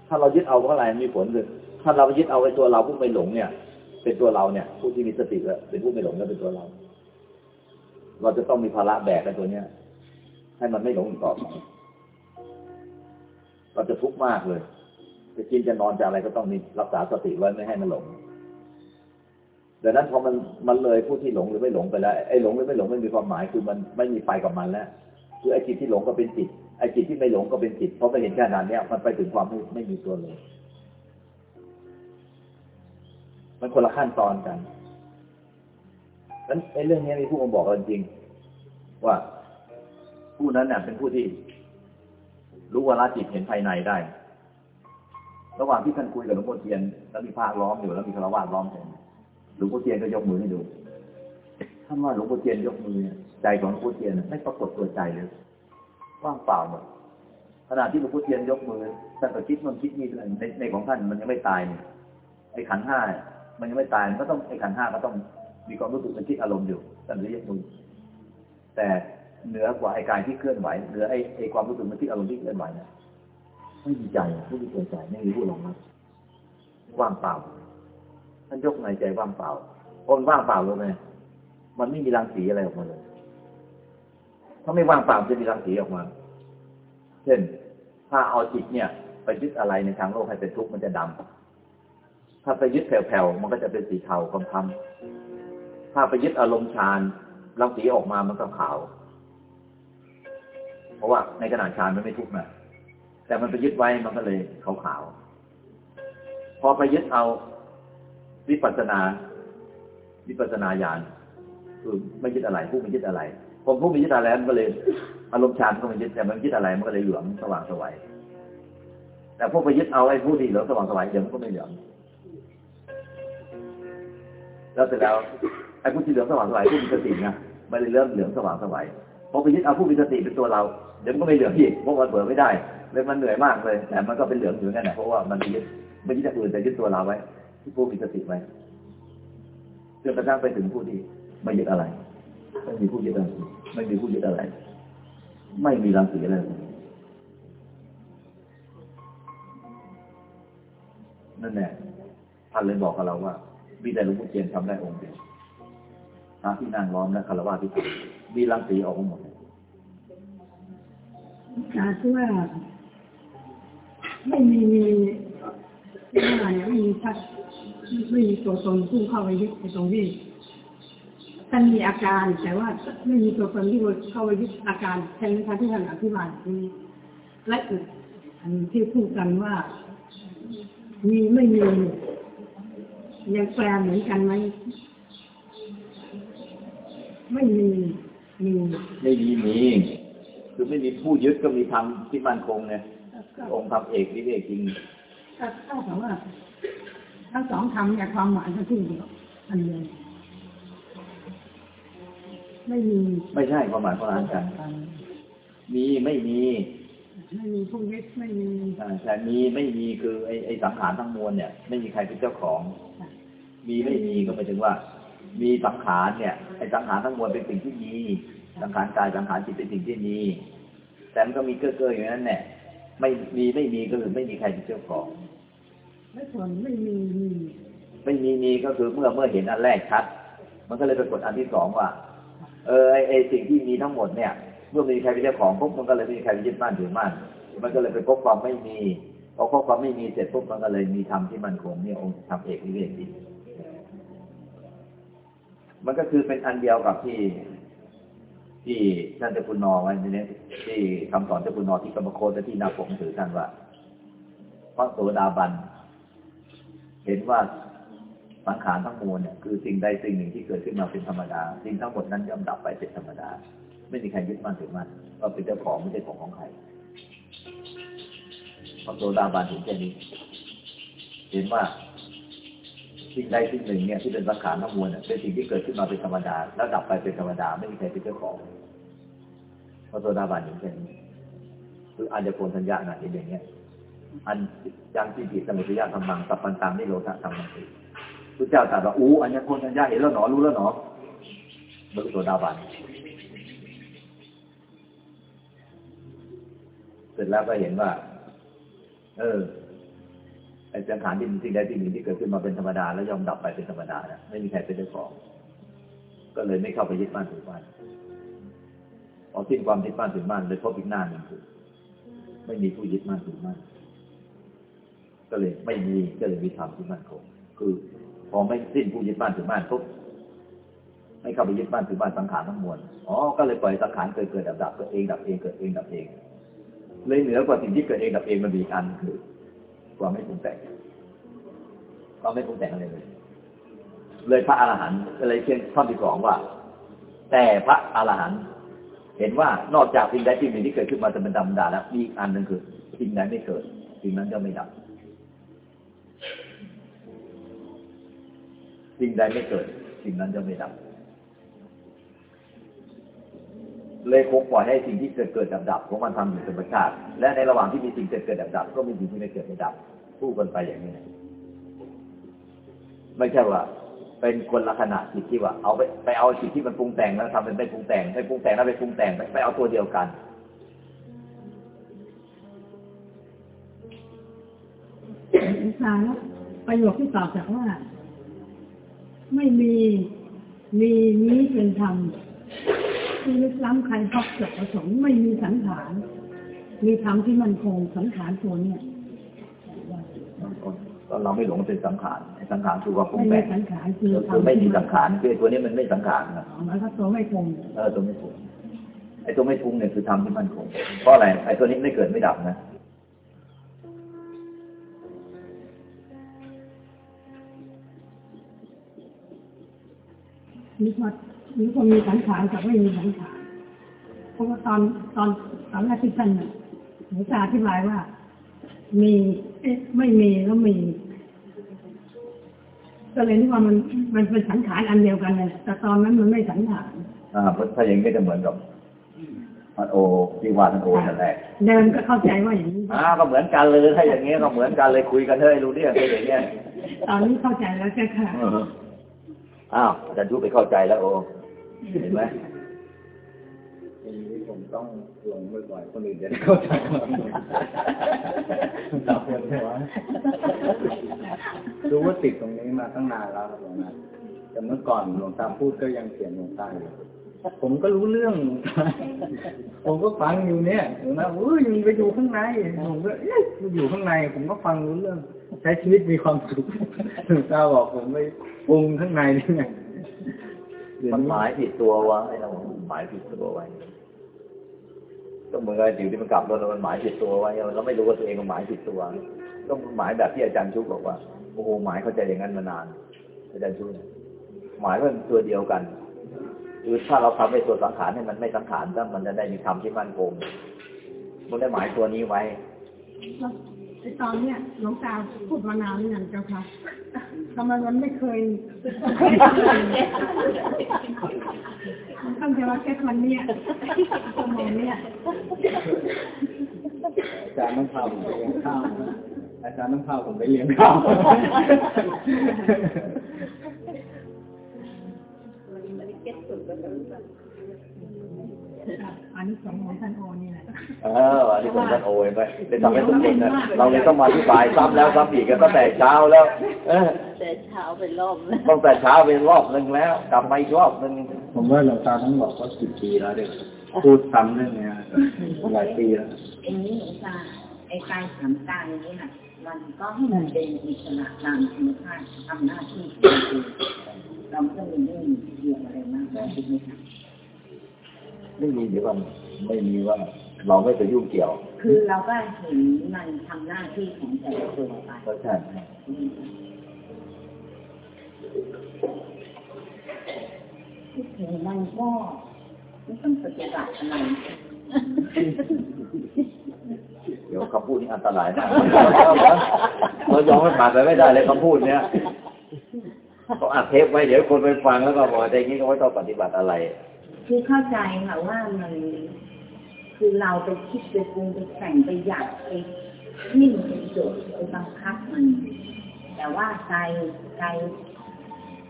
ถ้าเรายึดเอาเพราะอะไรมีผลคือถ้าเรายึดเอาไอ้ตัวเราผู้ไม่หลงเนี่ย เป็นตัวเราเนี่ย ผู้ที่มีสติแล้วเป็นผู้ไม่หลงแล้วเป็นตัวเรา เราจะต้องมีภาระแบกกันตัวเนี้ย ให้มันไม่หลงต่อไปเราจะทุกข์มากเลยจะกินจะนอนจะอะไรก็ต้องมีรักษาสติไว้ไม่ให้มันหลง ดังนั้นพอมันมันเลยผู้ที่หลงหรือไม่หลงไปแล้วไอ้หลงหรือไม่หลงไม่มีความหมายคือมันไม่มีไปกับมันแล้วคือไอ้จิตที่หลงก็เป็นจิตไอ้จิตที่ไม่หลงก็เป็นจิตเพราะไม่เห็นแค่นั้นเนี่ยมันไปถึงความไม่ไม่มีตัวเลยมันคนละขั้นตอนกันนั้นไอ้เรื่องนี้มีผู้มาบอกเราจริง ว่าผู้นั้นน่ะเป็นผู้ที่ รู้ว่าละจิตเห็นภายในได้ ระหว่างที่ท่านคุยกับหลวงพ่อเทียนแล้วมีพระล้อมอยู่แล้วมีคารวะล้อมเต็ม หลวงพ่อเทียนก็ยกมือให้ดูท่านว่าหลวงพ่อเทียนยกมือเนี่ยใจของหลวงพ่อเทียนไม่ปรากฏตัวใจเลยว่างเปล่าหมดขณะที่หลวงพ่อเทียนยกมือท่านก็คิดมันคิดนี่ในในของท่านมันยังไม่ตายเนี่ยไอ้ขันห้ามันยังไม่ตายมันก็ต้องไอ้ขันห้าก็ต้องมีความรู้สึกนึกคิดอารมณ์อยู่ท่านเลยยกมือแต่เหนือกว่าไอ้กายที่เคลื่อนไหวเหนือไอ้ไอ้ความรู้สึกนึกคิดอารมณ์ที่เคลื่อนไหวเนี่ยไม่มีใจไม่มีตัวใจไม่มีผู้รองรับว่างเปล่า ท่านยกในใจว่างเปล่าพอมันว่างเปล่าเลยไหมมันไม่มีรังสีอะไรออกมาเลย ถ้าไม่ว่างเปล่าจะมีรังสีออกมา เช่น ถ้าเอาจิตเนี่ย ไปยึดอะไรในทางโลกให้เป็นทุกข์มันจะดำถ้าไปยึดแผ่วๆมันก็จะเป็นสีเทาคำคำถ้าไปยึดอารมณ์ฌานรังสีออกมามันก็ขาว เพราะว่าในขณะฌานมันไม่ทุกข์นะแต่มันไปยึดไว้มันก็เลยขาวๆพอไปยึดเอา วิปัสนา วิปัสนาญาณคือไม่ยึดอะไรผู้ไม่ยึดอะไรผมผู้ไม่ยึดอะไรมันก็เลยอารมณ์ฌานก็ไม่ยึดแต่มันยึดอะไรมันก็เลยเหลืองสว่างสวัยแต่พวกไปยึดเอาไอ้ผู้ที่เหลืองสว่างสวัยเดี๋ยวมันก็ไม่เหลืองแล้วเสร็จแล้วไอ้ผู้ที่เหลืองสว่างสวัยผู้มีสตินะมันเลยเริ่มเหลืองสว่างสวัยพอไปยึดเอาผู้มีสติเป็นตัวเราเดี๋ยวมันก็ไม่เหลืองอีกพราะมันเปิดไม่ได้เลยมันเหนื่อยมากเลยแต่มันก็เป็นเหลืองอยู่นั่นแหละเพราะว่ามันยึดไม่ยึดอื่นแต่ยึดตัวเราไว้ ที่ผู้มีสติไว้จนกระทั่งไปถึงผู้ที่ไม่ยึดอะไร ไม่มีผู้ยึดอะไรไม่มีผู้ยึดอะไร ไม่มีรังสีอะไรนั่นแหละท่านเลยบอกกับเราว่ามีแต่หลวงพ่อเทียนทำได้องค์เดียวพระที่นั่งล้อมและคารวะที่ทำมีรังสีออกมาหมดการที่ว่าไม่มีมีอะไรไม่มีชัด ไม่มีตัวตนพุ่งเข้าไปยึดในตรงนี้ท่านมีอาการแต่ว่าไม่มีตัวตนที่เข้าไปยึดอาการแทนนะคะที่ท่านอธิบายนี้และอีกอันที่พูดกันว่า มีไม่มียังแปลเหมือนกันไหมไม่มีมีไม่มีมีคือไม่มีผู้ยึดก็มีธรรมที่มั่นคงไงองค์ธรรมเอกวิเวกจริงก็เท่ากับว่า ทั้งสองคำเนี่ยความหมายก็ที่เดียวอันเดียวไม่มีไม่ใช่ความหมายของอาจารย์มีไม่มี ไม่มีผู้ยึดไม่มีอ่าแต่มีไม่มีคือไอ้ไอ้สังขารทั้งมวลเนี่ย ไม่มีใครเป็นเจ้าของ มีไม่มีก็หมายถึงว่า มีสังขารเนี่ยไอ้สังขารทั้งมวลเป็นสิ่งที่มีสังขารกายสังขารจิตเป็นสิ่งที่มีแต่มันก็มีเก้อเก้ออยู่นั้นแหละไม่มีไม่มีก็คือไม่มีใครเป็นเจ้าของ ไม่ส่วนไม่มีมีไม่มีมีก็คือเมื่อเมื่อเห็นอันแรกชัด มันก็เลยปกฏอันที่สองว่า เออไอไอสิ่งที่มีทั้งหมดเนี่ย เมื่อมีใครเป็นเจ้าของปุ๊บมันก็เลยไม่มีใครไปยึดมั่นถือมั่นมันก็เลยไปพบความไม่มีพอพบความไม่มีเสร็จปุ๊บมันก็เลยมีธรรมที่มันคงเนี่ยองค์ธรรมเอกวิเวกจิตมันก็คือเป็นอันเดียวกับที่ ที่ท่านเจ้าคุณนอไว้ในนี้ที่คำสอนเจ้าคุณนอที่กรรมโคตที่นาปกถือท่านว่าพระโสดาบัน เห็นว่าสังขารทั้งมวลเนี่ยคือสิ่งใดสิ่งหนึ่งที่เกิดขึ้นมาเป็นธรรมดา สิ่งทั้งหมดนั้นย่อมดับไปเป็นธรรมดา ไม่มีใครยึดมั่นถือมั่นว่าเป็นเจ้าของไม่ใช่ของของใครพระโสดาบันถึงแค่นี้เห็นว่าสิ่งใดสิ่งหนึ่งเนี่ยที่เป็นสังขารทั้งมวลเนี่ยเป็นสิ่งที่เกิดขึ้นมาเป็นธรรมดา แล้วดับไปเป็นธรรมดา ไม่มีใครเป็นเจ้าของพระโสดาบันถึงแค่นี้คืออาจจะโกนสัญญาณนะเห็นอย่างเงี้ย อันยังที่ผิดสมุทยาธรรมังสัพพันตังนิโรธธรรมังติพระเจ้าตรัสว่าอู้อันยังโกนสัญญาเห็นแล้วหนอรู้แล้วหนอบรรลุโสดาบันเสร็จแล้วก็เห็นว่า เออไอ้สังขารที่มีสิ่งใดสิ่งหนึ่งที่เกิดขึ้นมาเป็นธรรมดาแล้วยอมดับไปเป็นธรรมดานะไม่มีใครเป็นเจ้าของ ก็เลยไม่เข้าไปยึดมั่นถือมั่นพอสิ้นความยึดมั่นถือมั่นเลยพบอีกหน้าหนึ่งคือไม่มีผู้ยึดมั่นถือมั่น ก็เลยไม่มีก็เลยมีธรรมที่มั่นคงคือ พอไม่สิ้นผู้ยึดมั่นถือมั่นปุ๊บไม่เข้าไปยึดมั่นถือมั่นสังขารทั้งมวลอ๋อก็เลยปล่อยสังขารเกิดเกิดดับดับเกิดเองดับเองเกิดเองดับเอง เลยเหนือกว่าสิ่งที่เกิดเองดับเองมันมีอันคือความไม่ปรุงแต่งความไม่ปรุงแต่งอะไรเลยเลยพระอรหันต์เลยเช่นข้อที่สองว่า แต่พระอรหันต์เห็นว่านอกจากสิ่งใดสิ่งหนึ่งที่เกิดขึ้นมาจะเป็นธรรมดาแล้วมีอีกอันหนึ่งคือสิ่งใดไม่เกิดสิ่งนั้นจะไม่ดับ สิ่งใดไม่เกิด สิ่งนั้นจะไม่ดับ เลยคงปล่อยให้สิ่งที่เกิดเกิดดับดับของมันทำอยู่ธรรมชาติ และในระหว่างที่มีสิ่งเกิดเกิดดับดับก็มีสิ่งที่ไม่เกิดไม่ดับคู่กันไปอย่างนี้ไม่ใช่ว่าเป็นคนละขณะจิตที่ว่าเอาไปไปเอาจิตที่มันปรุงแต่งแล้วทำเป็นไม่ปรุงแต่งไม่ปรุงแต่งแล้วไปปรุงแต่งไปไปเอาตัวเดียวกันอาจารย์ประโยคที่ต่อจากว่า ไม่มี มีนี้เป็นธรรมที่ลึกล้ำใครพบจุดประสงค์ไม่มีสังขาร มีธรรมที่มันคงสังขารตัวเนี่ยก็เราไม่หลงเป็นสังขารไอ้สังขารคือความปรุงไม่มีแต่งสังขารคือธรรคือมไม่มีที่สังขารคือตัวนี้มันไม่สังขารนะหมายความตัวไม่คงเออตัวไม่ปรุงไอ้ตัวไม่ปรุงเนี่ยคือธรรมที่มันคงเพราะอะไรไอ้ตัวนี้ไม่เกิดไม่ดับนะ นึกว่านึกว่ามีสังขารกับไม่มีสังขารเพราะว่าตอนตอนตอนแรกที่ท่านน่ะหลวงตาอธิบายว่า มีเอ๊ะไม่มีแล้วมีก็เลยนึกว่ามันมันเป็นสังขารอันเดียวกันเลยแต่ตอนนั้นมันไม่สังขารอ่าเพราะถ้าอย่างนี้ก็จะเหมือนกับมันโอที่ว่าทันโอนั่นแหละเดิมก็เข้าใจว่าอย่างนี้อ่าก็เหมือนกันเลยถ้าอย่างนี้ก็เหมือนกันเลยคุยกันเฮ้ยรู้เรื่องก็อย่างเงี้ยตอนนี้เข้าใจแล้วเจ้าค่ะเอออ้าวอาจารย์ทุไปเข้าใจแล้วโอเห็นไหมทีนี้ผมต้องหลงบ่อยๆคนอื่นจะได้เข้าใจว่าเราเป็นหัวรู้ว่าติดตรงนี้มาตั้งนานแล้วครับหลวงตาแต่เมื่อก่อนหลวงตาพูดก็ยังเขียนหลวงตาอยู่ ผมก็รู้เรื่อง ผมก็ฟังอยู่เนี่ยหลวงตาเอ้ยมันไปอยู่ข้างในผมก็เอ๊ะมันอยู่ข้างใน ผมก็ฟังรู้เรื่อง ใช้ชีวิตมีความสุขหลวงตาบอกผมไปปรุงข้างในนี่ไงมันหมายผิดตัววะไอ้เราหมายผิดตัวไว้ก็เหมือนกับจิ๋วที่มันกลับรถแล้วมันหมายผิดตัวไว้เราไม่รู้ว่าตัวเองมันหมายผิดตัวต้องหมายแบบที่อาจารย์ชุกบอกว่าโอ้โหหมายเข้าใจอย่างนั้นมานาน อาจารย์ชุกหมายว่าเป็นตัวเดียวกัน คือถ้าเราทำในตัวสังขารให้มันไม่สังขารถ้ามันจะได้มีธรรมที่มั่นคงมันได้หมายตัวนี้ไว้ไอตอนเนี้ยหลวงตาพูดมานานหรือยังเจ้าค่ะทำไมมันไม่เคยมันต้องจะมาแค่วันเนี้ยชั่วโมงเนี้ยอาจารย์ต้องพาผมไปเลี้ยงข้าวนะอาจารย์ต้องพาผมไปเลี้ยงข้าว อันนี้สองของท่านโอนี่แหละเอออันนี้ผมท่านโอ้ยไปเลยทำให้ทุกคนนะเราเลยต้องมาอธิบายซ้ำแล้วซ้ำอีกกันตั้งแต่เช้าแล้ว เออแต่เช้าไปรอบแล้วตั้งแต่เช้าเป็นรอบหนึ่งแล้ว กลับมาอีกรอบหนึ่งผมว่าหลวงตาต้องบอกว่าสิบปีแล้วเด็กพูดซ้ำเรื่องเนี้ยหลายปีแล้วอย่างนี้หลวงตาไอ้การถามการนี้น่ะมันก็ให้มันเป็นอิสระตามธรรมชาติทำหน้าที่ของตัวเอง เราก็ไม่ได้เกี่ยวอะไรมากมายใช่ไหมคะไม่มีเดี๋ยวก่อนไม่มีว่า เราไม่ไปยุ่งเกี่ยว คือเราก็เห็นมันทำหน้าที่ของแต่ละตัวไปก็ใช่ที่ถึงมันก็ไม่ต้องปฏิบัติอะไรเดี๋ยวคำพูดนี้อันตรายมากเรายอมให้ผ่านไปไม่ได้เลยคำพูดเนี้ย เขาอัดเทปไว้เดี๋ยวคนไปฟังแล้วก็บอกแต่อย่างนี้ก็ไม่ต้องปฏิบัติอะไร คือเข้าใจค่ะว่ามันคือเราไปคิดไปปรุงไปแต่งไปอยากไปนิ่งไปโจทย์ไปบังคับมัน แต่ว่าใจใจ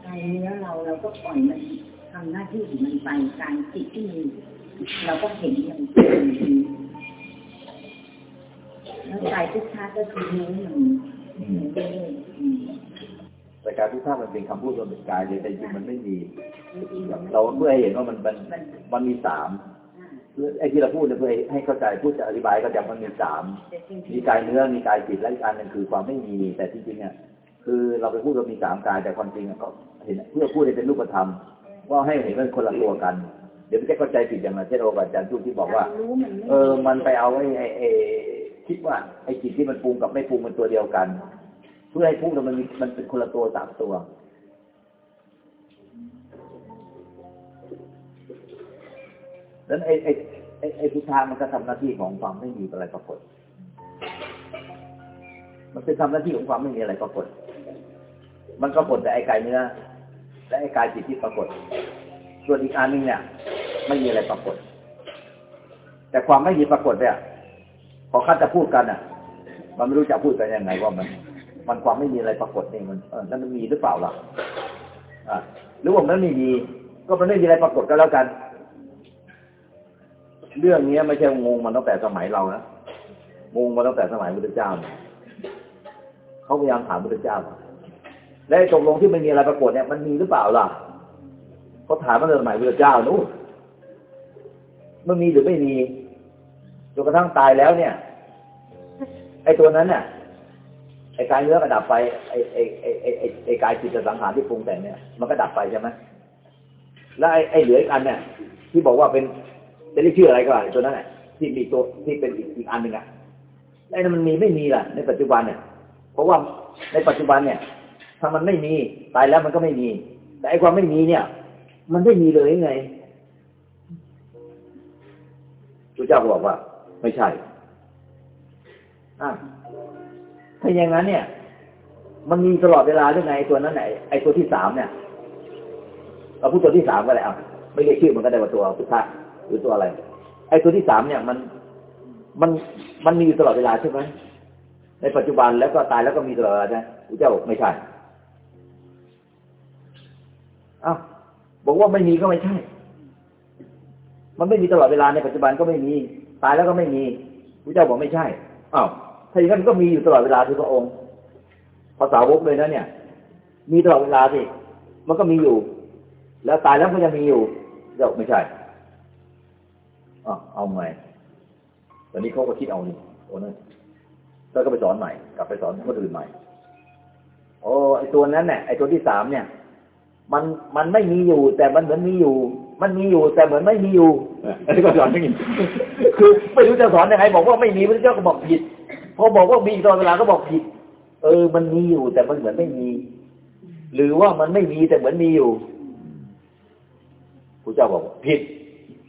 ใจเนื้อเราเราก็ปล่อยมันทำหน้าที่ของมันไปการจิตที่มีเราก็เห็นมันเป็นอย่างนี้แล้วใจทุกชาติก็คือรู้มัน แต่การทุกท่ามันเป็นคำพูดบนเป็นกายเลยแต่จริงมันไม่มี เราเพื่อให้เห็นว่ามันมันมันมีสามไอ้ที่เราพูดเนี่ยเพื่อให้เข้าใจพูดจะอธิบายก็จะมันมีสามมีกายเนื้อมีกายจิตและอีกอันหนึ่งคือความไม่มี แต่จริงๆเนี่ยคือเราไปพูดว่ามีสามกายแต่ความจริงก็เห็นเพื่อพูดให้เป็นรูปธรรมว่าให้เห็นว่าคนละตัวกัน เดี๋ยวไม่ใช่เข้าใจผิดอย่างเช่นโอกับาจารย์ทูตที่บอกว่า เออมันไปเอาไอ้ไอ้ไอ้คิดว่าไอ้จิตที่มันปรุงกับไม่ปรุงมันตัวเดียวกัน เพื่อให้พูดแล้วมันมีมันเป็นคนละตัวสามตัวแล้วไอ้ไอ้ไอ้ไอ้พุทธามันก็ทำหน้าที่ของความไม่มีอะไรปรากฏ มันเป็นทำหน้าที่ของความไม่มีอะไรปรากฏ มันปรากฏแต่ไอ้กายเนื้อและไอ้กายจิตที่ปรากฏ ส่วนอีกอันหนึงเนี่ย ไม่มีอะไรปรากฏ แต่ความไม่มีปรากฏเนี่ยพอเขาจะพูดกันอะ มันไม่รู้จะพูดกันยังไงว่ามัน มันความไม่มีอะไรปรากฏเนี่ยมันเออนั่นมันมีหรือเปล่าล่ะอะหรือว่ามันไม่มี ก็มันไม่มีอะไรปรากฏก็แล้วกัน เรื่องนี้ไม่ใช่งงมันตั้งแต่สมัยเรานะงงมาตั้งแต่สมัยพุทธเจ้าเขาพยายามถามพุทธเจ้าและตกลงที่ไม่มีอะไรปรากฏเนี่ยมันมีหรือเปล่าล่ะเขาถามมาตั้งแต่สมัยพุทธเจ้านู้นมันมีหรือไม่มีจนกระทั่งตายแล้วเนี่ยไอ้ตัวนั้นเนี่ย ไอ้กายเนื้อก็ดับไปไอ้ไอ้ไอ้ไอ้ไอ้กายจิตสังขารที่ปรุงแต่งเนี่ยมันก็ดับไปใช่ไหมแล้วไอ้ไอ้เหลืออีกอันเนี่ยที่บอกว่าเป็นจะเรียกชื่ออะไรก็ได้ตัวนั้นแหละที่มีตัวที่เป็นอีกอีกอันหนึ่งอะไอ้นั้นมันมีไม่มีล่ะ ในปัจจุบันเนี่ย เพราะว่าในปัจจุบันเนี่ย ถ้ามันไม่มีตายแล้วมันก็ไม่มี แต่ไอ้ความไม่มีเนี่ย มันไม่มีเลยไงพระเจ้าบอกว่า ไม่ใช่อะ ถ้าอย่างนั้นเนี่ย มันมีตลอดเวลาหรือไงตัวนั้นไหนไอตัวที่สามเนี่ยเราพูดตัวที่สามก็ได้อะไม่เรียกชื่อมันก็ได้ว่าตัวพุทธะหรือตัวอะไร ไอตัวที่สามเนี่ยมันมันมันมีอยู่ตลอดเวลาใช่ไหมในปัจจุบันแล้วก็ตายแล้วก็มีตลอดเวลาใช่ไหมพระเจ้าบอกไม่ใช่อ้าวบอกว่าไม่มีก็ไม่ใช่ มันไม่มีตลอดเวลาในปัจจุบันก็ไม่มี ตายแล้วก็ไม่มีพระเจ้าบอกไม่ใช่อ้าว ถ้าอย่างนั้นก็มีอยู่ตลอดเวลาที่พระองค์ภาษาวกเลยนะเนี่ย มีตลอดเวลาสิมันก็มีอยู่ แล้วตายแล้วก็ยังมีอยู่เดี๋ยวไม่ใช่อ๋อเอาใหม่ตอนนี้เขาก็คิดเอานี่โอ้นั่นแล้วก็ไปสอนใหม่ กลับไปสอนคนอื่นใหม่ โอ้ไอตัวนั้นเนี่ยไอตัวที่สามเนี่ย มันมันไม่มีอยู่ แต่มันเหมือนมีอยู่ มันมีอยู่แต่เหมือนไม่มีอยู่อันนี้ก็สอนอย่างนี้คือไม่รู้จะสอนยังไงบอกว่าไม่มีพระเจ้าก็บอกผิด พอบอกว่ามีตลอดเวลาก็บอกผิด เออ มันมีอยู่ แต่มันเหมือนไม่มี หรือว่ามันไม่มีแต่เหมือนมีอยู่พระเจ้าบอกผิด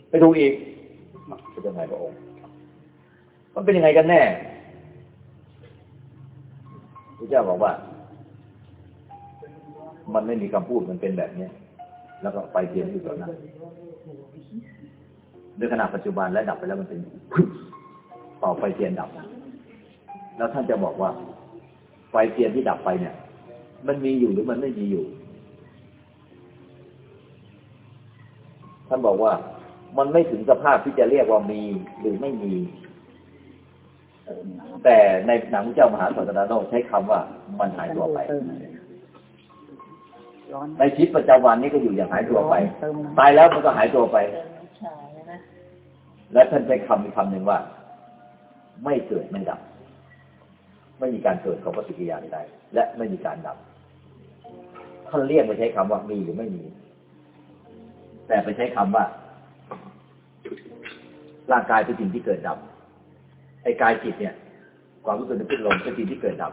ไปดูอีกเป็นยังไงพระองค์ มันเป็นยังไงกันแน่พระเจ้าบอกว่า มันไม่มีคำพูดมันเป็นแบบเนี้ยแล้วก็ไฟเทียนอยู่ตอนนั้นด้วยขณะปัจจุบันและดับไปแล้วมันเป็นพึ่งเป่าไฟเทียนดับ แล้วท่านจะบอกว่า ไฟเทียนที่ดับไปเนี่ย มันมีอยู่หรือมันไม่มีอยู่ ท่านบอกว่ามันไม่ถึงสภาพที่จะเรียกว่ามีหรือไม่มี แต่ในหนังเจ้ามหาสัตนาโนใช้คำว่ามันหายตัวไป ในชีวิตประจำวันนี้ก็อยู่อย่างหายตัวไป ตายแล้วมันก็หายตัวไป และท่านใช้คำอีคำหนึ่งว่า ไม่เกิดไม่ดับ ไม่มีการเกิดของปฏิกิริยาใดๆและไม่มีการดับท่านเรียกไม่ใช้คำว่ามีหรือไม่มี แต่ไปใช้คำว่า ร่างกายเป็นสิ่งที่เกิดดับไอ้กายจิตเนี่ย ความรู้สึกนึกคิดลมเป็นสิ่งที่เกิดดับ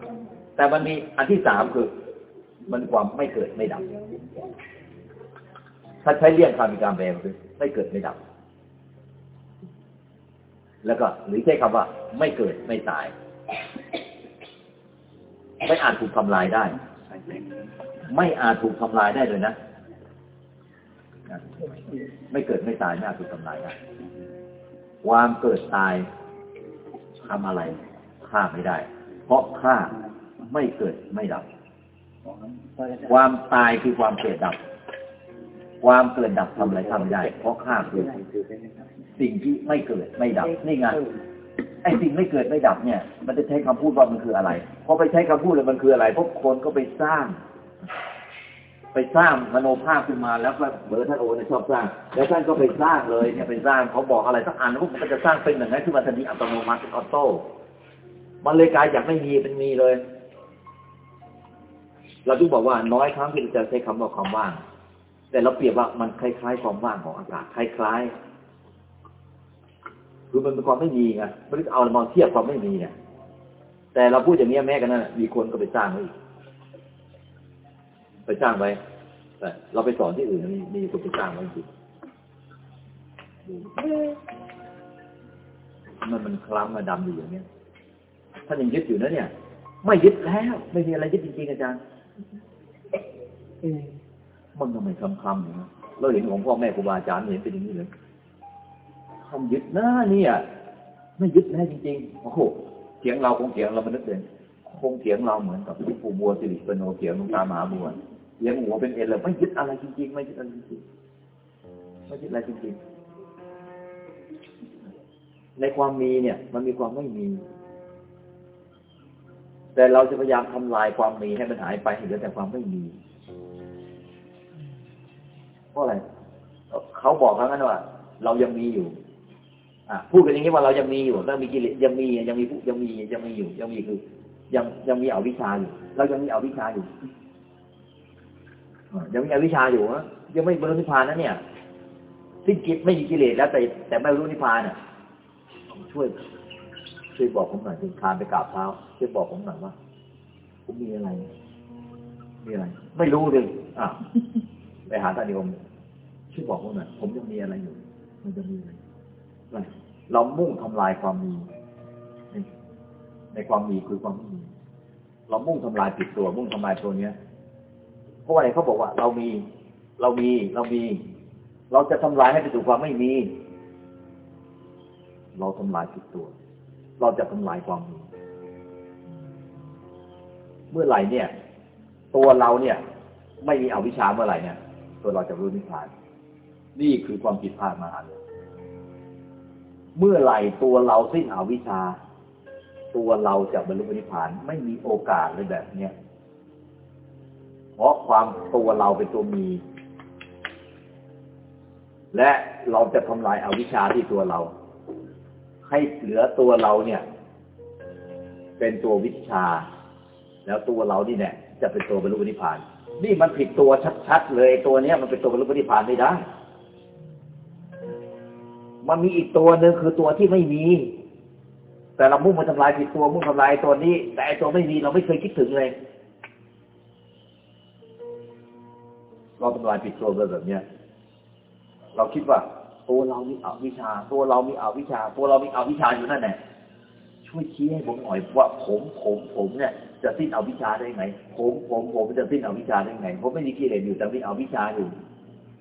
แต่มันมีอันที่สามคือ มันความไม่เกิดไม่ดับ ถ้าใช้เลี่ยงคำมีการแปลคือไม่เกิดไม่ดับ แล้วก็หรือใช้คำว่า ไม่เกิดไม่ตาย ไม่อาจถูกทำลายได้ ไม่อาจถูกทำลายได้เลยนะ ไม่เกิดไม่ตายไม่อาจถูกทำลายได้ความเกิดตายทำอะไรฆ่าไม่ได้ เพราะฆ่าไม่เกิดไม่ดับ ความตายคือความเกิดดับ ความเกิดดับทำอะไรทำไม่ได้ เพราะฆ่าคือสิ่งที่ไม่เกิดไม่ดับ นี่ไง ไอ้สิ่งไม่เกิดไม่ดับเนี่ย มันจะใช้คำพูดว่ามันคืออะไรพอไปใช้คำพูดเลยมันคืออะไรพราะคนก็ไปสร้าง ไปสร้างมโนภาพขึ้นมาแล้วก็เบอร์ท่านโอเนี่ยชอบสร้าง แล้วท่านก็ไปสร้างเลยเนี่ยไปสร้างเขาบอกอะไรสักอันแล้วมันก็จะสร้างเป็นอย่างนั้นขึ้นมาทันทีอัตโนมัติเป็นออโต้มันเลยกลายจากไม่มีเป็นมีเลย เราจึงบอกว่าน้อยครั้งที่เราจะใช้คำว่าความว่าง แต่เราเปรียบว่ามันคล้ายๆความว่างของอากาศคล้ายๆ คือมันเป็นความไม่มีไงไม่ได้เอามาเทียบความไม่มีเนี่ยแต่เราพูดอย่างนี้แม้กันนั้นมีคนก็ไปสร้างไว้อีกไปสร้างไว้แต่เราไปสอนที่อื่นมีมีคนไปสร้างไว้จริงมันมันคล้ำมาดำอยู่อย่างเนี้ยท่านยังยึดอยู่นะเนี่ย ไม่ยึดแล้ว ไม่มีอะไรยึดจริงๆอาจารย์เอ๊ะมันทำไมคำคำอย่างนี้เราเห็นของพ่อแม่ครูบาอาจารย์เห็นเป็นอย่างนี้เลย ทำยึดนะเนี่ยไม่ยึดแน่จริงๆโอ้โหเถียงเราคงเถียงเรามันนึกเลยคงเถียงเราเหมือนกับที่ปู่บัวสิริปโนเถียงลวงตามหาบัวเลี้ยงหัวเป็นเอ็นเลยไม่ยึดอะไรจริงๆ ไม่ยึดอะไรจริงๆไม่ยึดอะไรจริงๆในความมีเนี่ย มันมีความไม่มี แต่เราจะพยายามทำลายความมีให้มันหายไปเหลือแต่ความไม่มีเพราะอะไรเขาบอกครั้งนั้นว่า เรายังมีอยู่ พูดกันอย่างนี้ว่าเรายังมีอยู่เรามีกิเลสยังมียังมียังมียังมีอยู่ ยังมีคือ ยังยังมีอวิชชาอยู่เรายังมีอวิชชาอยู่ยังมีอวิชชาอยู่นะยังไม่บรรลุนิพพานนะเนี่ยสิ้นกิจไม่มีกิเลสแล้ว แต่แต่ไม่บรรลุนิพพานอะ ช่วยช่วยบอกผมหน่อยถึงคานไปกราบเท้าช่วยบอกผมหน่อยว่าผมมีอะไร มีอะไร ไม่รู้เลยอะไปหาท่านนิคมช่วยบอกผมหน่อยผมยังมีอะไรอยู่ มันจะมีอะไร เรามุ่งทำลายความมี ในความมีคือความไม่มี เรามุ่งทำลายผิดตัว มุ่งทำลายตัวเนี้ย เพราะว่าอะไรเขาบอกว่า เรามี เรามี เรามี เราจะทำลายให้ไปสู่ความไม่มี เราทำลายผิดตัว เราจะทำลายความมี เมื่อไหร่เนี่ย ตัวเราเนี่ย ไม่มีอวิชชาเมื่อไหร่เนี่ย ตัวเราจะรู้นิพพาน นี่คือความผิดพลาดมาอัน เมื่อไหร่ตัวเราสิ้นอวิชชา ตัวเราจะบรรลุนิพพานไม่มีโอกาสเลยแบบเนี้ยเพราะความตัวเราเป็นตัวมี และเราจะทำลายอาวิชชาที่ตัวเรา ให้เหลือตัวเราเนี่ย เป็นตัววิชา แล้วตัวเรานี่เนี่ยจะเป็นตัวบรรลุนิพพาน นี่มันผิดตัวชัดๆเลยตัวเนี้ยมันเป็นตัวบรรลุนิพพานไม่ได้ มันมีอีกตัวหนึ่งคือตัวที่ไม่มี แต่เรามุ่งมาทำลายผิดตัวมุ่งทำลายตัวนี้ แต่ไอตัวไม่มีเราไม่เคยคิดถึงเลยเราทำลายผิดตัวแบบเนี้ยเราคิดว่าตัวเรามีอวิชชา ตัวเรามีอวิชชาตัวเรามีอวิชชาอยู่นั่นแหละช่วยชี้ให้ผมหน่อยว่าผมผมผมเนี่ยจะสิ้นอวิชชาได้ไงผมผมผมจะสิ้นอวิชชาได้ไงผมไม่มีกิเลสอยู่แต่มีอวิชชาอยู่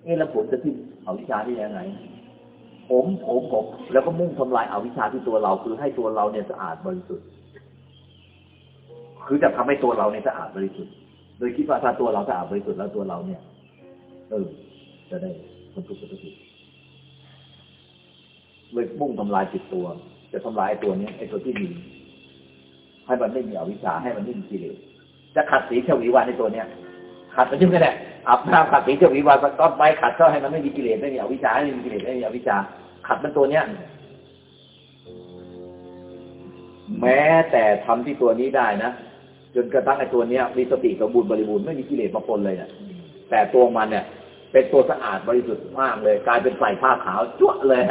เอ๊ะแล้วผมจะสิ้นอวิชชาได้ยังไง ผมผมผม แล้วก็มุ่งทำลายอาวิชชาที่ตัวเรา คือให้ตัวเราเนี่ยสะอาดบริสุทธิ์ คือจะทำให้ตัวเราเนี่ยสะอาดบริสุทธิ์ โดยคิดว่าถ้าตัวเราสะอาดบริสุทธิ์แล้วตัวเราเนี่ยเออจะได้คนทุกข์คนทุกข์เลยมุ่งทำลายจิตตัว จะทำลายตัวเนี้ยไอ้ตัวที่มีให้มันไม่มีอวิชชาให้มันไม่มีกิเลสจะขัดสีชวีวันในตัวเนี้ยขัดมันยุ่งกันแหละ อาบน้ำขัดสีชวีวันต้นไม้ขัดก็ให้มันไม่มีกิเลสไม่มีอวิชชาไม่มีกิเลสไม่มีอวิชชา ขัดมันตัวเนี้ยแม้แต่ทำที่ตัวนี้ได้นะจนกระทั่งไอ้ตัวเนี้ยมีสติสมบูรณ์บริบูรณ์ไม่มีกิเลสมาปนเลยเนี่ยแต่ตัวมันเนี่ย เป็นตัวสะอาดบริสุทธิ์มากเลย กลายเป็นใส่ผ้าขาวจ้วเลย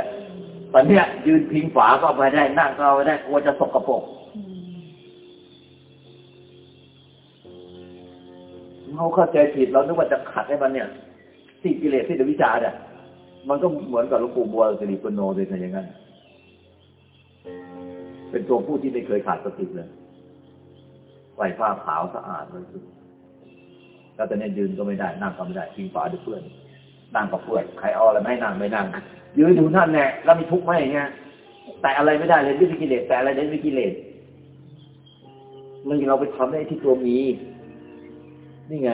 ตอนเนี้ยยืนพิงฝาก็ไม่ได้นั่งก็ไม่ได้กลัวจะสกปรก เราเข้าใจผิดเรานึกว่าจะขัดให้มันเนี่ยที่กิเลสที่เดวิจาเนี่ยมันก็เหมือนกับหลวงปู่บัวสิริปุณโนเลยนะอย่างนั้นเป็นตัวผู้ที่ไม่เคยขาดสติเลยใส่ผ้าขาวสะอาดเลยแล้วแต่เนี่ยยืนก็ไม่ได้นั่งก็ไม่ได้พิงฝาด้วยเพื่อนนั่งกับเพื่อนใครเอาอะไรไม่นั่งไม่นั่งยืนอยู่นั่นแน่แล้วมีทุกข์ไหมเงี้ยแต่อะไรไม่ได้เลยไม่มีกิเลสแต่อะไรได้ไม่กิเลสมันเราไปทำได้ที่ตัวมี นี่ไง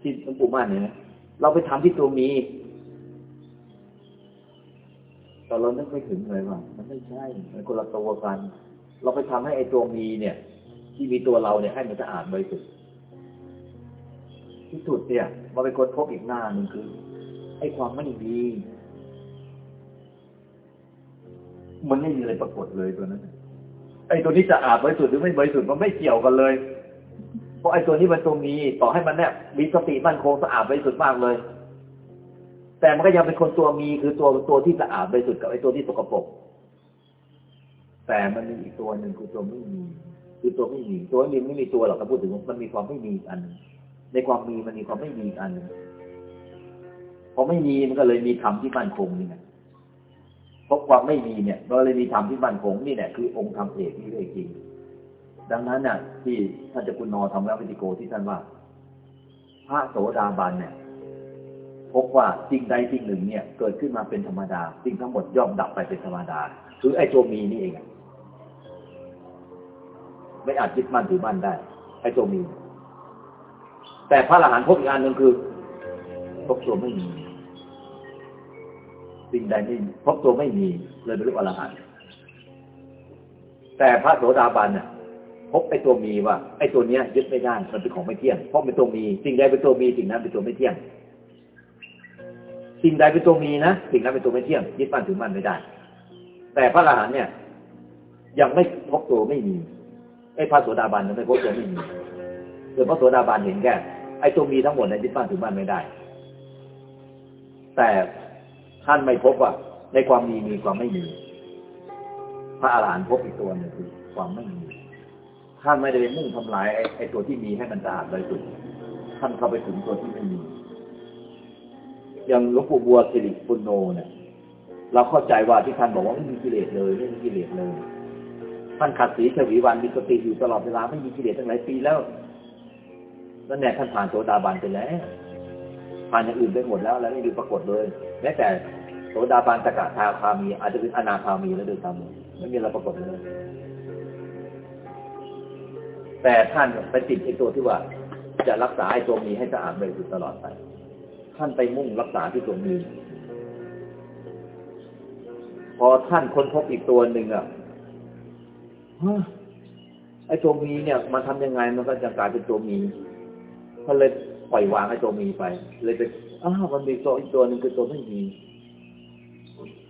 ที่หลวงปู่มั่นเนี่ยเราไปทำที่ตัวมีแต่เรานึกไม่ถึงเลยว่ามันไม่ใช่มันคนละตัวกัน เราไปทำให้ไอ้ตัวมีเนี่ย ที่มีตัวเราเนี่ยให้มันสะอาดบริสุทธิ์ที่สุดเนี่ยมันเป็นคนพบอีกหน้าหนึ่งคือไอ้ความไม่มีมันไม่มีอะไรปรากฏเลยตัวนั้น ไอ้ตัวนี้จะอาดบริสุทธิ์หรือไม่บริสุทธิ์มันไม่เกี่ยวกันเลย ราะไอ้ตัวนี้มันตัวมีต่อให้มันเนี่ยมีสติมั่นคงสะอาดบริสุทธิ์มากเลย แต่มันก็ยังเป็นคนตัวมีคือตัวตัวที่สะอาดบริสุทธิ์กับไอ้ตัวที่สกปรกแต่มันมีอีกตัวหนึ่งคือตัวไม่มี คือตัวไม่มีตัวไม่มีไม่มีตัวหรอกถ้าพูดถึงมันมีความไม่มีอัน ในความมีมันมีความไม่มีอันพอไม่มีมันก็เลยมีธรรมที่มั่นคงนี่ไงเพราะความไม่มีเนี่ยมันเลยมีธรรมที่มั่นคงนี่แหละคือองค์ธรรมเอกที่เรียจริง ดังนั้นน่ะ ที่ท่านเจ้าคุณนอทำแล้ววิติโกที่ท่านว่า พระโสดาบันเนี่ยพบว่าสิ่งใดสิ่งหนึ่งเนี่ย เกิดขึ้นมาเป็นธรรมดาสิ่งทั้งหมดย่อมดับไปเป็นธรรมดาคือไอ้ตัวมีนี่เอง ไม่อาจยึดมั่นถือมั่นได้ ไอ้ตัวมี แต่พระอรหันต์พบอีกอันหนึ่งคือพบตัวไม่มีสิ่งใดไม่พบตัวไม่มีเลยบรรลุอรหันต์แต่พระโสดาบันเนี่ย พบไอ้ตัวมีว่าไอ้ตัวเนี้ยยึดไม่ได้มันเป็นของไม่เที่ยงเพราะเป็นตัวมีสิ่งใดเป็นตัวมีสิ่งนั้นเป็นตัวไม่เที่ยง สิ่งใดเป็นตัวมีนะสิ่งนั้นเป็นตัวไม่เที่ยงยึดมั่นถือมั่นไม่ได้ แต่พระอรหันต์เนี่ย ยังไม่พบตัวไม่มีไอ้พระโสดาบันยังไม่พบตัวไม่มีส่วนพระโสดาบันเห็นแค่ไอ้ตัวมีทั้งหมดในยึดมั่นถือมั่นไม่ได้ แต่ท่านไม่พบว่า ในความมีมีความไม่มี พระอรหันต์พบอีกตัวหนึ่งคือความไม่มี ท่านไม่ได้ไปมุ่งทำลายไอ้ตัวที่มีให้มันสะอาดเลยสุดท่านเข้าไปถึงตัวที่ไม่มี อย่างหลวงปู่บัวสิริปุณโนเนี่ยเราเข้าใจว่าที่ท่านบอกว่าไม่มีกิเลสเลยไม่มีกิเลสเลยท่านขัดสีชวีวันมีสติอยู่ตลอดเวลาไม่มีกิเลสตั้งหลายปีแล้วนั่นแน่ท่านผ่านโสดาบันไปแล้วผ่านอย่างอื่นไปหมดแล้ว แล้วไม่ดูปรากฏเลยแม้แต่โสดาบันสกทาคามี อาจจะเป็นอนาคามีแล้วด้วยซ้ำไม่มีอะไรปรากฏเลย แต่ท่านไปติดไอ้ตัวที่ว่า จะรักษาไอ้ตัวมีให้สะอาดบริสุทธิ์ตลอดไป ท่านไปมุ่งรักษาที่ตัวมี พอท่านค้นพบอีกตัวหนึ่งอะไอ้ตัวมีเนี่ยมันทำยังไงมันก็จะกลายเป็นตัวมีก็เลยปล่อยวางไอ้ตัวมีไป เลยเป็นอ้าวมันมีตัวอีกตัวหนึ่งคือตัวไม่มี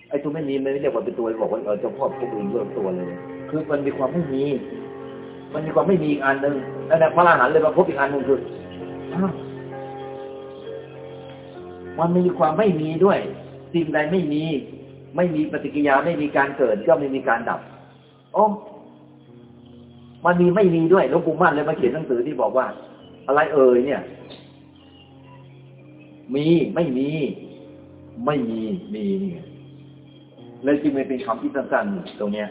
ไอ้ตัวไม่มีมันไม่เรียกว่าเป็นตัวบอกว่าเออเจ้าพ่อพวกอื่นเรื่องตัวเลย คือมันมีความไม่มี มันมีความไม่มีอีกอันหนึ่งแล้วพระอรหันต์เลยมาพบอีกอันหนึ่งคือมันมีความไม่มีด้วย สิ่งใดไม่มี ไม่มีปฏิกิริยาไม่มีการเกิดก็ไม่มีการดับโอ้มันมีไม่มีด้วยหลวงปู่มั่นเลยมาเขียนหนังสือที่บอกว่า อะไรเอ่ยเนี่ย มีไม่มี ไม่มีมีนี่ไงเลยจึงเป็นคำที่สั้นๆตรงเนี้ย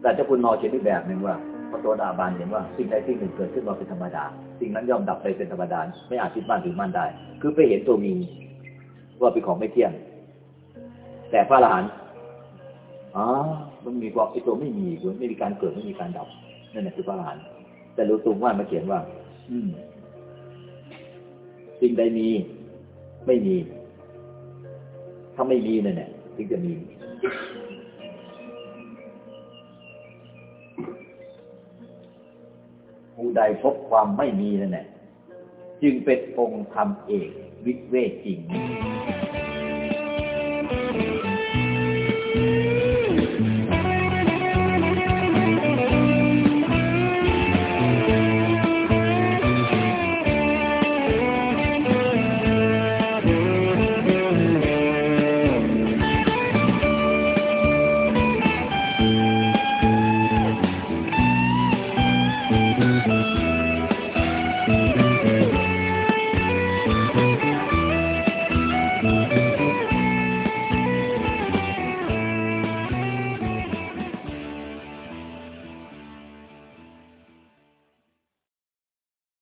แต่เจ้าคุณนอเขียนอีกแบบหนึ่งว่าพระโสดาบันเห็นว่าสิ่งใดสิ่งหนึ่งเกิดขึ้นมาเป็นธรรมดา สิ่งนั้นย่อมดับไปเป็นธรรมดา ไม่อาจยึดมั่นถือมั่นได้ คือไปเห็นตัวมีว่าเป็นของไม่เที่ยง แต่พระอรหันต์อ๋อมันมีความไอตัวไม่มีไม่มีการเกิดไม่มีการดับนั่นแหละคือพระอรหันต์แต่หลวงตู่ว่ามาเขียนว่า อืมสิ่งใดมีไม่มี ถ้าไม่มีนั่นแหละถึงจะมี ผู้ใดพบความไม่มีนั่นแหละจึงเป็นองค์ธรรมเอกวิเวกจริง